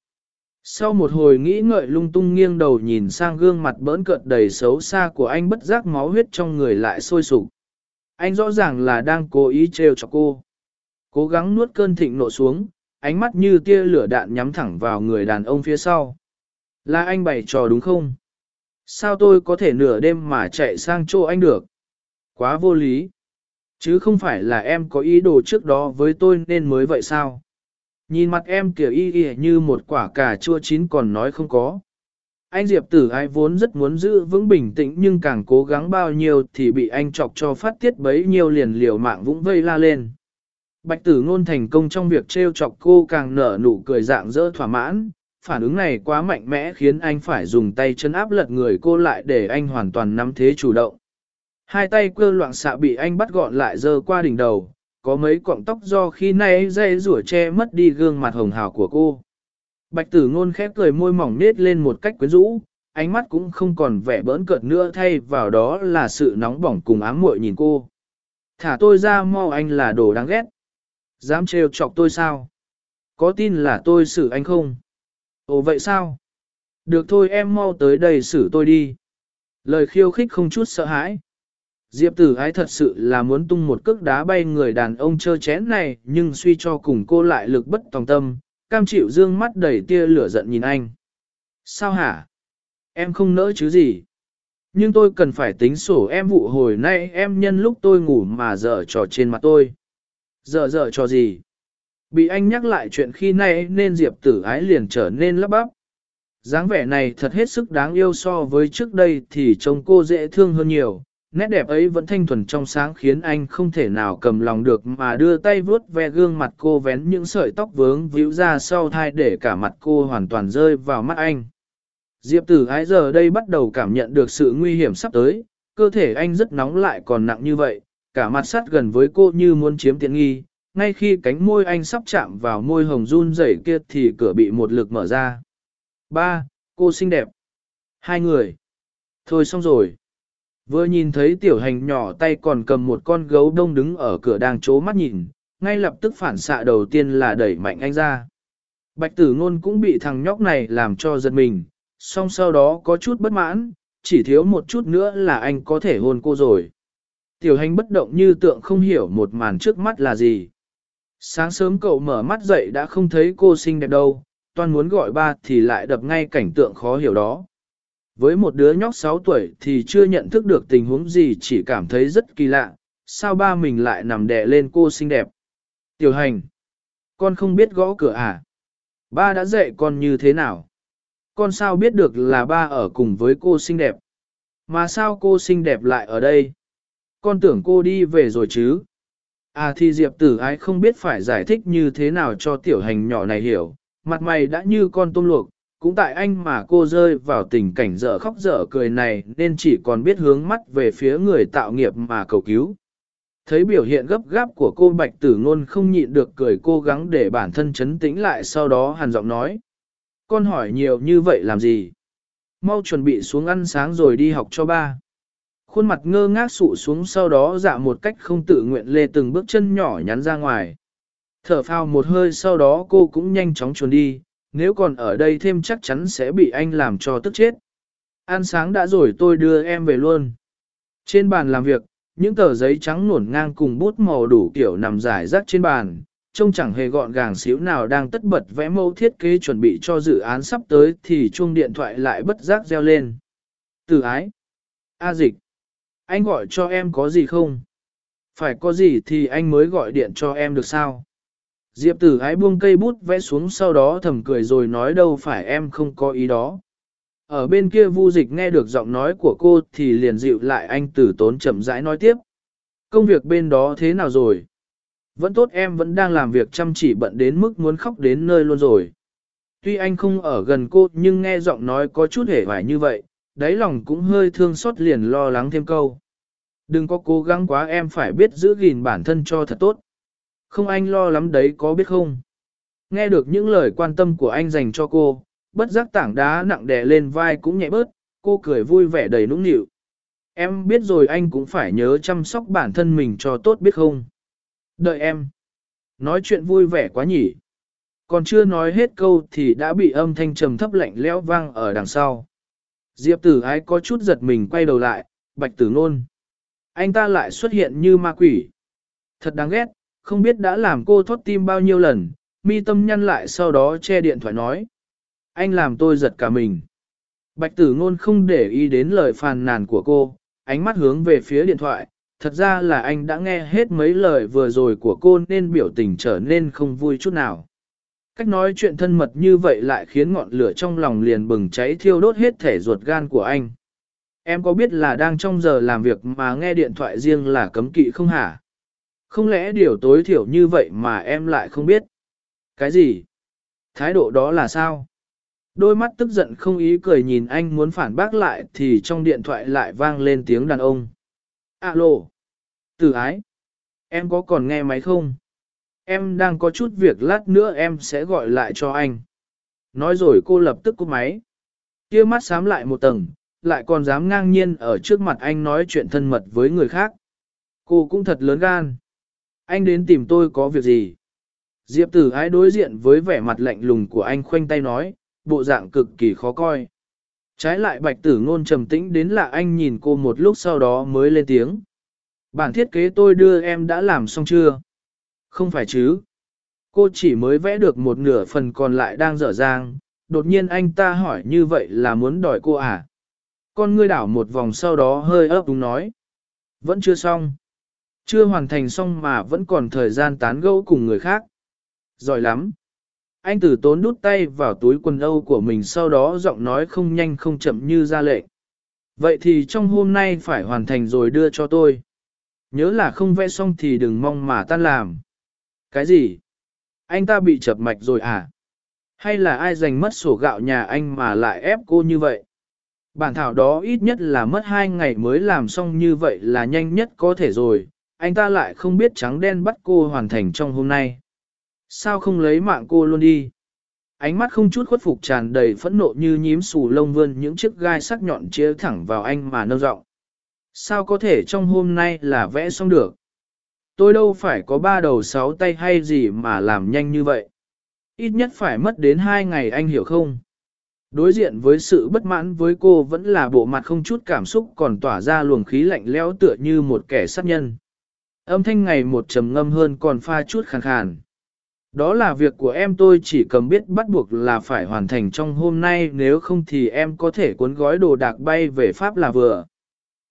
Sau một hồi nghĩ ngợi lung tung nghiêng đầu nhìn sang gương mặt bỡn cợt đầy xấu xa của anh, bất giác máu huyết trong người lại sôi sục. Anh rõ ràng là đang cố ý trêu cho cô. Cố gắng nuốt cơn thịnh nộ xuống, ánh mắt như tia lửa đạn nhắm thẳng vào người đàn ông phía sau. Là anh bày trò đúng không? Sao tôi có thể nửa đêm mà chạy sang chỗ anh được? Quá vô lý. Chứ không phải là em có ý đồ trước đó với tôi nên mới vậy sao? Nhìn mặt em kiểu y y như một quả cà chua chín còn nói không có. Anh Diệp tử Ai vốn rất muốn giữ vững bình tĩnh nhưng càng cố gắng bao nhiêu thì bị anh chọc cho phát tiết bấy nhiêu liền liều mạng vũng vây la lên. Bạch tử ngôn thành công trong việc trêu chọc cô càng nở nụ cười dạng dỡ thỏa mãn, phản ứng này quá mạnh mẽ khiến anh phải dùng tay chân áp lật người cô lại để anh hoàn toàn nắm thế chủ động. Hai tay quơ loạn xạ bị anh bắt gọn lại dơ qua đỉnh đầu, có mấy cọng tóc do khi nay dây rủa che mất đi gương mặt hồng hào của cô. Bạch tử ngôn khép cười môi mỏng nết lên một cách quyến rũ, ánh mắt cũng không còn vẻ bỡn cợt nữa thay vào đó là sự nóng bỏng cùng ám muội nhìn cô. Thả tôi ra mau anh là đồ đáng ghét. Dám trêu chọc tôi sao? Có tin là tôi xử anh không? Ồ vậy sao? Được thôi em mau tới đây xử tôi đi. Lời khiêu khích không chút sợ hãi. Diệp tử ái thật sự là muốn tung một cước đá bay người đàn ông chơ chén này nhưng suy cho cùng cô lại lực bất tòng tâm, cam chịu dương mắt đầy tia lửa giận nhìn anh. Sao hả? Em không nỡ chứ gì? Nhưng tôi cần phải tính sổ em vụ hồi nay em nhân lúc tôi ngủ mà dở trò trên mặt tôi. Dở dở trò gì? Bị anh nhắc lại chuyện khi nay nên Diệp tử ái liền trở nên lắp bắp. dáng vẻ này thật hết sức đáng yêu so với trước đây thì trông cô dễ thương hơn nhiều, Nét đẹp ấy vẫn thanh thuần trong sáng khiến anh không thể nào cầm lòng được mà đưa tay vuốt ve gương mặt cô vén những sợi tóc vướng víu ra sau thai để cả mặt cô hoàn toàn rơi vào mắt anh. Diệp tử ái giờ đây bắt đầu cảm nhận được sự nguy hiểm sắp tới, cơ thể anh rất nóng lại còn nặng như vậy, cả mặt sát gần với cô như muốn chiếm tiện nghi, ngay khi cánh môi anh sắp chạm vào môi hồng run rẩy kia thì cửa bị một lực mở ra. Ba, cô xinh đẹp. Hai người. Thôi xong rồi. Vừa nhìn thấy tiểu hành nhỏ tay còn cầm một con gấu đông đứng ở cửa đang chố mắt nhìn, ngay lập tức phản xạ đầu tiên là đẩy mạnh anh ra. Bạch tử ngôn cũng bị thằng nhóc này làm cho giật mình, song sau đó có chút bất mãn, chỉ thiếu một chút nữa là anh có thể hôn cô rồi. Tiểu hành bất động như tượng không hiểu một màn trước mắt là gì. Sáng sớm cậu mở mắt dậy đã không thấy cô xinh đẹp đâu, toàn muốn gọi ba thì lại đập ngay cảnh tượng khó hiểu đó. Với một đứa nhóc 6 tuổi thì chưa nhận thức được tình huống gì chỉ cảm thấy rất kỳ lạ, sao ba mình lại nằm đè lên cô xinh đẹp. Tiểu hành, con không biết gõ cửa à? Ba đã dạy con như thế nào? Con sao biết được là ba ở cùng với cô xinh đẹp? Mà sao cô xinh đẹp lại ở đây? Con tưởng cô đi về rồi chứ? À thì Diệp tử ái không biết phải giải thích như thế nào cho tiểu hành nhỏ này hiểu, mặt mày đã như con tôm luộc, cũng tại anh mà cô rơi vào tình cảnh dở khóc dở cười này nên chỉ còn biết hướng mắt về phía người tạo nghiệp mà cầu cứu. Thấy biểu hiện gấp gáp của cô Bạch Tử Ngôn không nhịn được cười cố gắng để bản thân chấn tĩnh lại sau đó hàn giọng nói. Con hỏi nhiều như vậy làm gì? Mau chuẩn bị xuống ăn sáng rồi đi học cho ba. Khuôn mặt ngơ ngác sụ xuống sau đó dạ một cách không tự nguyện lê từng bước chân nhỏ nhắn ra ngoài. Thở phào một hơi sau đó cô cũng nhanh chóng chuồn đi, nếu còn ở đây thêm chắc chắn sẽ bị anh làm cho tức chết. Ăn sáng đã rồi tôi đưa em về luôn. Trên bàn làm việc, những tờ giấy trắng nổn ngang cùng bút màu đủ kiểu nằm rải rác trên bàn, trông chẳng hề gọn gàng xíu nào đang tất bật vẽ mẫu thiết kế chuẩn bị cho dự án sắp tới thì chuông điện thoại lại bất giác reo lên. Từ ái. A dịch. Anh gọi cho em có gì không? Phải có gì thì anh mới gọi điện cho em được sao? Diệp tử ái buông cây bút vẽ xuống sau đó thầm cười rồi nói đâu phải em không có ý đó. Ở bên kia vu dịch nghe được giọng nói của cô thì liền dịu lại anh tử tốn chậm rãi nói tiếp. Công việc bên đó thế nào rồi? Vẫn tốt em vẫn đang làm việc chăm chỉ bận đến mức muốn khóc đến nơi luôn rồi. Tuy anh không ở gần cô nhưng nghe giọng nói có chút hề hoài như vậy, đáy lòng cũng hơi thương xót liền lo lắng thêm câu. Đừng có cố gắng quá em phải biết giữ gìn bản thân cho thật tốt. Không anh lo lắm đấy có biết không? Nghe được những lời quan tâm của anh dành cho cô, bất giác tảng đá nặng đè lên vai cũng nhẹ bớt, cô cười vui vẻ đầy nũng nịu. Em biết rồi anh cũng phải nhớ chăm sóc bản thân mình cho tốt biết không? Đợi em. Nói chuyện vui vẻ quá nhỉ. Còn chưa nói hết câu thì đã bị âm thanh trầm thấp lạnh lẽo vang ở đằng sau. Diệp tử ái có chút giật mình quay đầu lại, bạch tử nôn. Anh ta lại xuất hiện như ma quỷ. Thật đáng ghét, không biết đã làm cô thoát tim bao nhiêu lần, mi tâm nhăn lại sau đó che điện thoại nói. Anh làm tôi giật cả mình. Bạch tử ngôn không để ý đến lời phàn nàn của cô, ánh mắt hướng về phía điện thoại. Thật ra là anh đã nghe hết mấy lời vừa rồi của cô nên biểu tình trở nên không vui chút nào. Cách nói chuyện thân mật như vậy lại khiến ngọn lửa trong lòng liền bừng cháy thiêu đốt hết thể ruột gan của anh. Em có biết là đang trong giờ làm việc mà nghe điện thoại riêng là cấm kỵ không hả? Không lẽ điều tối thiểu như vậy mà em lại không biết? Cái gì? Thái độ đó là sao? Đôi mắt tức giận không ý cười nhìn anh muốn phản bác lại thì trong điện thoại lại vang lên tiếng đàn ông. Alo! Tử ái! Em có còn nghe máy không? Em đang có chút việc lát nữa em sẽ gọi lại cho anh. Nói rồi cô lập tức cúp máy. kia mắt sám lại một tầng, lại còn dám ngang nhiên ở trước mặt anh nói chuyện thân mật với người khác. Cô cũng thật lớn gan. Anh đến tìm tôi có việc gì? Diệp tử ái đối diện với vẻ mặt lạnh lùng của anh khoanh tay nói, bộ dạng cực kỳ khó coi. Trái lại bạch tử ngôn trầm tĩnh đến là anh nhìn cô một lúc sau đó mới lên tiếng. Bản thiết kế tôi đưa em đã làm xong chưa? Không phải chứ. Cô chỉ mới vẽ được một nửa phần còn lại đang dở dang, đột nhiên anh ta hỏi như vậy là muốn đòi cô à? Con ngươi đảo một vòng sau đó hơi ấp đúng nói. Vẫn chưa xong. Chưa hoàn thành xong mà vẫn còn thời gian tán gẫu cùng người khác. Giỏi lắm. Anh tử tốn đút tay vào túi quần âu của mình sau đó giọng nói không nhanh không chậm như ra lệnh. Vậy thì trong hôm nay phải hoàn thành rồi đưa cho tôi. Nhớ là không vẽ xong thì đừng mong mà tan làm. Cái gì? Anh ta bị chập mạch rồi à? Hay là ai giành mất sổ gạo nhà anh mà lại ép cô như vậy? Bản thảo đó ít nhất là mất hai ngày mới làm xong như vậy là nhanh nhất có thể rồi, anh ta lại không biết trắng đen bắt cô hoàn thành trong hôm nay. Sao không lấy mạng cô luôn đi? Ánh mắt không chút khuất phục tràn đầy phẫn nộ như nhím xù lông vươn những chiếc gai sắc nhọn chia thẳng vào anh mà nâng rộng. Sao có thể trong hôm nay là vẽ xong được? Tôi đâu phải có ba đầu sáu tay hay gì mà làm nhanh như vậy. Ít nhất phải mất đến hai ngày anh hiểu không? Đối diện với sự bất mãn với cô vẫn là bộ mặt không chút cảm xúc còn tỏa ra luồng khí lạnh lẽo tựa như một kẻ sát nhân. Âm thanh ngày một trầm ngâm hơn còn pha chút khàn khàn. Đó là việc của em tôi chỉ cầm biết bắt buộc là phải hoàn thành trong hôm nay nếu không thì em có thể cuốn gói đồ đạc bay về Pháp là vừa.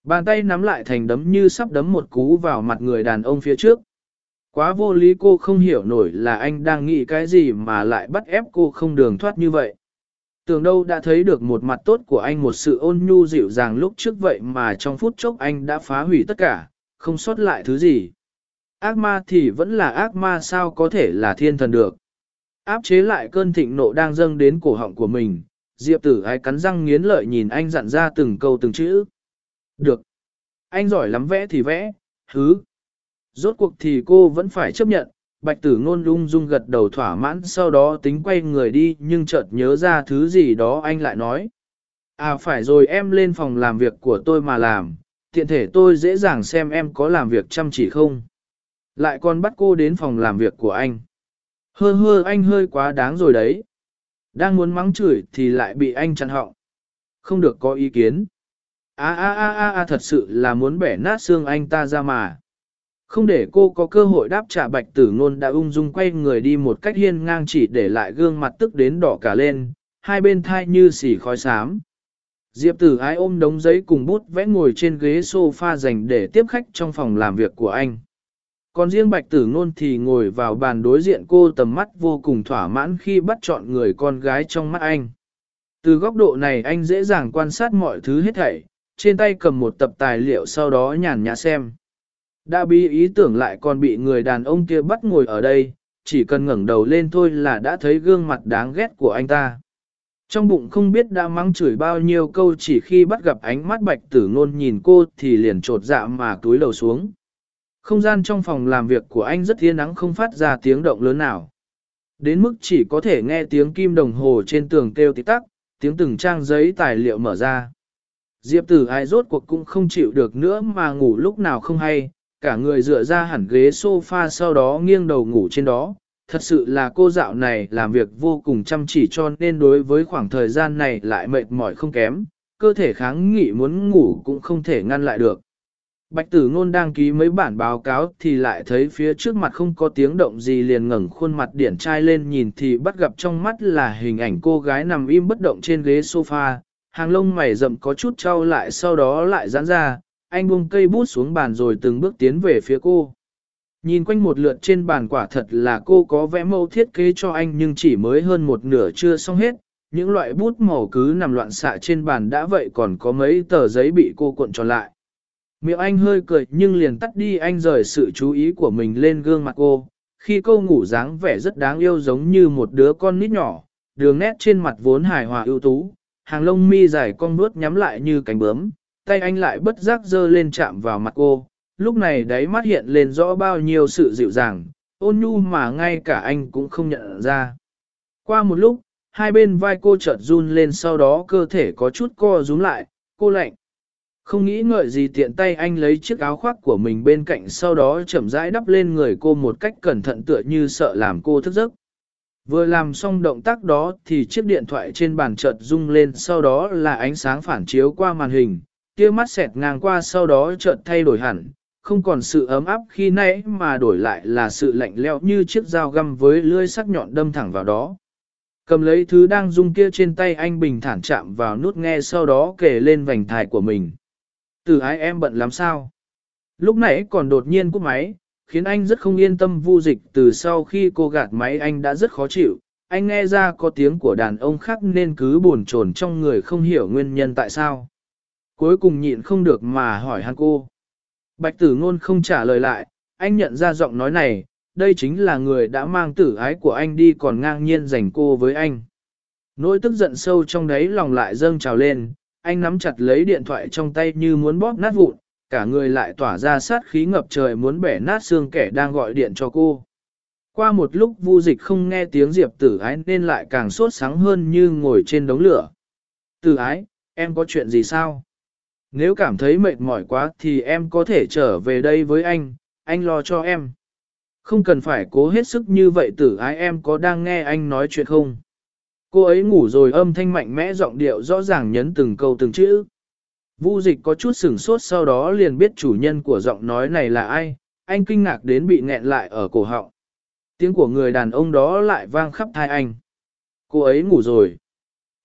Bàn tay nắm lại thành đấm như sắp đấm một cú vào mặt người đàn ông phía trước. Quá vô lý cô không hiểu nổi là anh đang nghĩ cái gì mà lại bắt ép cô không đường thoát như vậy. Tưởng đâu đã thấy được một mặt tốt của anh một sự ôn nhu dịu dàng lúc trước vậy mà trong phút chốc anh đã phá hủy tất cả, không sót lại thứ gì. Ác ma thì vẫn là ác ma sao có thể là thiên thần được. Áp chế lại cơn thịnh nộ đang dâng đến cổ họng của mình, Diệp tử ái cắn răng nghiến lợi nhìn anh dặn ra từng câu từng chữ. Được. Anh giỏi lắm vẽ thì vẽ, hứ. Rốt cuộc thì cô vẫn phải chấp nhận, bạch tử ngôn lung dung gật đầu thỏa mãn sau đó tính quay người đi nhưng chợt nhớ ra thứ gì đó anh lại nói. À phải rồi em lên phòng làm việc của tôi mà làm, tiện thể tôi dễ dàng xem em có làm việc chăm chỉ không. Lại còn bắt cô đến phòng làm việc của anh. Hơ hơ anh hơi quá đáng rồi đấy. Đang muốn mắng chửi thì lại bị anh chặn họng. Không được có ý kiến. A a a a thật sự là muốn bẻ nát xương anh ta ra mà. Không để cô có cơ hội đáp trả bạch tử ngôn đã ung dung quay người đi một cách hiên ngang chỉ để lại gương mặt tức đến đỏ cả lên, hai bên thai như xỉ khói xám. Diệp tử ái ôm đống giấy cùng bút vẽ ngồi trên ghế sofa dành để tiếp khách trong phòng làm việc của anh. Còn riêng bạch tử ngôn thì ngồi vào bàn đối diện cô tầm mắt vô cùng thỏa mãn khi bắt chọn người con gái trong mắt anh. Từ góc độ này anh dễ dàng quan sát mọi thứ hết thảy, trên tay cầm một tập tài liệu sau đó nhàn nhã xem. Đã bị ý tưởng lại còn bị người đàn ông kia bắt ngồi ở đây, chỉ cần ngẩng đầu lên thôi là đã thấy gương mặt đáng ghét của anh ta. Trong bụng không biết đã mắng chửi bao nhiêu câu chỉ khi bắt gặp ánh mắt bạch tử ngôn nhìn cô thì liền trột dạ mà túi lầu xuống. Không gian trong phòng làm việc của anh rất thiên nắng không phát ra tiếng động lớn nào. Đến mức chỉ có thể nghe tiếng kim đồng hồ trên tường kêu tí tắc, tiếng từng trang giấy tài liệu mở ra. Diệp tử ai rốt cuộc cũng không chịu được nữa mà ngủ lúc nào không hay, cả người dựa ra hẳn ghế sofa sau đó nghiêng đầu ngủ trên đó. Thật sự là cô dạo này làm việc vô cùng chăm chỉ cho nên đối với khoảng thời gian này lại mệt mỏi không kém, cơ thể kháng nghị muốn ngủ cũng không thể ngăn lại được. Bạch tử ngôn đang ký mấy bản báo cáo thì lại thấy phía trước mặt không có tiếng động gì liền ngẩng khuôn mặt điển trai lên nhìn thì bắt gặp trong mắt là hình ảnh cô gái nằm im bất động trên ghế sofa, hàng lông mày rậm có chút trao lại sau đó lại giãn ra, anh buông cây bút xuống bàn rồi từng bước tiến về phía cô. Nhìn quanh một lượt trên bàn quả thật là cô có vẽ mẫu thiết kế cho anh nhưng chỉ mới hơn một nửa chưa xong hết. Những loại bút màu cứ nằm loạn xạ trên bàn đã vậy còn có mấy tờ giấy bị cô cuộn tròn lại. Miệng anh hơi cười nhưng liền tắt đi anh rời sự chú ý của mình lên gương mặt cô. Khi cô ngủ dáng vẻ rất đáng yêu giống như một đứa con nít nhỏ, đường nét trên mặt vốn hài hòa ưu tú, hàng lông mi dài cong nuốt nhắm lại như cánh bướm, tay anh lại bất giác dơ lên chạm vào mặt cô. Lúc này đáy mắt hiện lên rõ bao nhiêu sự dịu dàng, ôn nhu mà ngay cả anh cũng không nhận ra. Qua một lúc, hai bên vai cô chợt run lên sau đó cơ thể có chút co rúm lại, cô lạnh. Không nghĩ ngợi gì tiện tay anh lấy chiếc áo khoác của mình bên cạnh sau đó chậm rãi đắp lên người cô một cách cẩn thận tựa như sợ làm cô thức giấc. Vừa làm xong động tác đó thì chiếc điện thoại trên bàn chợt rung lên sau đó là ánh sáng phản chiếu qua màn hình, tia mắt xẹt ngang qua sau đó chợt thay đổi hẳn, không còn sự ấm áp khi nãy mà đổi lại là sự lạnh lẽo như chiếc dao găm với lưỡi sắc nhọn đâm thẳng vào đó. Cầm lấy thứ đang rung kia trên tay anh bình thản chạm vào nút nghe sau đó kể lên vành thải của mình. Từ ái em bận lắm sao? Lúc nãy còn đột nhiên cúp máy, khiến anh rất không yên tâm vu dịch từ sau khi cô gạt máy anh đã rất khó chịu. Anh nghe ra có tiếng của đàn ông khác nên cứ buồn chồn trong người không hiểu nguyên nhân tại sao. Cuối cùng nhịn không được mà hỏi hắn cô. Bạch tử ngôn không trả lời lại, anh nhận ra giọng nói này, đây chính là người đã mang tử ái của anh đi còn ngang nhiên giành cô với anh. Nỗi tức giận sâu trong đấy lòng lại dâng trào lên, anh nắm chặt lấy điện thoại trong tay như muốn bóp nát vụn, cả người lại tỏa ra sát khí ngập trời muốn bẻ nát xương kẻ đang gọi điện cho cô. Qua một lúc vu dịch không nghe tiếng Diệp tử ái nên lại càng sốt sáng hơn như ngồi trên đống lửa. Tử ái, em có chuyện gì sao? Nếu cảm thấy mệt mỏi quá thì em có thể trở về đây với anh, anh lo cho em. Không cần phải cố hết sức như vậy tử ái em có đang nghe anh nói chuyện không? Cô ấy ngủ rồi âm thanh mạnh mẽ giọng điệu rõ ràng nhấn từng câu từng chữ. Vu dịch có chút sửng sốt sau đó liền biết chủ nhân của giọng nói này là ai, anh kinh ngạc đến bị nghẹn lại ở cổ họng. Tiếng của người đàn ông đó lại vang khắp thai anh. Cô ấy ngủ rồi.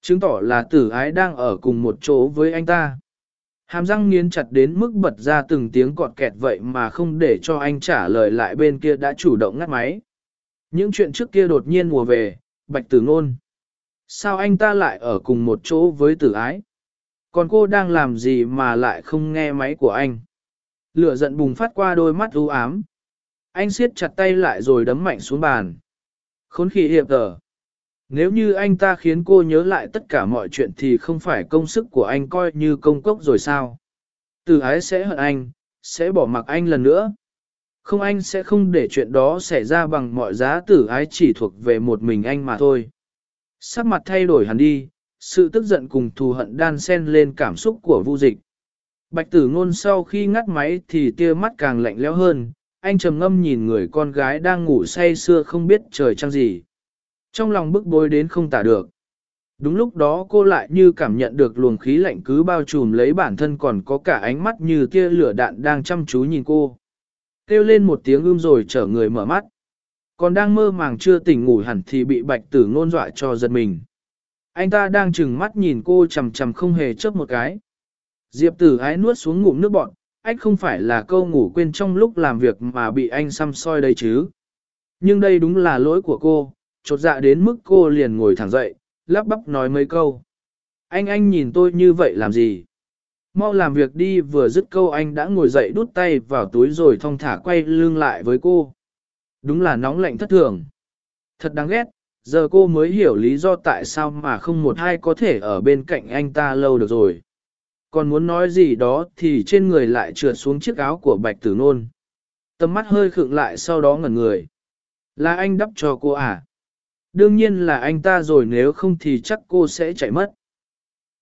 Chứng tỏ là tử ái đang ở cùng một chỗ với anh ta. Hàm răng nghiến chặt đến mức bật ra từng tiếng cọt kẹt vậy mà không để cho anh trả lời lại bên kia đã chủ động ngắt máy. Những chuyện trước kia đột nhiên mùa về, bạch tử ngôn. Sao anh ta lại ở cùng một chỗ với tử ái? Còn cô đang làm gì mà lại không nghe máy của anh? Lửa giận bùng phát qua đôi mắt u ám. Anh siết chặt tay lại rồi đấm mạnh xuống bàn. Khốn khỉ hiệp tờ. Nếu như anh ta khiến cô nhớ lại tất cả mọi chuyện thì không phải công sức của anh coi như công cốc rồi sao? Từ ái sẽ hận anh, sẽ bỏ mặc anh lần nữa. Không anh sẽ không để chuyện đó xảy ra bằng mọi giá tử ái chỉ thuộc về một mình anh mà thôi. Sắc mặt thay đổi hẳn đi, sự tức giận cùng thù hận đan xen lên cảm xúc của vu dịch. Bạch tử ngôn sau khi ngắt máy thì tia mắt càng lạnh lẽo hơn, anh trầm ngâm nhìn người con gái đang ngủ say sưa không biết trời trăng gì. Trong lòng bức bối đến không tả được. Đúng lúc đó cô lại như cảm nhận được luồng khí lạnh cứ bao trùm lấy bản thân còn có cả ánh mắt như tia lửa đạn đang chăm chú nhìn cô. Kêu lên một tiếng ưm rồi chở người mở mắt. Còn đang mơ màng chưa tỉnh ngủ hẳn thì bị bạch tử ngôn dọa cho giật mình. Anh ta đang chừng mắt nhìn cô chầm chầm không hề chớp một cái. Diệp tử ái nuốt xuống ngụm nước bọn, anh không phải là câu ngủ quên trong lúc làm việc mà bị anh xăm soi đây chứ. Nhưng đây đúng là lỗi của cô, chột dạ đến mức cô liền ngồi thẳng dậy, lắp bắp nói mấy câu. Anh anh nhìn tôi như vậy làm gì? Mau làm việc đi vừa dứt câu anh đã ngồi dậy đút tay vào túi rồi thong thả quay lưng lại với cô. Đúng là nóng lạnh thất thường. Thật đáng ghét, giờ cô mới hiểu lý do tại sao mà không một ai có thể ở bên cạnh anh ta lâu được rồi. Còn muốn nói gì đó thì trên người lại trượt xuống chiếc áo của bạch tử nôn. Tầm mắt hơi khựng lại sau đó ngẩn người. Là anh đắp cho cô à? Đương nhiên là anh ta rồi nếu không thì chắc cô sẽ chạy mất.